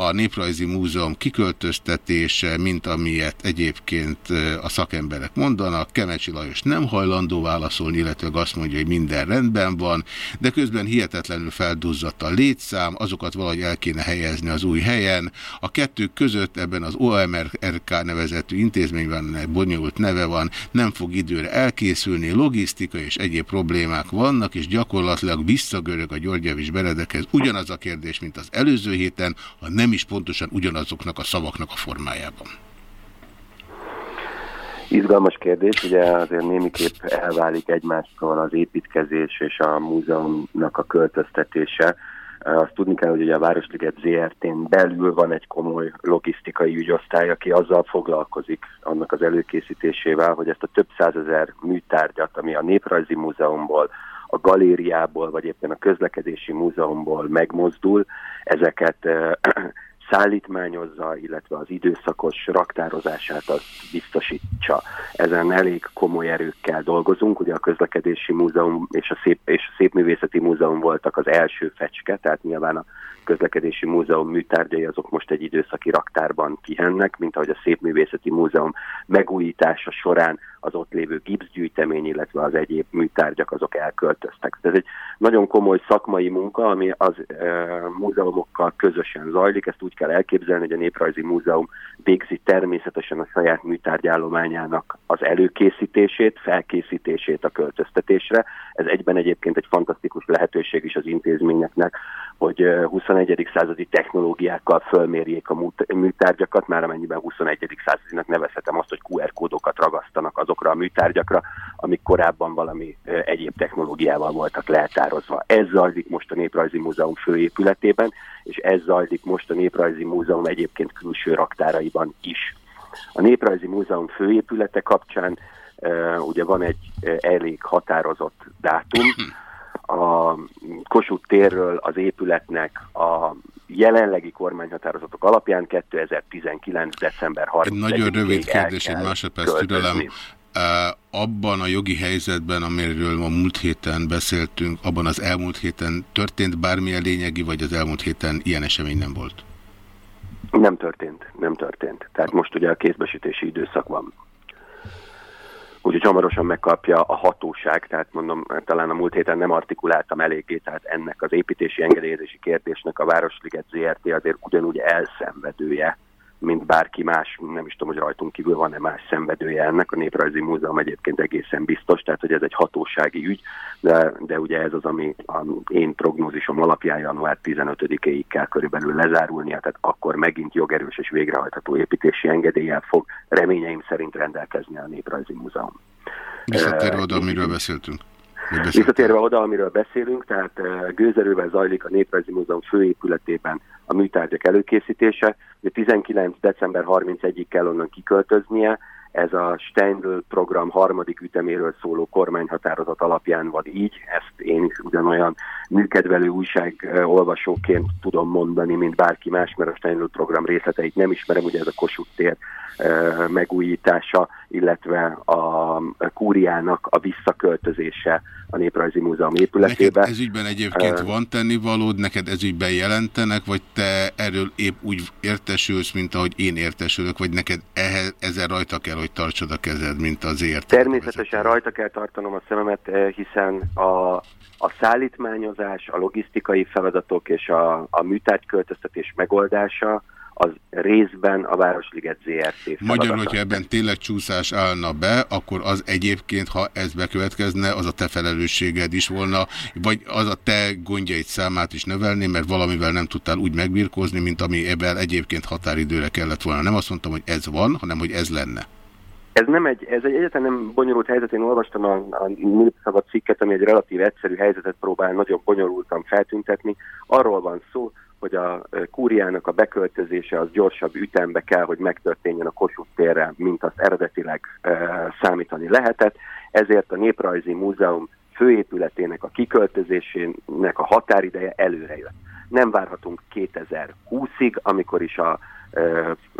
a Néprajzi Múzeum kiköltöztetése, mint amilyet egyébként a szakemberek mondanak. Kemecsi Lajos nem hajlandó válaszolni, illetve azt mondja, hogy minden rendben van, de közben hihetetlenül felduzzadt a létszám, azokat valahogy el kéne helyezni az új helyen. A kettő között ebben az OMRK nevezetű intézményben bonyolult neve van, nem fog időre elkészülni, logisztika és egyéb problémák vannak, és gyakorlatilag visszagörög a Györgyevics Benedekhez ugyanaz a kérdés, mint az előző héten, a nem nem is pontosan ugyanazoknak a szavaknak a formájában. Izgalmas kérdés, ugye azért némiképp elválik egymástól az építkezés és a múzeumnak a költöztetése. Azt tudni kell, hogy ugye a Városliget ZRT-n belül van egy komoly logisztikai ügyosztály, aki azzal foglalkozik annak az előkészítésével, hogy ezt a több százezer műtárgyat, ami a Néprajzi Múzeumból, a galériából, vagy éppen a közlekedési múzeumból megmozdul, ezeket szállítmányozza, illetve az időszakos raktározását azt biztosítsa. Ezen elég komoly erőkkel dolgozunk, ugye a közlekedési múzeum és a, szép, és a szépművészeti múzeum voltak az első fecske, tehát nyilván a közlekedési múzeum műtárgyai azok most egy időszaki raktárban kihennek, mint ahogy a Szépművészeti Múzeum megújítása során az ott lévő gipszgyűjtemény, illetve az egyéb műtárgyak azok elköltöztek. Ez egy nagyon komoly szakmai munka, ami az e, múzeumokkal közösen zajlik. Ezt úgy kell elképzelni, hogy a Néprajzi Múzeum végzi természetesen a saját műtárgyállományának az előkészítését, felkészítését a költöztetésre. Ez egyben egyébként egy fantasztikus lehetőség is az intézményeknek, hogy 21. századi technológiákkal fölmérjék a műtárgyakat, már amennyiben 21. századinak nevezhetem azt, hogy QR kódokat ragasztanak azokra a műtárgyakra, amik korábban valami egyéb technológiával voltak leltározva. Ez zajlik most a Néprajzi Múzeum főépületében, és ez zajlik most a Néprajzi Múzeum egyébként külső raktáraiban is. A Néprajzi Múzeum főépülete kapcsán uh, ugye van egy uh, elég határozott dátum, a Kossuth térről az épületnek a jelenlegi kormányhatározatok alapján 2019. december 31 Egy nagyon rövid kérdés, egy másodperc türelem. Abban a jogi helyzetben, amiről a múlt héten beszéltünk, abban az elmúlt héten történt bármilyen lényegi, vagy az elmúlt héten ilyen esemény nem volt? Nem történt, nem történt. Tehát most ugye a kézbesítési időszak van. Úgyhogy hamarosan megkapja a hatóság, tehát mondom, talán a múlt héten nem artikuláltam eléggé, tehát ennek az építési engedélyezési kérdésnek a Városliget ZRT. azért ugyanúgy elszenvedője, mint bárki más, nem is tudom, hogy rajtunk kívül van-e más szenvedője ennek, a Néprajzi Múzeum egyébként egészen biztos, tehát hogy ez egy hatósági ügy, de, de ugye ez az, ami a én prognózisom alapján január 15-éig kell körülbelül lezárulnia, tehát akkor megint jogerős és végrehajtható építési engedéllyel fog reményeim szerint rendelkezni a Néprajzi Múzeum. Visszatérve oda, amiről beszéltünk. Visszatérve oda, amiről beszélünk, tehát gőzerővel zajlik a Néprajzi Múzeum főépületében a műtárgyak előkészítése. 19. december 31-ig kell onnan kiköltöznie, ez a Steindl program harmadik üteméről szóló kormányhatározat alapján van így, ezt én is ugyanolyan műkedvelő újságolvasóként tudom mondani, mint bárki más, mert a Steindl program részleteit nem ismerem, ugye ez a Kossuth tér megújítása, illetve a kúriának a visszaköltözése a Néprajzi Múzeum épületébe. Neked ezügyben egyébként van tennivalód, neked ezügyben jelentenek, vagy te erről épp úgy értesülsz, mint ahogy én értesülök, vagy neked ehhez, ezzel rajta kell, hogy tartsod a kezed, mint az ért? Természetesen rajta kell tartanom a szememet, hiszen a, a szállítmányozás, a logisztikai feladatok és a, a műtárgyköltöztetés megoldása az részben a Városliget ZRT feladata. Magyarul, hogyha ebben tényleg csúszás állna be, akkor az egyébként, ha ez bekövetkezne, az a te felelősséged is volna, vagy az a te gondjaid számát is növelni, mert valamivel nem tudtál úgy megbirkózni, mint ami ebben egyébként határidőre kellett volna. Nem azt mondtam, hogy ez van, hanem hogy ez lenne. Ez nem egy, ez egy egyáltalán nem bonyolult helyzet. Én olvastam a, a Népszava cikket, ami egy relatív egyszerű helyzetet próbál nagyon bonyolultan feltüntetni. Arról van szó, hogy a kúriának a beköltözése az gyorsabb ütembe kell, hogy megtörténjen a Kossuth térre, mint azt eredetileg e, számítani lehetett. Ezért a Néprajzi Múzeum főépületének a kiköltözésének a határideje előre jött. Nem várhatunk 2020-ig, amikor is a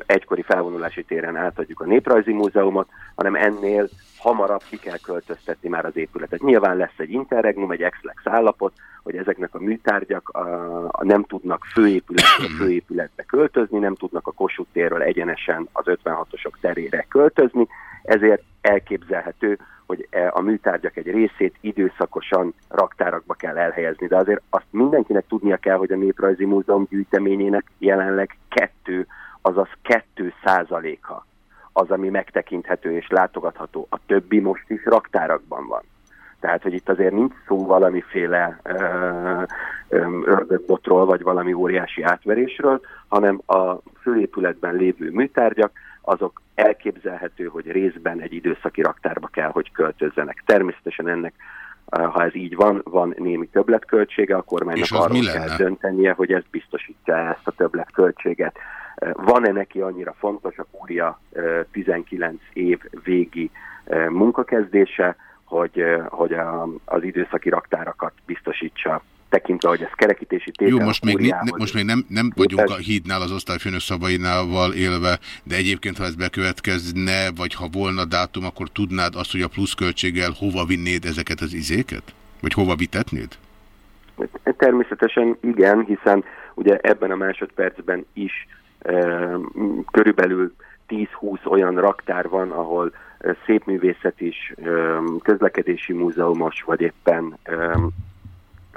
egykori felvonulási téren átadjuk a Néprajzi Múzeumot, hanem ennél hamarabb ki kell költöztetni már az épületet. Nyilván lesz egy interregnum, egy ex-lex állapot, hogy ezeknek a műtárgyak a, a nem tudnak főépületre, főépületbe költözni, nem tudnak a Kossuth térről egyenesen az 56-osok terére költözni, ezért elképzelhető, hogy e, a műtárgyak egy részét időszakosan raktárakba kell elhelyezni, de azért azt mindenkinek tudnia kell, hogy a Néprajzi Múzeum gyűjteményének jelenleg kettő, azaz kettő százaléka az, ami megtekinthető és látogatható. A többi most is raktárakban van. Tehát, hogy itt azért nincs szó valamiféle ördögbotról, vagy valami óriási átverésről, hanem a főépületben lévő műtárgyak, azok elképzelhető, hogy részben egy időszaki raktárba kell, hogy költözzenek. Természetesen ennek ha ez így van, van némi többletköltsége, a kormánynak arról kell döntenie, hogy ez biztosítja ezt a többletköltséget. Van-e neki annyira fontos a kúria 19 év végi munkakezdése, hogy, hogy a, az időszaki raktárakat biztosítsa tekintve, hogy ez kerekítési tétel. Jó, most még, ne, most még nem, nem vagyunk a hídnál, az osztályfőnök szavainával élve, de egyébként, ha ez bekövetkezne, vagy ha volna dátum, akkor tudnád azt, hogy a pluszköltséggel hova vinnéd ezeket az izéket? Vagy hova vitetnéd? Természetesen igen, hiszen ugye ebben a másodpercben is e, körülbelül 10-20 olyan raktár van, ahol szépművészet is, közlekedési múzeumos, vagy éppen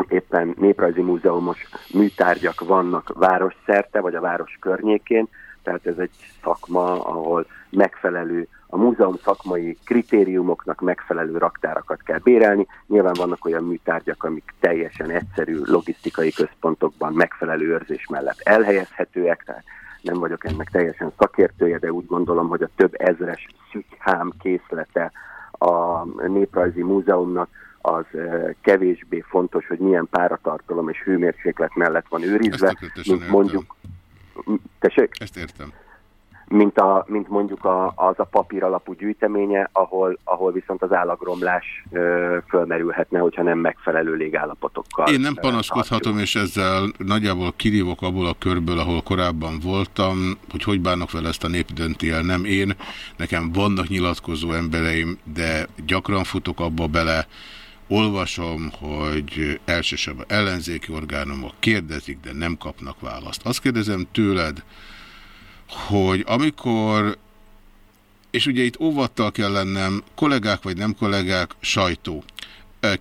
éppen néprajzi múzeumos műtárgyak vannak város szerte, vagy a város környékén, tehát ez egy szakma, ahol megfelelő, a múzeum szakmai kritériumoknak megfelelő raktárakat kell bérelni. Nyilván vannak olyan műtárgyak, amik teljesen egyszerű logisztikai központokban megfelelő őrzés mellett elhelyezhetőek, tehát nem vagyok ennek teljesen szakértője, de úgy gondolom, hogy a több ezres szükhám készlete a Néprajzi Múzeumnak az kevésbé fontos, hogy milyen páratartalom és hőmérséklet mellett van őrizve, mint mondjuk... Tessék? Ezt értem mint, a, mint mondjuk a, az a papír alapú gyűjteménye, ahol, ahol viszont az állagromlás ö, fölmerülhetne, hogyha nem megfelelő légállapotokkal. Én nem panaszkodhatom, és ezzel nagyjából kirívok abból a körből, ahol korábban voltam, hogy hogy bánok vele ezt a nép dönti el, nem én. Nekem vannak nyilatkozó embereim, de gyakran futok abba bele, olvasom, hogy elsősorban ellenzéki orgánumok kérdezik, de nem kapnak választ. Azt kérdezem tőled, hogy amikor, és ugye itt óvattal kell lennem, kollégák vagy nem kollégák, sajtó,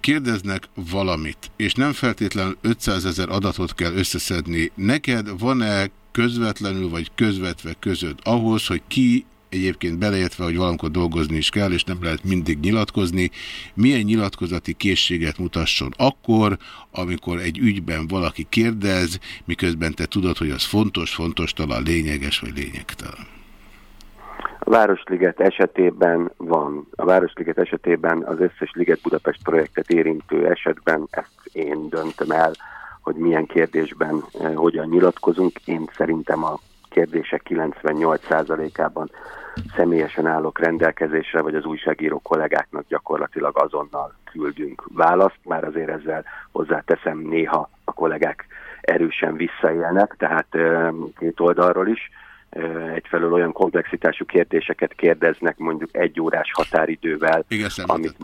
kérdeznek valamit, és nem feltétlenül 500 ezer adatot kell összeszedni, neked van-e közvetlenül vagy közvetve között ahhoz, hogy ki egyébként beleértve, hogy valamikor dolgozni is kell, és nem lehet mindig nyilatkozni, milyen nyilatkozati készséget mutasson akkor, amikor egy ügyben valaki kérdez, miközben te tudod, hogy az fontos, fontos, talán lényeges vagy lényegtelen. A Városliget esetében van. A Városliget esetében az összes Liget Budapest projektet érintő esetben ezt én döntöm el, hogy milyen kérdésben eh, hogyan nyilatkozunk. Én szerintem a kérdések 98%-ában személyesen állok rendelkezésre, vagy az újságíró kollégáknak gyakorlatilag azonnal küldünk választ. Már azért ezzel hozzáteszem, néha a kollégák erősen visszaélnek, tehát két oldalról is egyfelől olyan komplexitású kérdéseket kérdeznek mondjuk egy órás határidővel, Igen, amit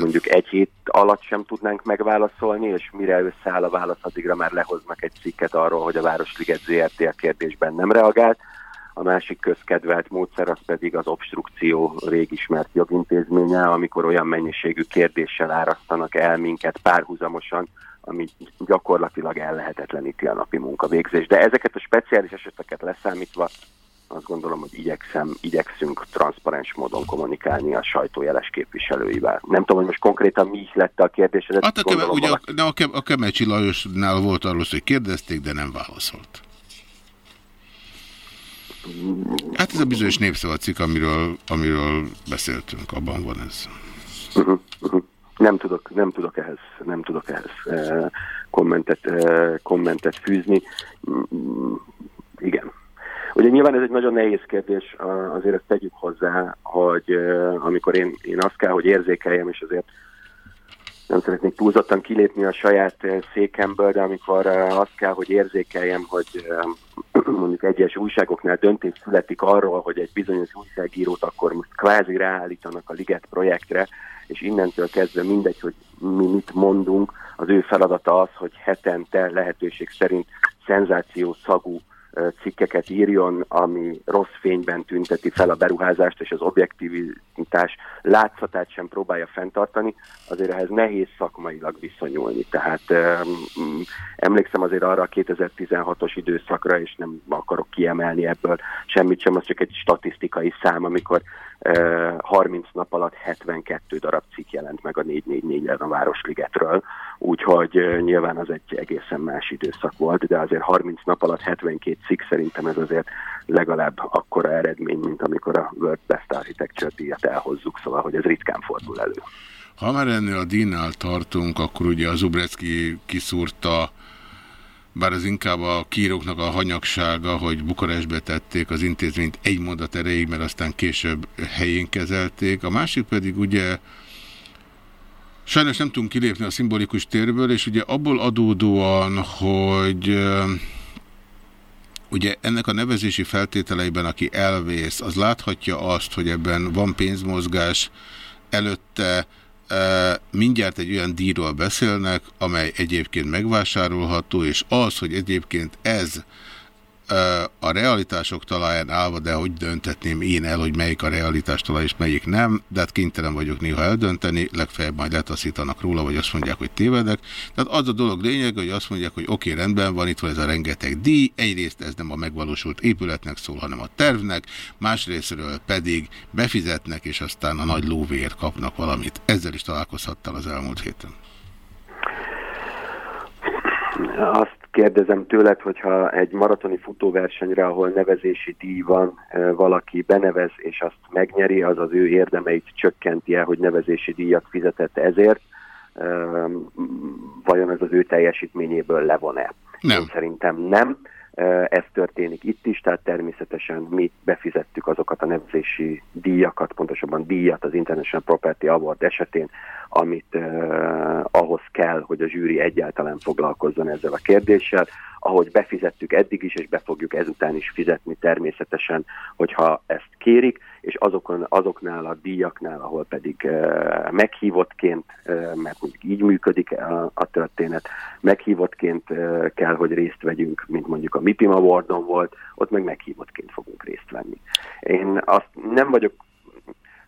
mondjuk egy hét alatt sem tudnánk megválaszolni, és mire összeáll a válasz, addigra már lehoznak egy cikket arról, hogy a Városliget ZRT a kérdésben nem reagált. A másik közkedvelt módszer az pedig az obstrukció régismert jogintézménye, amikor olyan mennyiségű kérdéssel árasztanak el minket párhuzamosan ami gyakorlatilag ellehetetleníti a napi munkavégzést. De ezeket a speciális eseteket leszámítva azt gondolom, hogy igyekszem, igyekszünk transzparens módon kommunikálni a sajtójeles képviselőivel. Nem tudom, hogy most konkrétan mi is lett a kérdés. Hát a, keme, ugye valaki... a, a, a Kemecsi Lajosnál volt arról, hogy kérdezték, de nem válaszolt. Hát ez a bizonyos népszavacik, amiről, amiről beszéltünk, abban van ez. Uh -huh, uh -huh. Nem tudok, nem tudok ehhez, nem tudok ehhez uh, kommentet, uh, kommentet fűzni. Uh, igen. Ugye nyilván ez egy nagyon nehéz kérdés, azért ezt tegyük hozzá, hogy uh, amikor én, én azt kell, hogy érzékeljem, és azért nem szeretnék túlzottan kilépni a saját székemből, de amikor azt kell, hogy érzékeljem, hogy mondjuk egyes újságoknál döntés születik arról, hogy egy bizonyos újságírót akkor most kvázi ráállítanak a Liget projektre, és innentől kezdve mindegy, hogy mi mit mondunk, az ő feladata az, hogy hetente lehetőség szerint szenzáció szagú cikkeket írjon, ami rossz fényben tünteti fel a beruházást, és az objektivitás látszatát sem próbálja fenntartani, azért ehhez nehéz szakmailag viszonyulni. Tehát um, emlékszem azért arra a 2016-os időszakra, és nem akarok kiemelni ebből semmit sem, az csak egy statisztikai szám, amikor 30 nap alatt 72 darab cikk jelent meg a 444-en a Városligetről, úgyhogy nyilván az egy egészen más időszak volt, de azért 30 nap alatt 72 cikk szerintem ez azért legalább akkora eredmény, mint amikor a World Best Architecture díjat elhozzuk, szóval hogy ez ritkán fordul elő. Ha már ennél a díjnál tartunk, akkor ugye az Ubrecki kiszúrta bár az inkább a kíróknak a hanyagsága, hogy Bukarestbe tették az intézményt egy mondat erejéig, mert aztán később helyén kezelték. A másik pedig ugye sajnos nem tudunk kilépni a szimbolikus térből, és ugye abból adódóan, hogy ugye ennek a nevezési feltételeiben, aki elvész, az láthatja azt, hogy ebben van pénzmozgás, előtte mindjárt egy olyan díjról beszélnek, amely egyébként megvásárolható, és az, hogy egyébként ez a realitások talaján állva, de hogy döntetném én el, hogy melyik a realitás talaj és melyik nem, de hát kénytelen vagyok néha eldönteni, legfeljebb majd letaszítanak róla, vagy azt mondják, hogy tévedek. Tehát az a dolog lényeg, hogy azt mondják, hogy oké, okay, rendben van, itt van ez a rengeteg díj, egyrészt ez nem a megvalósult épületnek szól, hanem a tervnek, másrésztről pedig befizetnek, és aztán a nagy lóvéért kapnak valamit. Ezzel is találkozhattál az elmúlt héten. Azt kérdezem tőled, hogyha egy maratoni futóversenyre, ahol nevezési díj van, valaki benevez és azt megnyeri, az az ő érdemeit csökkenti-e, hogy nevezési díjat fizetett ezért, vajon ez az ő teljesítményéből levon-e? Nem. Én szerintem nem. Ez történik itt is, tehát természetesen mi befizettük azokat a nevezési díjakat, pontosabban díjat az International Property Award esetén, amit uh, ahhoz kell, hogy a zsűri egyáltalán foglalkozzon ezzel a kérdéssel. Ahogy befizettük eddig is, és be fogjuk ezután is fizetni természetesen, hogyha ezt kérik, és azokon, azoknál a díjaknál, ahol pedig uh, meghívottként, uh, mert mondjuk így működik a, a történet, meghívottként uh, kell, hogy részt vegyünk, mint mondjuk a MIPIM Awardon volt, ott meg meghívottként fogunk részt venni. Én azt nem vagyok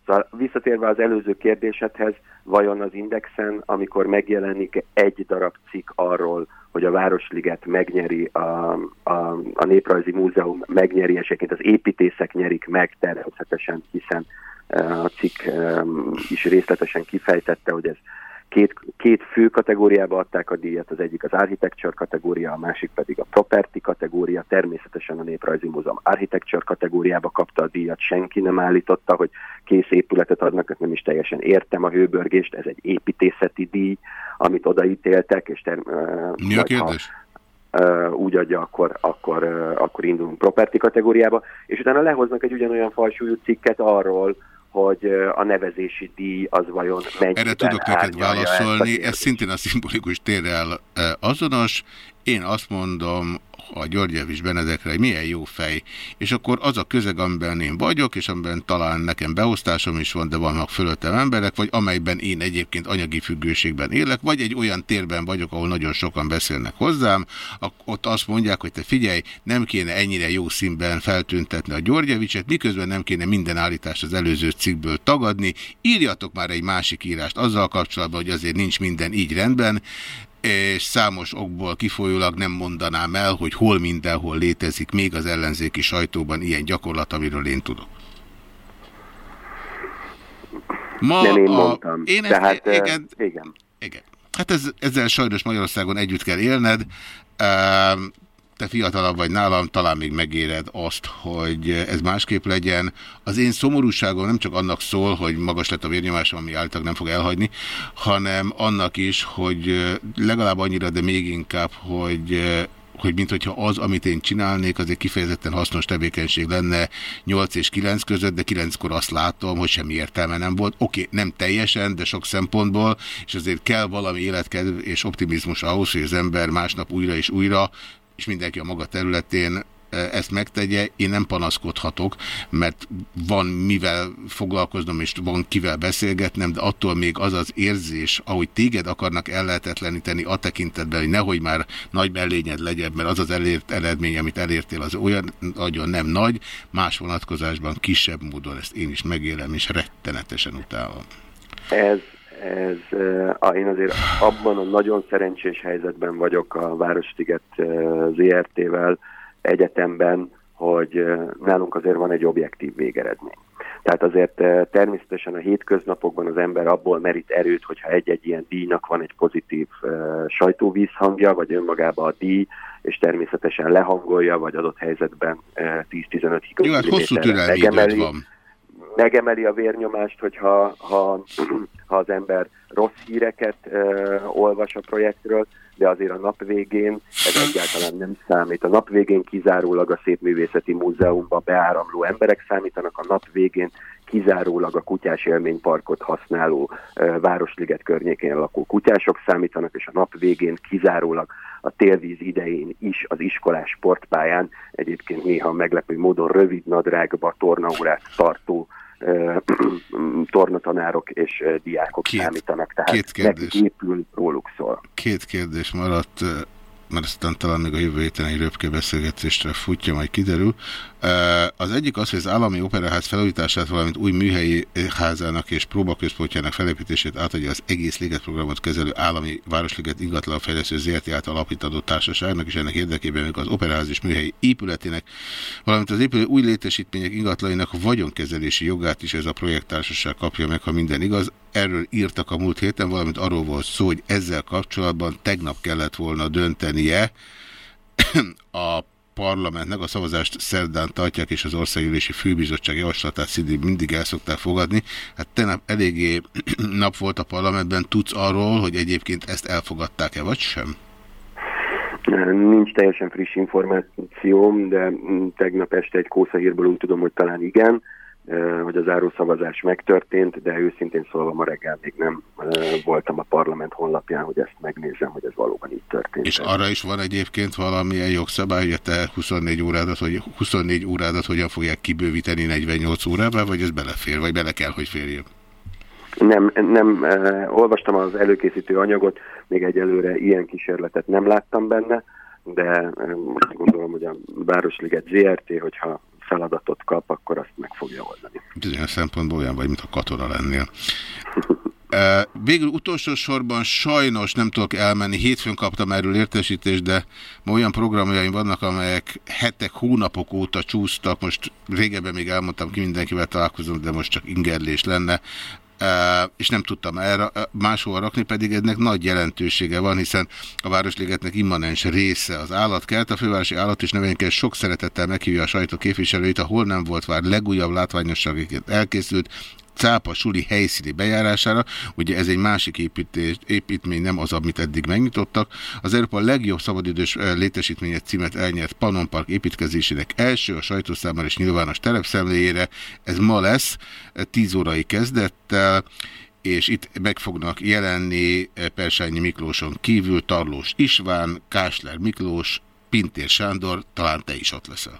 Szóval visszatérve az előző kérdésedhez, vajon az Indexen, amikor megjelenik egy darab cikk arról, hogy a Városliget megnyeri, a, a, a Néprajzi Múzeum megnyeri, és az építészek nyerik meg természetesen, hiszen eh, a cikk is részletesen kifejtette, hogy ez Két, két fő kategóriába adták a díjat, az egyik az architecture kategória, a másik pedig a property kategória. Természetesen a Néprajzi Múzeum architecture kategóriába kapta a díjat, senki nem állította, hogy kész épületet adnak, ezt nem is teljesen értem a hőbörgést, ez egy építészeti díj, amit odaítéltek, és term, Mi a kérdés? Ha, úgy adja, akkor, akkor, akkor indulunk property kategóriába, és utána lehoznak egy ugyanolyan falsúlyú cikket arról, hogy a nevezési díj az vajon mennyiben Erre tudok neked válaszolni, ez szintén a szimbolikus térrel azonos. Én azt mondom, a Györgyevics Benedekre, hogy milyen jó fej. És akkor az a közeg, amiben én vagyok, és amiben talán nekem beosztásom is van, de vannak fölöttem emberek, vagy amelyben én egyébként anyagi függőségben élek, vagy egy olyan térben vagyok, ahol nagyon sokan beszélnek hozzám, ott azt mondják, hogy te figyelj, nem kéne ennyire jó színben feltüntetni a Györgyevicset, miközben nem kéne minden állítást az előző cikkből tagadni. Írjatok már egy másik írást azzal kapcsolatban, hogy azért nincs minden így rendben, és számos okból kifolyólag nem mondanám el, hogy hol mindenhol létezik még az ellenzéki sajtóban ilyen gyakorlat, amiről én tudok. Ma nem én a... mondtam. Én ezt, Tehát, igen, igen. igen. Hát ez, ezzel sajnos Magyarországon együtt kell élned. Te fiatalabb vagy nálam, talán még megéred azt, hogy ez másképp legyen. Az én szomorúságom nem csak annak szól, hogy magas lett a vérnyomásom, ami általában nem fog elhagyni, hanem annak is, hogy legalább annyira, de még inkább, hogy hogy mint hogyha az, amit én csinálnék, az egy kifejezetten hasznos tevékenység lenne 8 és 9 között, de 9-kor azt látom, hogy semmi értelme nem volt. Oké, okay, nem teljesen, de sok szempontból, és azért kell valami életkedv és optimizmus ahhoz, hogy az ember másnap újra és újra és mindenki a maga területén ezt megtegye, én nem panaszkodhatok, mert van mivel foglalkoznom, és van kivel beszélgetnem, de attól még az az érzés, ahogy téged akarnak ellehetetleníteni a tekintetben, hogy nehogy már nagy mellényed legyen, mert az az elért eredmény, amit elértél, az olyan nagyon nem nagy, más vonatkozásban kisebb módon ezt én is megélem, és rettenetesen utálom. Ez ez, én azért abban a nagyon szerencsés helyzetben vagyok a Városliget ZRT-vel, egyetemben, hogy nálunk azért van egy objektív végeredmény. Tehát azért természetesen a hétköznapokban az ember abból merít erőt, hogyha egy-egy ilyen díjnak van egy pozitív sajtóvízhangja, vagy önmagában a díj, és természetesen lehangolja, vagy adott helyzetben 10-15 Jó, hát hosszú megemeli, van. Megemeli a vérnyomást, hogyha ha, ha az ember rossz híreket olvas a projektről, de azért a nap végén ez egyáltalán nem számít. A nap végén kizárólag a Szépművészeti Múzeumban beáramló emberek számítanak, a nap végén kizárólag a kutyás élményparkot használó uh, Városliget környékén lakó kutyások számítanak, és a nap végén kizárólag a télvíz idején is az iskolás sportpályán egyébként néha meglepő módon rövid nadrágba tornaórát tartó tornatanárok és diákok két, számítanak, tehát két kérdés. épül róluk szól. Két kérdés maradt mert aztán talán még a jövő héten egy röpke beszélgetésre futja, majd kiderül. Az egyik az, hogy az állami operaház felújítását, valamint új műhelyi házának és próbaközpontjának felépítését átadja az egész ligetprogramot kezelő állami Városliget ingatlanfejlesztő ZRT által alapítadott társaságnak, és ennek érdekében még az operaház és műhelyi épületének, valamint az épülő új létesítmények ingatlainak vagyonkezelési jogát is ez a projekttársaság kapja meg, ha minden igaz. Erről írtak a múlt héten, valamint arról volt szó, hogy ezzel kapcsolatban tegnap kellett volna döntenie a parlamentnek a szavazást szerdán tartják, és az országgyűlési főbizottság javaslatát szintén mindig el szokták fogadni. Hát tegnap eléggé nap volt a parlamentben. Tudsz arról, hogy egyébként ezt elfogadták-e, vagy sem? Nincs teljesen friss információm, de tegnap este egy kószahírből úgy tudom, hogy talán igen hogy az árószavazás megtörtént, de őszintén szólva ma reggel még nem voltam a parlament honlapján, hogy ezt megnézem, hogy ez valóban így történt. És arra is van egyébként valamilyen jogszabály, hogy te 24 órádat, hogy 24 órádat hogyan fogják kibővíteni 48 órába, vagy ez belefér, vagy bele kell, hogy férjön? Nem, nem eh, olvastam az előkészítő anyagot, még egyelőre ilyen kísérletet nem láttam benne, de eh, gondolom, hogy a Városliget ZRT, hogyha feladatot kap, akkor azt meg fogja oldani. Bizonyos szempontból olyan vagy, mintha katona lennél. Végül utolsó sorban sajnos nem tudok elmenni. Hétfőn kaptam erről értesítést, de ma olyan programjaim vannak, amelyek hetek, hónapok óta csúsztak. Most régebben még elmondtam ki mindenkivel találkozom, de most csak ingerlés lenne és nem tudtam erre máshol rakni, pedig ennek nagy jelentősége van, hiszen a Városligetnek immanens része az állatkert. A fővárosi állat és növénykert sok szeretettel meghívja a sajtó képviselőit, ahol nem volt vár legújabb látványosságért elkészült Cápa suli helyszíni bejárására, ugye ez egy másik építés, építmény, nem az, amit eddig megnyitottak. Az Európa legjobb szabadidős létesítménye címet elnyert Pannon Park építkezésének első a sajtószámára és nyilvános terepszemléjére. Ez ma lesz, 10 órai kezdettel és itt meg fognak jelenni Persányi Miklóson kívül Tarlós István, Kásler Miklós, Pintér Sándor, talán te is ott leszel.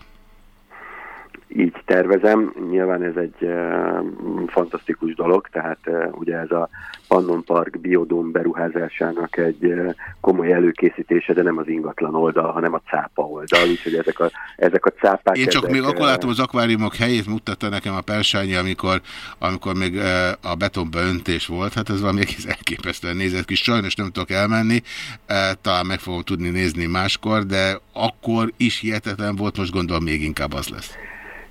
Így tervezem. Nyilván ez egy uh, fantasztikus dolog, tehát uh, ugye ez a Pannon Park biodóm beruházásának egy uh, komoly előkészítése, de nem az ingatlan oldal, hanem a cápa oldal, úgyhogy ezek a, ezek a cápák... Én csak ezek, még akkor látom az akváriumok helyét, mutatta nekem a persányi, amikor, amikor még uh, a betonba öntés volt, hát ez valami egész elképesztően nézett ki, sajnos nem tudok elmenni, uh, talán meg fogom tudni nézni máskor, de akkor is hihetetlen volt, most gondolom még inkább az lesz.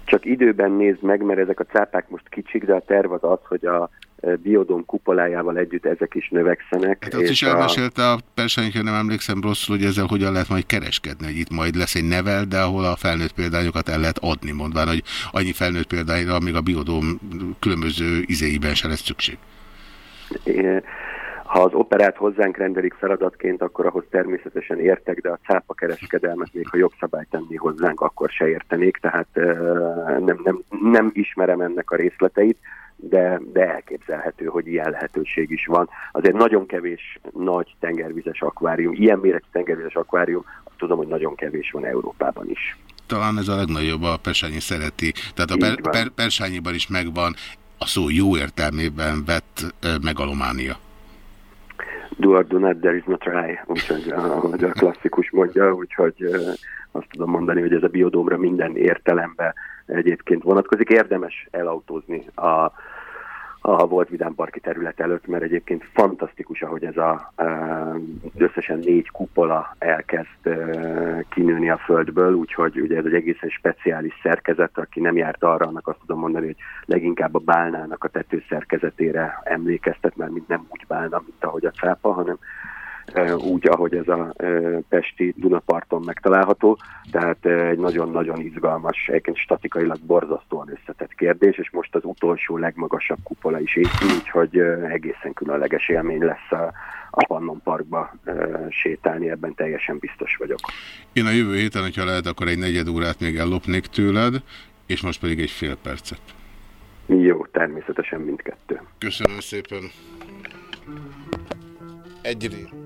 Csak időben nézd meg, mert ezek a cápák most kicsik, de a terv az az, hogy a e, biodóm kupolájával együtt ezek is növekszenek. Hát azt is elmesélte a persányikre, nem emlékszem rosszul, hogy ezzel hogyan lehet majd kereskedni, hogy itt majd lesz egy nevel, de ahol a felnőtt példányokat el lehet adni, mondván, hogy annyi felnőtt példányra, amíg a biodóm különböző izéiben se lesz szükség. É ha az operát hozzánk rendelik feladatként, akkor ahhoz természetesen értek, de a cápa kereskedelmet még ha jogszabályt tenni hozzánk, akkor se értenék, tehát nem, nem, nem ismerem ennek a részleteit, de, de elképzelhető, hogy ilyen lehetőség is van. Azért nagyon kevés nagy tengervizes akvárium, ilyen méretű tengervizes akvárium, tudom, hogy nagyon kevés van Európában is. Talán ez a legnagyobb, a Persányi szereti. Tehát a per, per, Persányiban is megvan a szó jó értelmében vett megalománia. Do or there is no try, úgyhogy a klasszikus mondja, úgyhogy azt tudom mondani, hogy ez a biodómra minden értelemben egyébként vonatkozik. Érdemes elautózni a, a volt Vidám Parki terület előtt, mert egyébként fantasztikus, ahogy ez a összesen négy kupola elkezd kinőni a földből, úgyhogy ugye ez egy egészen speciális szerkezet, aki nem járt arra, annak azt tudom mondani, hogy leginkább a bálnának a tetőszerkezetére emlékeztet, mert nem úgy bálna, mint ahogy a cápa, hanem úgy, ahogy ez a Pesti Dunaparton megtalálható. Tehát egy nagyon-nagyon izgalmas, egyébként statikailag borzasztóan összetett kérdés, és most az utolsó legmagasabb kupola is épül, úgyhogy egészen különleges élmény lesz a, a Pannon Parkba sétálni, ebben teljesen biztos vagyok. Én a jövő héten, hogyha lehet, akkor egy negyed órát még ellopnék tőled, és most pedig egy fél percet. Jó, természetesen mindkettő. Köszönöm szépen. Egyre.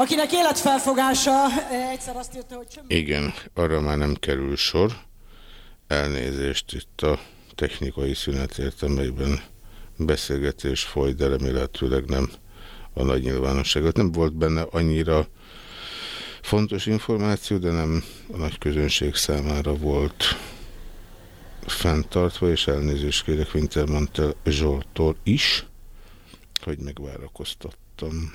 Akinek életfelfogása egyszer azt írta, hogy... Igen, arra már nem kerül sor. Elnézést itt a technikai szünetért, amelyben beszélgetés folyt, de remélhetőleg nem a nagy nyilvánosságot. Nem volt benne annyira fontos információ, de nem a nagy közönség számára volt fenntartva, és elnézést kérek Wintermantel Zsoltól is, hogy megvárakoztattam.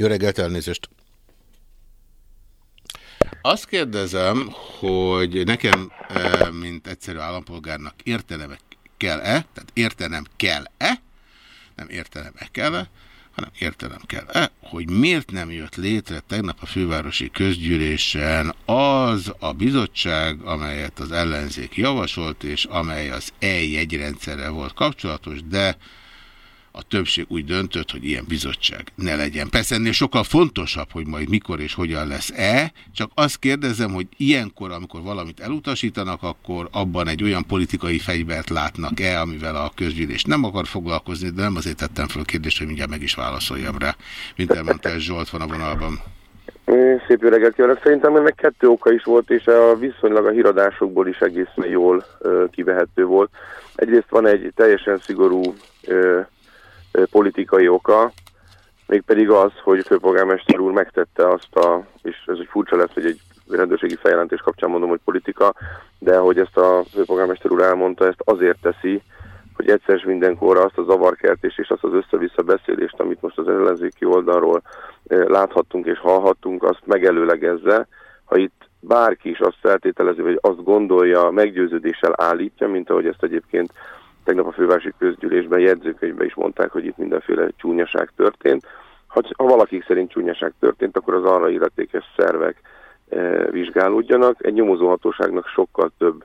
Jó reggelt, elnézést! Azt kérdezem, hogy nekem, eh, mint egyszerű állampolgárnak értenem kell-e, tehát értenem kell-e, nem értenem-e kell-e, hanem értenem kell-e, hogy miért nem jött létre tegnap a fővárosi közgyűlésen az a bizottság, amelyet az ellenzék javasolt, és amely az e-jegyrendszerre volt kapcsolatos, de a többség úgy döntött, hogy ilyen bizottság ne legyen. Persze ennél sokkal fontosabb, hogy majd mikor és hogyan lesz-e, csak azt kérdezem, hogy ilyenkor, amikor valamit elutasítanak, akkor abban egy olyan politikai fegyvert látnak-e, amivel a közgyűlés nem akar foglalkozni, de nem azért tettem föl kérdést, hogy mindjárt meg is válaszoljam rá. Mint elmondta, Zsolt van a vonalban. Szép jó reggelt kívánok. Szerintem ennek kettő oka is volt, és a viszonylag a híradásokból is egészen jól kivehető volt. Egyrészt van egy teljesen szigorú politikai oka, mégpedig az, hogy a főpolgármester úr megtette azt a, és ez egy furcsa lesz, hogy egy rendőrségi feljelentés kapcsán mondom, hogy politika, de hogy ezt a főpolgármester úr elmondta, ezt azért teszi, hogy egyszer mindenkorra azt a zavarkertés és azt az össze-vissza beszélést, amit most az ellenzéki oldalról láthattunk és hallhattunk, azt megelőlegezze, ha itt bárki is azt feltételezi, vagy azt gondolja, meggyőződéssel állítja, mint ahogy ezt egyébként tegnap a fővárosi közgyűlésben jegyzőkönyvben is mondták, hogy itt mindenféle csúnyaság történt. Ha, ha valakik szerint csúnyaság történt, akkor az arra illetékes szervek e, vizsgálódjanak. Egy nyomozóhatóságnak sokkal több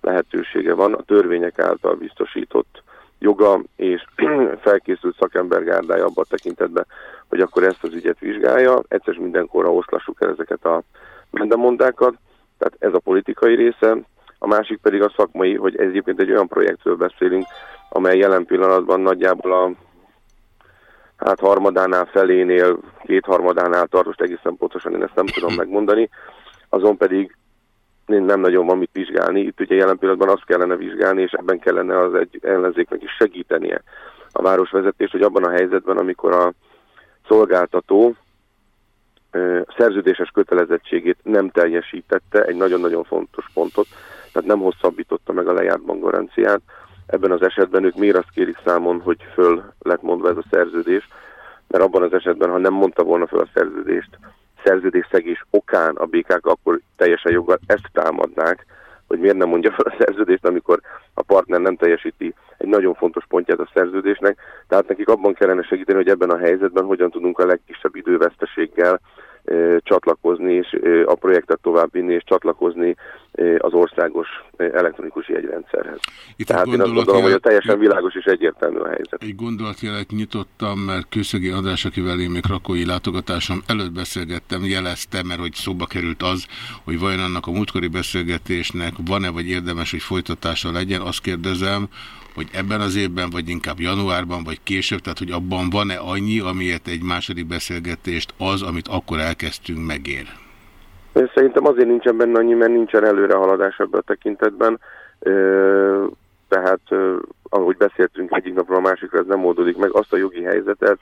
lehetősége van a törvények által biztosított joga és felkészült szakembergárdája abban a tekintetben, hogy akkor ezt az ügyet vizsgálja. Egyszer mindenkorra oszlassuk el ezeket a mendemondákat, tehát ez a politikai része a másik pedig a szakmai, hogy ez egyébként egy olyan projektről beszélünk, amely jelen pillanatban nagyjából a hát harmadánál, felénél, kétharmadánál tart, most egészen pontosan én ezt nem tudom megmondani, azon pedig nem nagyon van mit vizsgálni. Itt ugye jelen pillanatban azt kellene vizsgálni, és ebben kellene az egy ellenzéknek is segítenie a városvezetés, hogy abban a helyzetben, amikor a szolgáltató szerződéses kötelezettségét nem teljesítette, egy nagyon-nagyon fontos pontot, tehát nem hosszabbította meg a lejárt bankgaranciát. Ebben az esetben ők miért azt kérik számon, hogy föl lett mondva ez a szerződés, mert abban az esetben, ha nem mondta volna föl a szerződést, szerződésszegés okán a békák akkor teljesen joggal ezt támadnák, hogy miért nem mondja fel a szerződést, amikor a partner nem teljesíti egy nagyon fontos pontját a szerződésnek. Tehát nekik abban kellene segíteni, hogy ebben a helyzetben hogyan tudunk a legkisebb időveszteséggel csatlakozni, és a projektet továbbvinni, és csatlakozni az országos elektronikus jegyrendszerhez. Itt Tehát én azt gondolom, hogy a teljesen világos és egyértelmű a helyzet. Egy gondolatjelet nyitottam, mert Kőszegi András, akivel én még rakói látogatásom előtt beszélgettem, jelezte, mert hogy szóba került az, hogy vajon annak a múltkori beszélgetésnek van-e vagy érdemes, hogy folytatása legyen, azt kérdezem, hogy ebben az évben, vagy inkább januárban, vagy később, tehát hogy abban van-e annyi, amiért egy második beszélgetést az, amit akkor elkezdtünk, megér? Szerintem azért nincsen benne annyi, mert nincsen előrehaladás ebben a tekintetben. Tehát, ahogy beszéltünk egyik napról a másikra, ez nem oldódik meg. Azt a jogi helyzetet,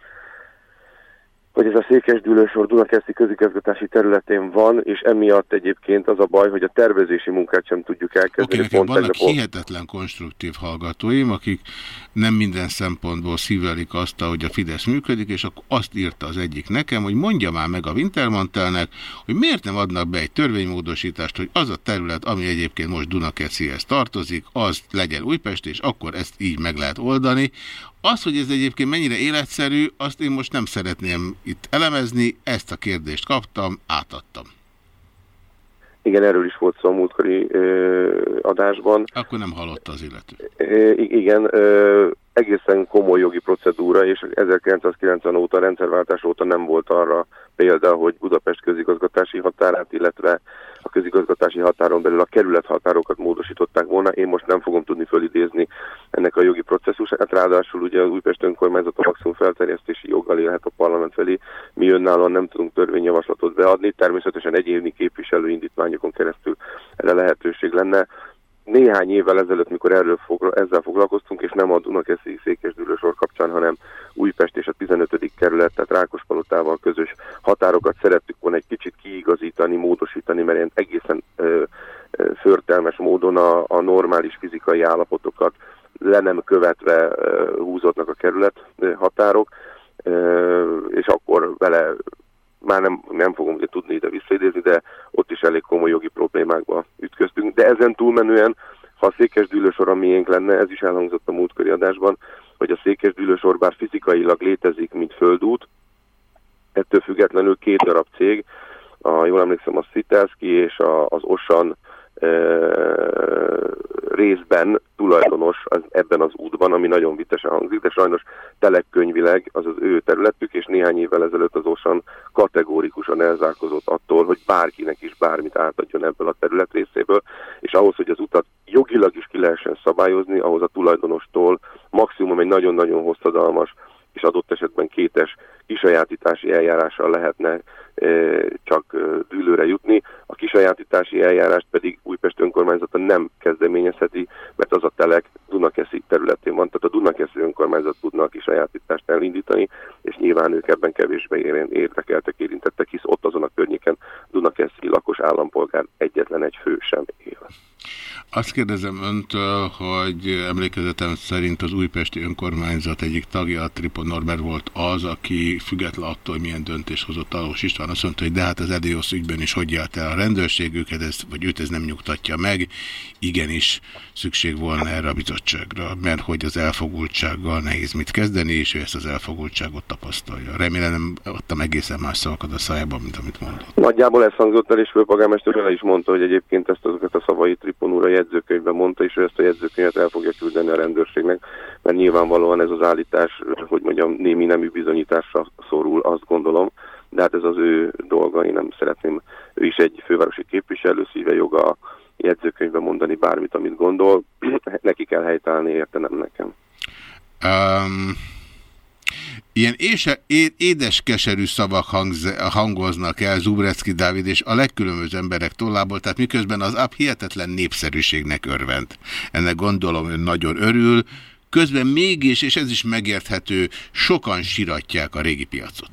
hogy ez a székesdülősor Dunakeszi közigazgatási területén van, és emiatt egyébként az a baj, hogy a tervezési munkát sem tudjuk elkezdeni. Okay, vannak tegnap... hihetetlen konstruktív hallgatóim, akik nem minden szempontból szívelik azt, hogy a Fidesz működik, és akkor azt írta az egyik nekem, hogy mondja már meg a Wintermantelnek, hogy miért nem adnak be egy törvénymódosítást, hogy az a terület, ami egyébként most Dunakeszihez tartozik, az legyen Újpest, és akkor ezt így meg lehet oldani. Az, hogy ez egyébként mennyire életszerű, azt én most nem szeretném itt elemezni, ezt a kérdést kaptam, átadtam. Igen, erről is volt szó a múltkori ö, adásban. Akkor nem hallotta az illető. Igen, ö, egészen komoly jogi procedúra, és 1990 óta, rendszerváltás óta nem volt arra példa, hogy Budapest közigazgatási határát, illetve a közigazgatási határon belül a kerület határokat módosították volna. Én most nem fogom tudni fölidézni ennek a jogi processzusát. Ráadásul ugye az Újpest önkormányzat a maximum felterjesztési joggal élhet a parlament felé. Mi önállóan nem tudunk törvényjavaslatot beadni. Természetesen egyéni képviselő indítványokon keresztül erre lehetőség lenne néhány évvel ezelőtt, mikor erről fogla, ezzel foglalkoztunk, és nem a Dunakeszi székesdülősor kapcsán, hanem Újpest és a 15. kerület, tehát Rákospalotával közös határokat szerettük volna egy kicsit kiigazítani, módosítani, mert ilyen egészen ö, ö, förtelmes módon a, a normális fizikai állapotokat le nem követve ö, húzottnak a kerület ö, határok, ö, és akkor vele már nem, nem fogom ugye tudni ide visszaidézni, de ott is elég komoly jogi problémákba ütköztünk. De ezen túlmenően, ha a székesdűlősor a miénk lenne, ez is elhangzott a múltkori adásban, hogy a székesdűlősor bár fizikailag létezik, mint földút, ettől függetlenül két darab cég, a, jól emlékszem a Szitelszki és a, az Osan részben tulajdonos az, ebben az útban, ami nagyon vitesen hangzik, de sajnos telekkönyvileg az az ő területük, és néhány évvel ezelőtt az Osan kategórikusan elzárkozott attól, hogy bárkinek is bármit átadjon ebből a terület részéből, és ahhoz, hogy az utat jogilag is ki lehessen szabályozni, ahhoz a tulajdonostól maximum egy nagyon-nagyon hosszadalmas és adott esetben kétes kisajátítási eljárással lehetne e, csak e, dűlőre jutni. A kisajátítási eljárást pedig Újpest önkormányzata nem kezdeményezheti, mert az a telek Dunakeszi területén van, tehát a Dunakeszi önkormányzat tudna a kisajátítást elindítani, és nyilván ők ebben kevésbé érdekeltek, érintettek, hisz ott azon a környéken Dunakeszi lakos állampolgár egyetlen egy fő sem él. Azt kérdezem öntől, hogy emlékezetem szerint az újpesti önkormányzat egyik tagja, a Tripon Norbert volt az, aki független attól, milyen döntés hozott Alós István, azt mondta, hogy de hát az Ediosz ügyben is hogy járt el a rendőrség, őket ez, vagy őt ez nem nyugtatja meg. Igenis szükség volna erre a bizottságra, mert hogy az elfogultsággal nehéz mit kezdeni, és ő ezt az elfogultságot tapasztalja. Remélem nem adtam egészen más szavakat a szájában, mint amit mondott. Nagyjából ezt hangzott el, és főpolgármester is mondta, hogy egyébként ezt azokat a szavai Tripon úr jegyzőkönyvben mondta, és ő ezt a jegyzőkönyvet el fogja küldeni a rendőrségnek, mert nyilvánvalóan ez az állítás, hogy mondjam, némi nemű bizonyításra szorul, azt gondolom, de hát ez az ő dolga, én nem szeretném, ő is egy fővárosi képviselő, szíve joga a jegyzőkönyvben mondani bármit, amit gondol, neki kell helytállni, érte nem nekem. Um, ilyen ése, édes keserű szavak hangz, hangoznak el Zubrecki Dávid és a legkülönböző emberek tollából, tehát miközben az app hihetetlen népszerűségnek örvend. Ennek gondolom ön nagyon örül, közben mégis, és ez is megérthető, sokan siratják a régi piacot.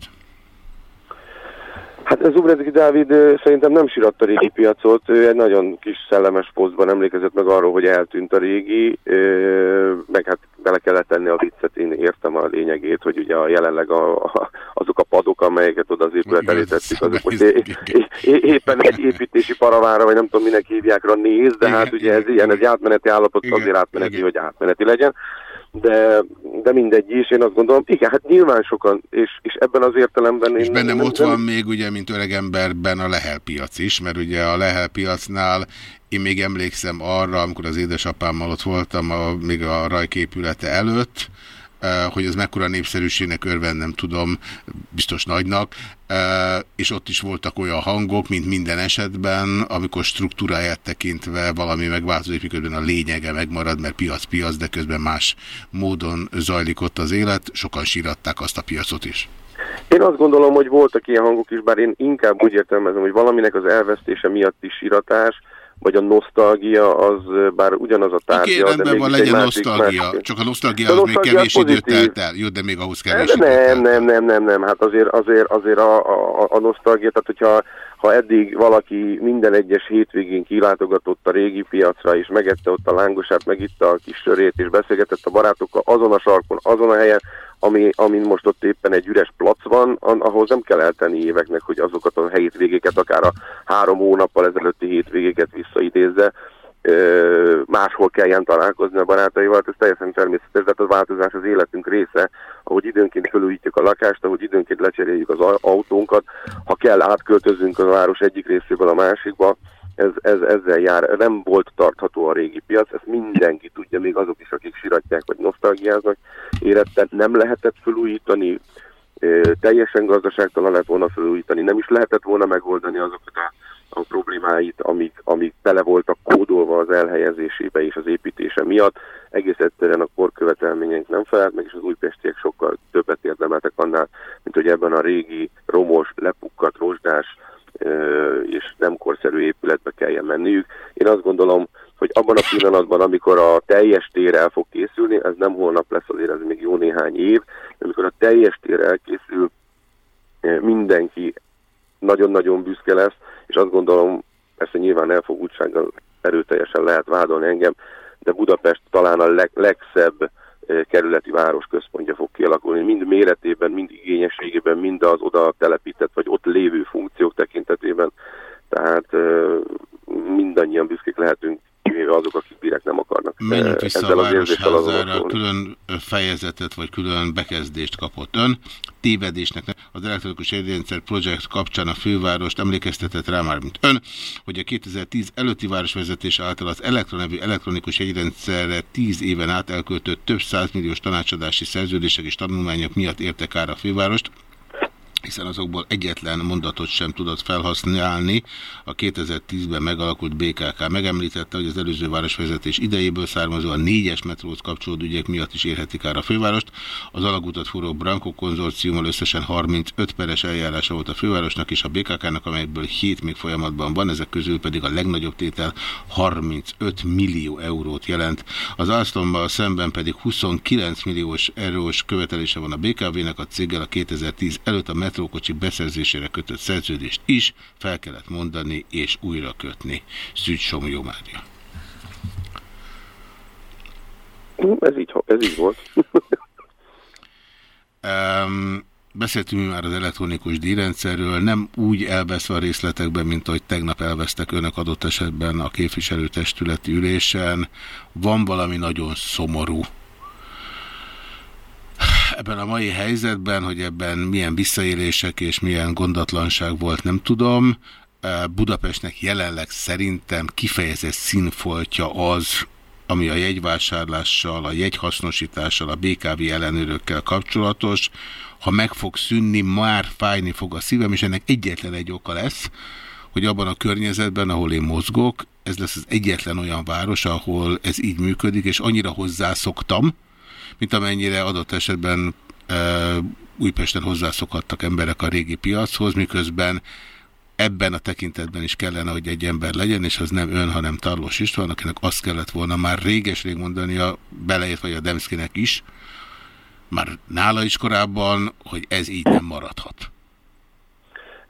Hát ez Ubrezik Dávid szerintem nem síratta a régi piacot, ő egy nagyon kis szellemes posztban emlékezett meg arról, hogy eltűnt a régi, meg hát bele kellett tenni a viccet, én értem a lényegét, hogy ugye a jelenleg a, a, azok a padok, amelyeket oda az épület elé azok most é, é, é, éppen egy építési paravára, vagy nem tudom minek hívjákra néz, de hát ugye ez ilyen, egy átmeneti állapot, azért átmeneti, hogy átmeneti legyen de, de mindegy is, én azt gondolom, igen, hát nyilván sokan, és, és ebben az értelemben... És bennem nem, ott nem... van még ugye, mint öregemberben a lehelpiac is, mert ugye a lehelpiacnál én még emlékszem arra, amikor az édesapámmal ott voltam, a, még a rajképülete előtt, hogy ez mekkora népszerűségnek örven, nem tudom, biztos nagynak, és ott is voltak olyan hangok, mint minden esetben, amikor struktúráját tekintve valami megváltozik, miközben a lényege megmarad, mert piac-piac, de közben más módon zajlik ott az élet, sokan síratták azt a piacot is. Én azt gondolom, hogy voltak ilyen hangok is, bár én inkább úgy értelmezem, hogy valaminek az elvesztése miatt is síratás, vagy a nosztalgia az bár ugyanaz a tárgya, okay, de van, legyen nosztalgia, másik. csak a nosztalgia az a még kevés időt telt el. Jó, de még ahhoz kevés nem, időt nem, nem, nem, nem, nem, hát azért, azért, azért a, a, a nosztalgia, tehát hogyha ha eddig valaki minden egyes hétvégén kilátogatott a régi piacra, és megette ott a lángosát, megitta a kis sörét, és beszélgetett a barátokkal azon a sarkon, azon a helyen, ami, amin most ott éppen egy üres plac van, ahhoz nem kell eltenni éveknek, hogy azokat a hétvégéket, akár a három hónappal ezelőtti hétvégéket visszaidézze, máshol kelljen találkozni a barátaival, ez teljesen természetes, de hát a változás az életünk része, ahogy időnként fölújítjuk a lakást, ahogy időnként lecseréljük az autónkat, ha kell átköltözünk a város egyik részéből a másikba, ez, ez, ezzel jár. Nem volt tartható a régi piac, ezt mindenki tudja, még azok is, akik siratják, vagy nosztalgiáznak. Éretten nem lehetett felújítani, teljesen gazdaságtalan lett volna felújítani, nem is lehetett volna megoldani azokat a, a problémáit, amik, amik tele voltak kódolva az elhelyezésébe és az építése miatt. Egész egyszerűen a korkövetelményeink nem felelt meg, és az újpestiek sokkal többet érdemeltek annál, mint hogy ebben a régi, romos, lepukkat, rozsdás és nem korszerű épületbe kelljen menniük. Én azt gondolom, hogy abban a pillanatban, amikor a teljes tér el fog készülni, ez nem holnap lesz, azért ez még jó néhány év, amikor a teljes tér elkészül, mindenki nagyon-nagyon büszke lesz, és azt gondolom, a nyilván elfogultsággal erőteljesen lehet vádolni engem, de Budapest talán a leg, legszebb kerületi városközpontja fog kialakulni, mind méretében, mind igényességében, mind az oda telepített, vagy ott lévő funkciók tekintetében. Tehát mindannyian büszkék lehetünk kivéve azok, akik direkt nem akarnak. Menjünk vissza a Városházára, külön fejezetet vagy külön bekezdést kapott ön. Tévedésnek az elektronikus jegyrendszer projekt kapcsán a fővárost emlékeztetett rá már, mint ön, hogy a 2010 előtti városvezetés által az elektronevű elektronikus jegyrendszerre 10 éven át elköltött több százmilliós tanácsadási szerződések és tanulmányok miatt érte kár a fővárost hiszen azokból egyetlen mondatot sem tudott felhasználni. A 2010-ben megalakult BKK megemlítette, hogy az előző városvezetés idejéből származó a négyes metróhoz kapcsolódó ügyek miatt is érhetik ár a fővárost. Az alagutat furó Branko konzorciummal összesen 35 peres eljárása volt a fővárosnak és a BKK-nak, amelyből 7 még folyamatban van, ezek közül pedig a legnagyobb tétel 35 millió eurót jelent. Az Alstommal szemben pedig 29 milliós eurós követelése van a BKV-nek, a céggel a 2010 előtt a metrókocsi beszerzésére kötött szerződést is fel kellett mondani és újra kötni. Szűcs Somjó Mária. Ez így, ez így volt. um, beszéltünk már az elektronikus díjrendszerről, nem úgy elveszve a részletekben, mint ahogy tegnap elvesztek önök adott esetben a képviselőtestületi ülésen. Van valami nagyon szomorú ebben a mai helyzetben, hogy ebben milyen visszaélések és milyen gondatlanság volt, nem tudom. Budapestnek jelenleg szerintem kifejezett színfoltja az, ami a jegyvásárlással, a jegyhasznosítással, a BKV ellenőrökkel kapcsolatos. Ha meg fog szűnni, már fájni fog a szívem, és ennek egyetlen egy oka lesz, hogy abban a környezetben, ahol én mozgok, ez lesz az egyetlen olyan város, ahol ez így működik, és annyira hozzászoktam, mint amennyire adott esetben e, Újpesten hozzászokhattak emberek a régi piachoz, miközben ebben a tekintetben is kellene, hogy egy ember legyen, és az nem ön, hanem Tarlós István, akinek azt kellett volna már réges-rég mondania, beleért vagy a Demszkinek is, már nála is korábban, hogy ez így nem maradhat.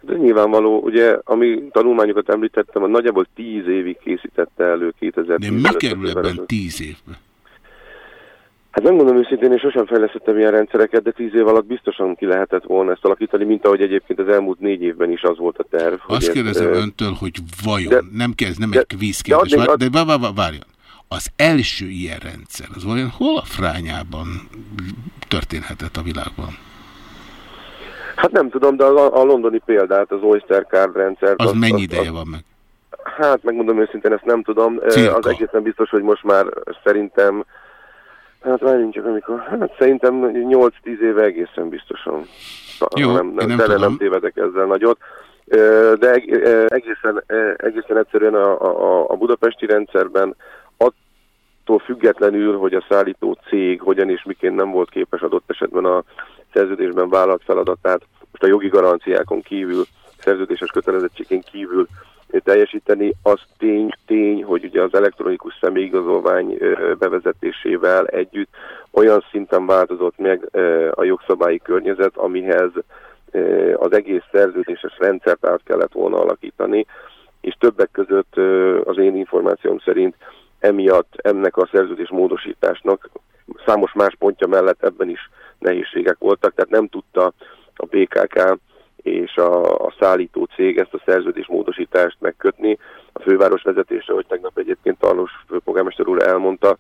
De nyilvánvaló, ugye, ami tanulmányokat említettem, a nagyjából tíz évig készítette elő 2010 De mi kerül ebben tíz évben? Hát nem mondom őszintén, én sosem fejlesztettem ilyen rendszereket, de tíz év alatt biztosan ki lehetett volna ezt alakítani, mint ahogy egyébként az elmúlt négy évben is az volt a terv. Azt kérdezem ez, öntől, hogy vajon, de, nem kezd, nem de, egy kvízkérdés, de, de, de, de várjon. Az első ilyen rendszer, az vajon hol a frányában történhetett a világban? Hát nem tudom, de a, a londoni példát, az Oyster Card rendszer... Az, az mennyi az, ideje az, van meg? Hát megmondom őszintén, ezt nem tudom. Cirka. Az egészen biztos, hogy most már szerintem Hát várjunk csak, amikor... Hát szerintem 8-10 éve egészen biztosan. Jó, nem, nem, nem, nem tévedek ezzel nagyot. De egészen, egészen egyszerűen a, a, a budapesti rendszerben attól függetlenül, hogy a szállító cég hogyan és miként nem volt képes adott esetben a szerződésben vállalt feladatát, most a jogi garanciákon kívül, szerződéses kötelezettségén kívül teljesíteni, az tény, tény, hogy ugye az elektronikus személyigazolvány bevezetésével együtt olyan szinten változott meg a jogszabályi környezet, amihez az egész szerződéses rendszert át kellett volna alakítani, és többek között az én információm szerint emiatt ennek a szerződés módosításnak számos más pontja mellett ebben is nehézségek voltak, tehát nem tudta a BKK és a, a szállító cég ezt a szerződés módosítást megkötni. A főváros vezetése, hogy tegnap egyébként Tarlós főpolgármester úr elmondta,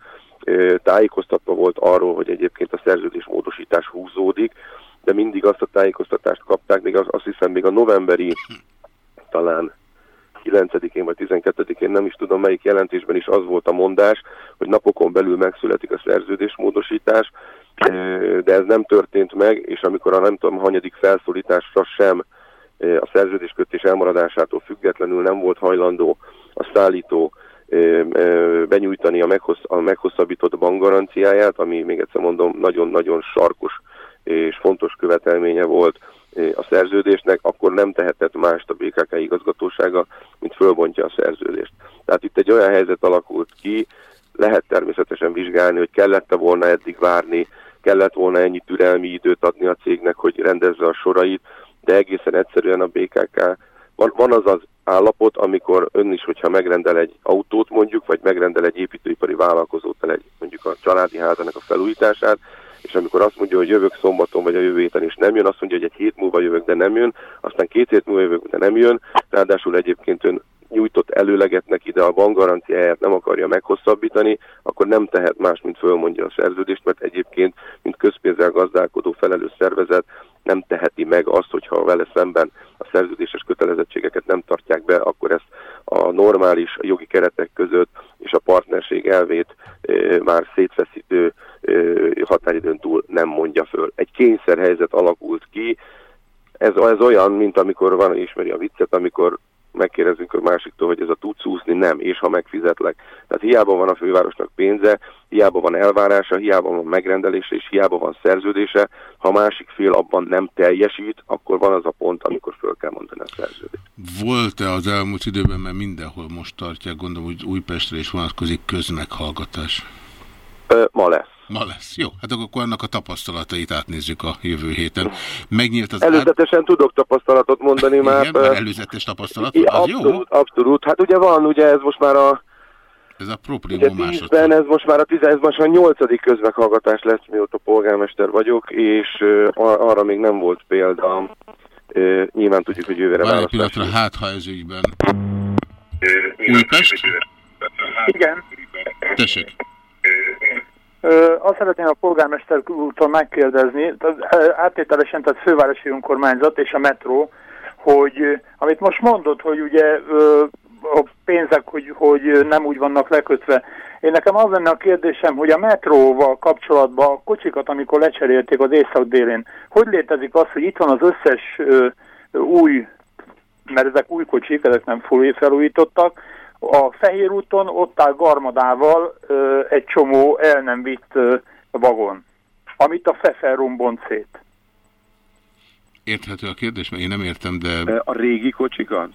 tájékoztatva volt arról, hogy egyébként a szerződés módosítás húzódik, de mindig azt a tájékoztatást kapták, még az, azt hiszem még a novemberi talán 9-én vagy 12-én, nem is tudom melyik jelentésben is az volt a mondás, hogy napokon belül megszületik a szerződésmódosítás, de ez nem történt meg, és amikor a nem tudom hanyadik felszólításra sem a szerződéskötés elmaradásától függetlenül nem volt hajlandó a szállító benyújtani a, meghossz, a meghosszabbított bankgaranciáját, ami még egyszer mondom nagyon-nagyon sarkos és fontos követelménye volt a szerződésnek, akkor nem tehetett mást a BKK igazgatósága, mint fölbontja a szerződést. Tehát itt egy olyan helyzet alakult ki, lehet természetesen vizsgálni, hogy kellett-e volna eddig várni, kellett volna ennyi türelmi időt adni a cégnek, hogy rendezze a sorait, de egészen egyszerűen a BKK van, van az az állapot, amikor ön is, hogyha megrendel egy autót mondjuk, vagy megrendel egy építőipari vállalkozótól egy mondjuk a családi házának a felújítását, és amikor azt mondja, hogy jövök szombaton vagy a jövő héten is nem jön, azt mondja, hogy egy hét múlva jövök, de nem jön, aztán két hét múlva jövök, de nem jön, ráadásul egyébként ön nyújtott előleget neki, de a bankgaranciáját nem akarja meghosszabbítani, akkor nem tehet más, mint fölmondja a szerződést, mert egyébként, mint közpénzzel gazdálkodó felelős szervezet nem teheti meg azt, hogyha vele szemben a szerződéses kötelezettségeket nem tartják be, akkor ezt a normális jogi keretek között és a partnerség elvét már szétfeszítő határidőn túl nem mondja föl. Egy kényszerhelyzet alakult ki, ez, ez olyan, mint amikor van, ismeri a viccet, amikor megkérdezünk a másiktól, hogy ez a tudsz úszni, nem, és ha megfizetlek. Tehát hiába van a fővárosnak pénze, hiába van elvárása, hiába van megrendelése, és hiába van szerződése, ha másik fél abban nem teljesít, akkor van az a pont, amikor föl kell mondani a szerződést. Volt-e az elmúlt időben, mert mindenhol most tartják, gondolom, hogy Újpestre is vonatkozik közmeghallgatás? Ma lesz. Ma lesz. Jó, hát akkor annak a tapasztalatait átnézzük a jövő héten. Megnyílt az Előzetesen át... tudok tapasztalatot mondani Igen, már. már előzetes tapasztalat, I, az abszolút, jó? abszolút. Hát ugye van, ugye ez most már a ez a ugye tízben, ez most már a tíz, ez most a nyolcadik közmeghallgatás lesz, mióta polgármester vagyok, és arra még nem volt példa. Uh, nyilván tudjuk, hogy jövőre választás. pillanatra, hát ha ez ügyben. Újpest? Igen. Tessék. Azt szeretném a polgármester úrtól megkérdezni, áttételesen, tehát fővárosi önkormányzat és a metró, hogy amit most mondott, hogy ugye a pénzek, hogy, hogy nem úgy vannak lekötve. Én nekem az lenne a kérdésem, hogy a metróval kapcsolatban a kocsikat, amikor lecserélték az észak-délén, hogy létezik az, hogy itt van az összes ö, új, mert ezek új kocsik, ezek nem felújítottak, a Fehér úton ott áll garmadával ö, egy csomó el nem vitt ö, vagon, amit a Fefer rombont szét. Érthető a kérdés, mert én nem értem, de... A régi kocsik az?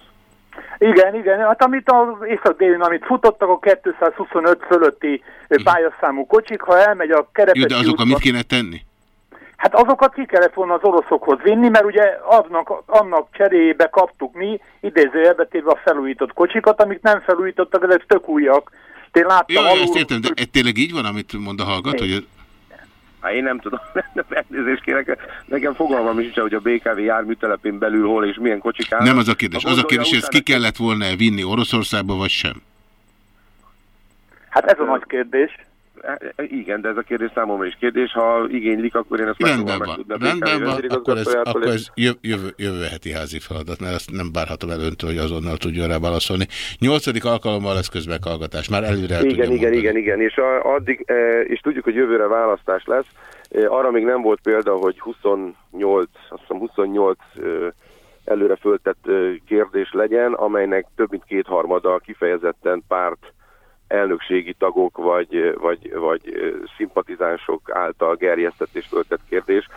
Igen, igen. Hát amit az észak délén, amit futottak a 225 fölötti pályaszámú kocsik, ha elmegy a kerepesi Jó, de azokkal mit kéne tenni? Hát azokat ki kellett volna az oroszokhoz vinni, mert ugye annak, annak cserébe kaptuk mi, idézőjelbe téve a felújított kocsikat, amik nem felújítottak, ezek tök újak. Én láttam Jó, alul... ezt értem, de tényleg így van, amit mond a hallgat, hogy... Hát én nem tudom, nem elnézést kérek, nekem fogalmam is, hogy a BKV járműtelepén belül hol és milyen kocsik állnak. Nem az a kérdés, az a kérdés, hogy ezt ki kellett volna -e vinni Oroszországba, vagy sem? Hát ez a nagy kérdés. Igen, de ez a kérdés számomra is kérdés. Ha igénylik, akkor én ezt Rendben van, rendben van, akkor ez, akkor ez jövő, jövő heti házi feladat, mert ezt nem bárhatom el öntől, hogy azonnal tudjon rá válaszolni. Nyolcadik alkalommal lesz közmeghallgatás, már előre el Igen, igen, mondani. igen, igen, és a, addig, e, és tudjuk, hogy jövőre választás lesz. E, arra még nem volt példa, hogy 28, azt hiszem 28 előre föltett kérdés legyen, amelynek több mint kétharmada kifejezetten párt elnökségi tagok vagy, vagy, vagy szimpatizánsok által gerjesztett és föltett kérdés.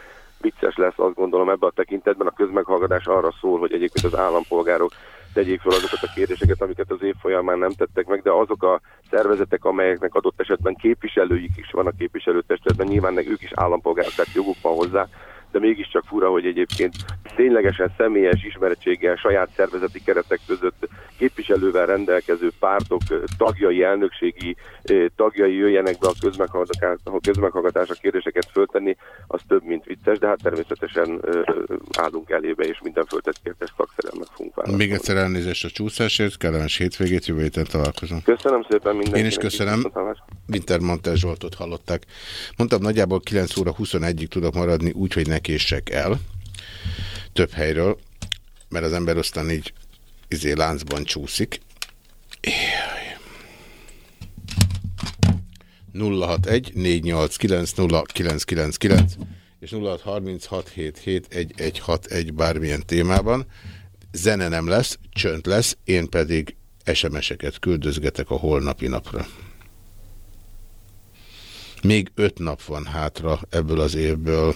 Vicces lesz azt gondolom ebben a tekintetben. A közmeghallgatás arra szól, hogy egyébként az állampolgárok tegyék fel azokat a kérdéseket, amiket az év folyamán nem tettek meg, de azok a szervezetek, amelyeknek adott esetben képviselőik is van a képviselőtestületben, nyilván ők is állampolgárok, tehát joguk van hozzá, de mégiscsak fura, hogy egyébként ténylegesen személyes ismeretséggel, saját szervezeti keretek között képviselővel rendelkező pártok tagjai, elnökségi tagjai jöjjenek be a közmeghallgatásra kérdéseket föltenni, az több, mint vicces, de hát természetesen állunk elébe, és minden föltett kérdést szakszerűen meg fogunk válaszolni. Még egyszer elnézést a csúszásért, kellemes hétvégét, jövő héten találkozunk. Köszönöm szépen mindenkinek. Én is köszönöm. Winter Zsoltot hallották. Mondtam, nagyjából 9 óra 21-ig tudok maradni, úgyhogy ne késsek el több helyről, mert az ember aztán így izé láncban csúszik. 061 489 0999 és 0636771161 bármilyen témában. Zene nem lesz, csönd lesz, én pedig SMS-eket küldözgetek a holnapi napra. Még öt nap van hátra ebből az évből.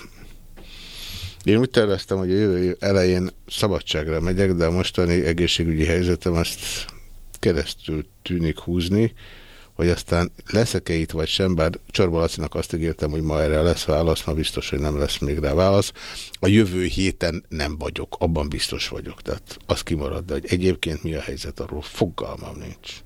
Én úgy terveztem, hogy a jövő elején szabadságra megyek, de a mostani egészségügyi helyzetem azt keresztül tűnik húzni, hogy aztán leszek-e itt vagy sem, bár Csorba azt ígértem, hogy ma erre lesz válasz, ma biztos, hogy nem lesz még rá válasz. A jövő héten nem vagyok, abban biztos vagyok, tehát az kimarad, de hogy egyébként mi a helyzet, arról fogalmam nincs.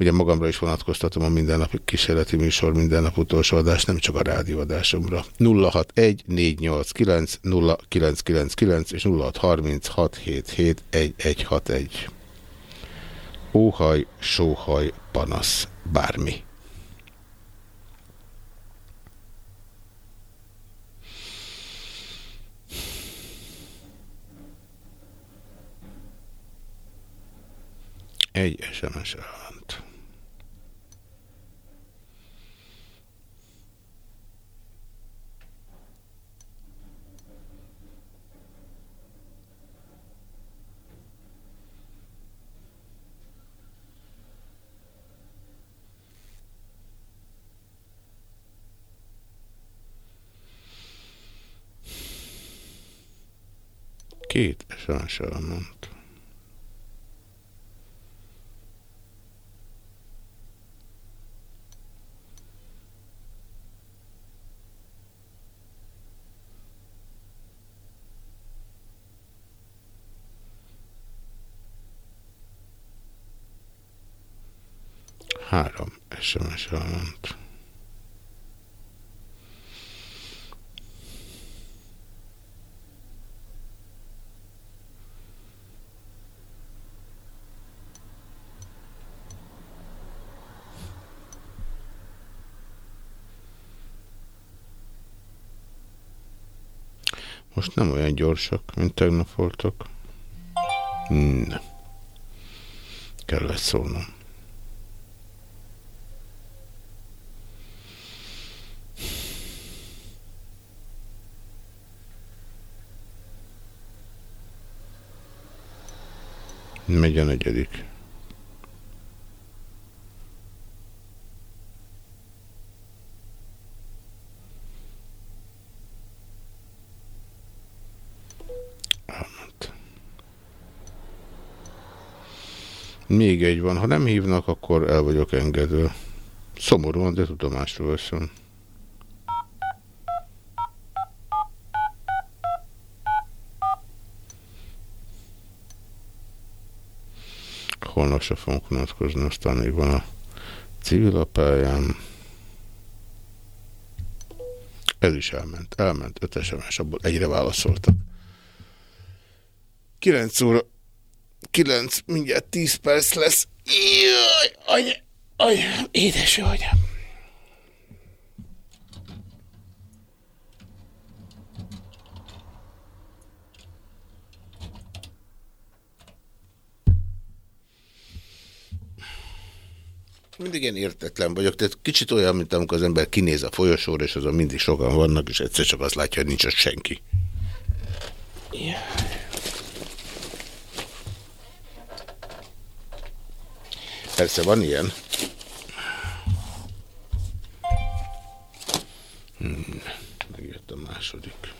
Ugye magamra is vonatkoztatom a mindennapi kísérleti műsor, minden nap utolsó adás, nem csak a rádióadásomra. 061 489 0999 és 0636771161. Óhaj, sóhaj, panasz, bármi. Egy SMS elment. Két SMS elment. Három SMS elment. Most nem olyan gyorsak, mint tegnap voltak. Nem. Kellett szólnom. Megy a negyedik. Elment. Még egy van. Ha nem hívnak, akkor el vagyok engedve. Szomorúan, de tudomásról veszem. Holnap se fogunk unatkozni, aztán még van a civil apályám. Ez is elment. Elment. Öt SMS, abból egyre válaszoltak. 9 óra 9, mindjárt 10 perc lesz. Jaj, anya, anya, édes anya. Mindig ilyen értetlen vagyok, tehát kicsit olyan, mint amikor az ember kinéz a folyosóra, és azon mindig sokan vannak, és egyszer csak azt látja, hogy nincs ott senki. Persze van ilyen. Hmm, megjött a második.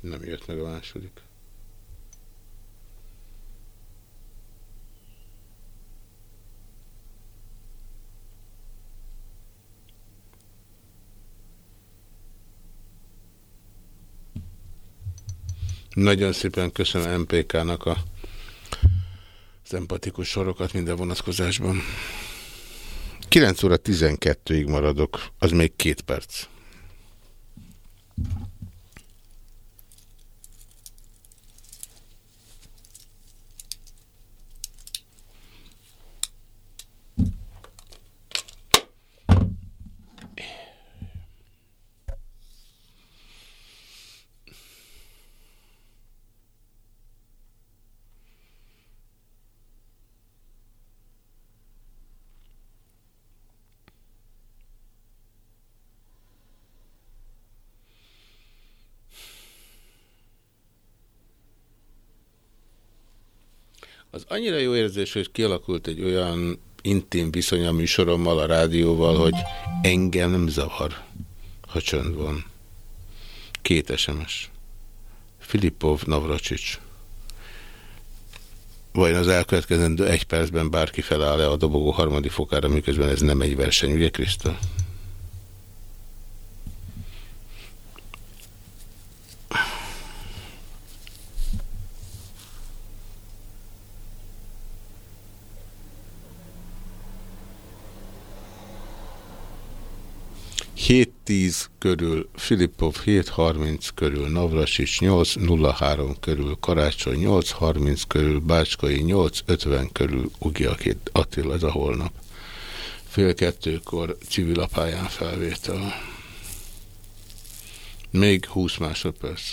Nem jött meg a második. Nagyon szépen köszönöm MPK-nak a az empatikus sorokat minden vonatkozásban. 9 óra 12-ig maradok, az még két perc. annyira jó érzés, hogy kialakult egy olyan intim viszony a műsorommal, a rádióval, hogy engem nem zavar, ha csönd van. Két SMS. Filipov Navracsics. Vajon az elkövetkezendő egy percben bárki feláll-e a dobogó harmadik fokára, miközben ez nem egy verseny, ugye Krisztál? 710 körül, Filipov 730 körül, Navrasics 803 körül, Karácsony 830 körül, Bácskai 850 körül, Ugia Attila, ez a holnap. Fél kettőkor civilapályán felvétel. Még 20 másodperc.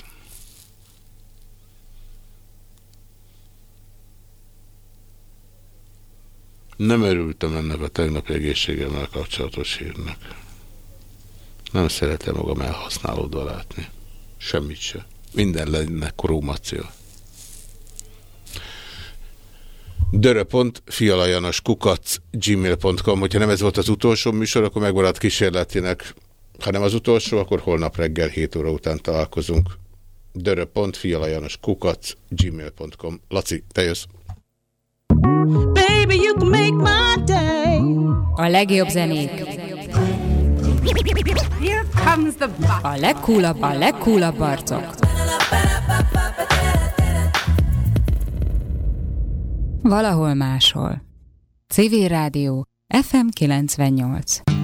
Nem örültem ennek a tegnapi egészségemmel kapcsolatos hírnek. Nem szeretem magam elhasználódva látni. Semmit se. Minden lenne dörö.fialajanos kukac gmail.com Hogyha nem ez volt az utolsó műsor, akkor megmaradt kísérletének. Ha nem az utolsó, akkor holnap reggel 7 óra után találkozunk. kukac gmail.com Laci, te jössz. Baby, you can make my day. A legjobb zenék. A legkúlabb, a legkúlabb arcok. Valahol máshol. CV Rádió FM 98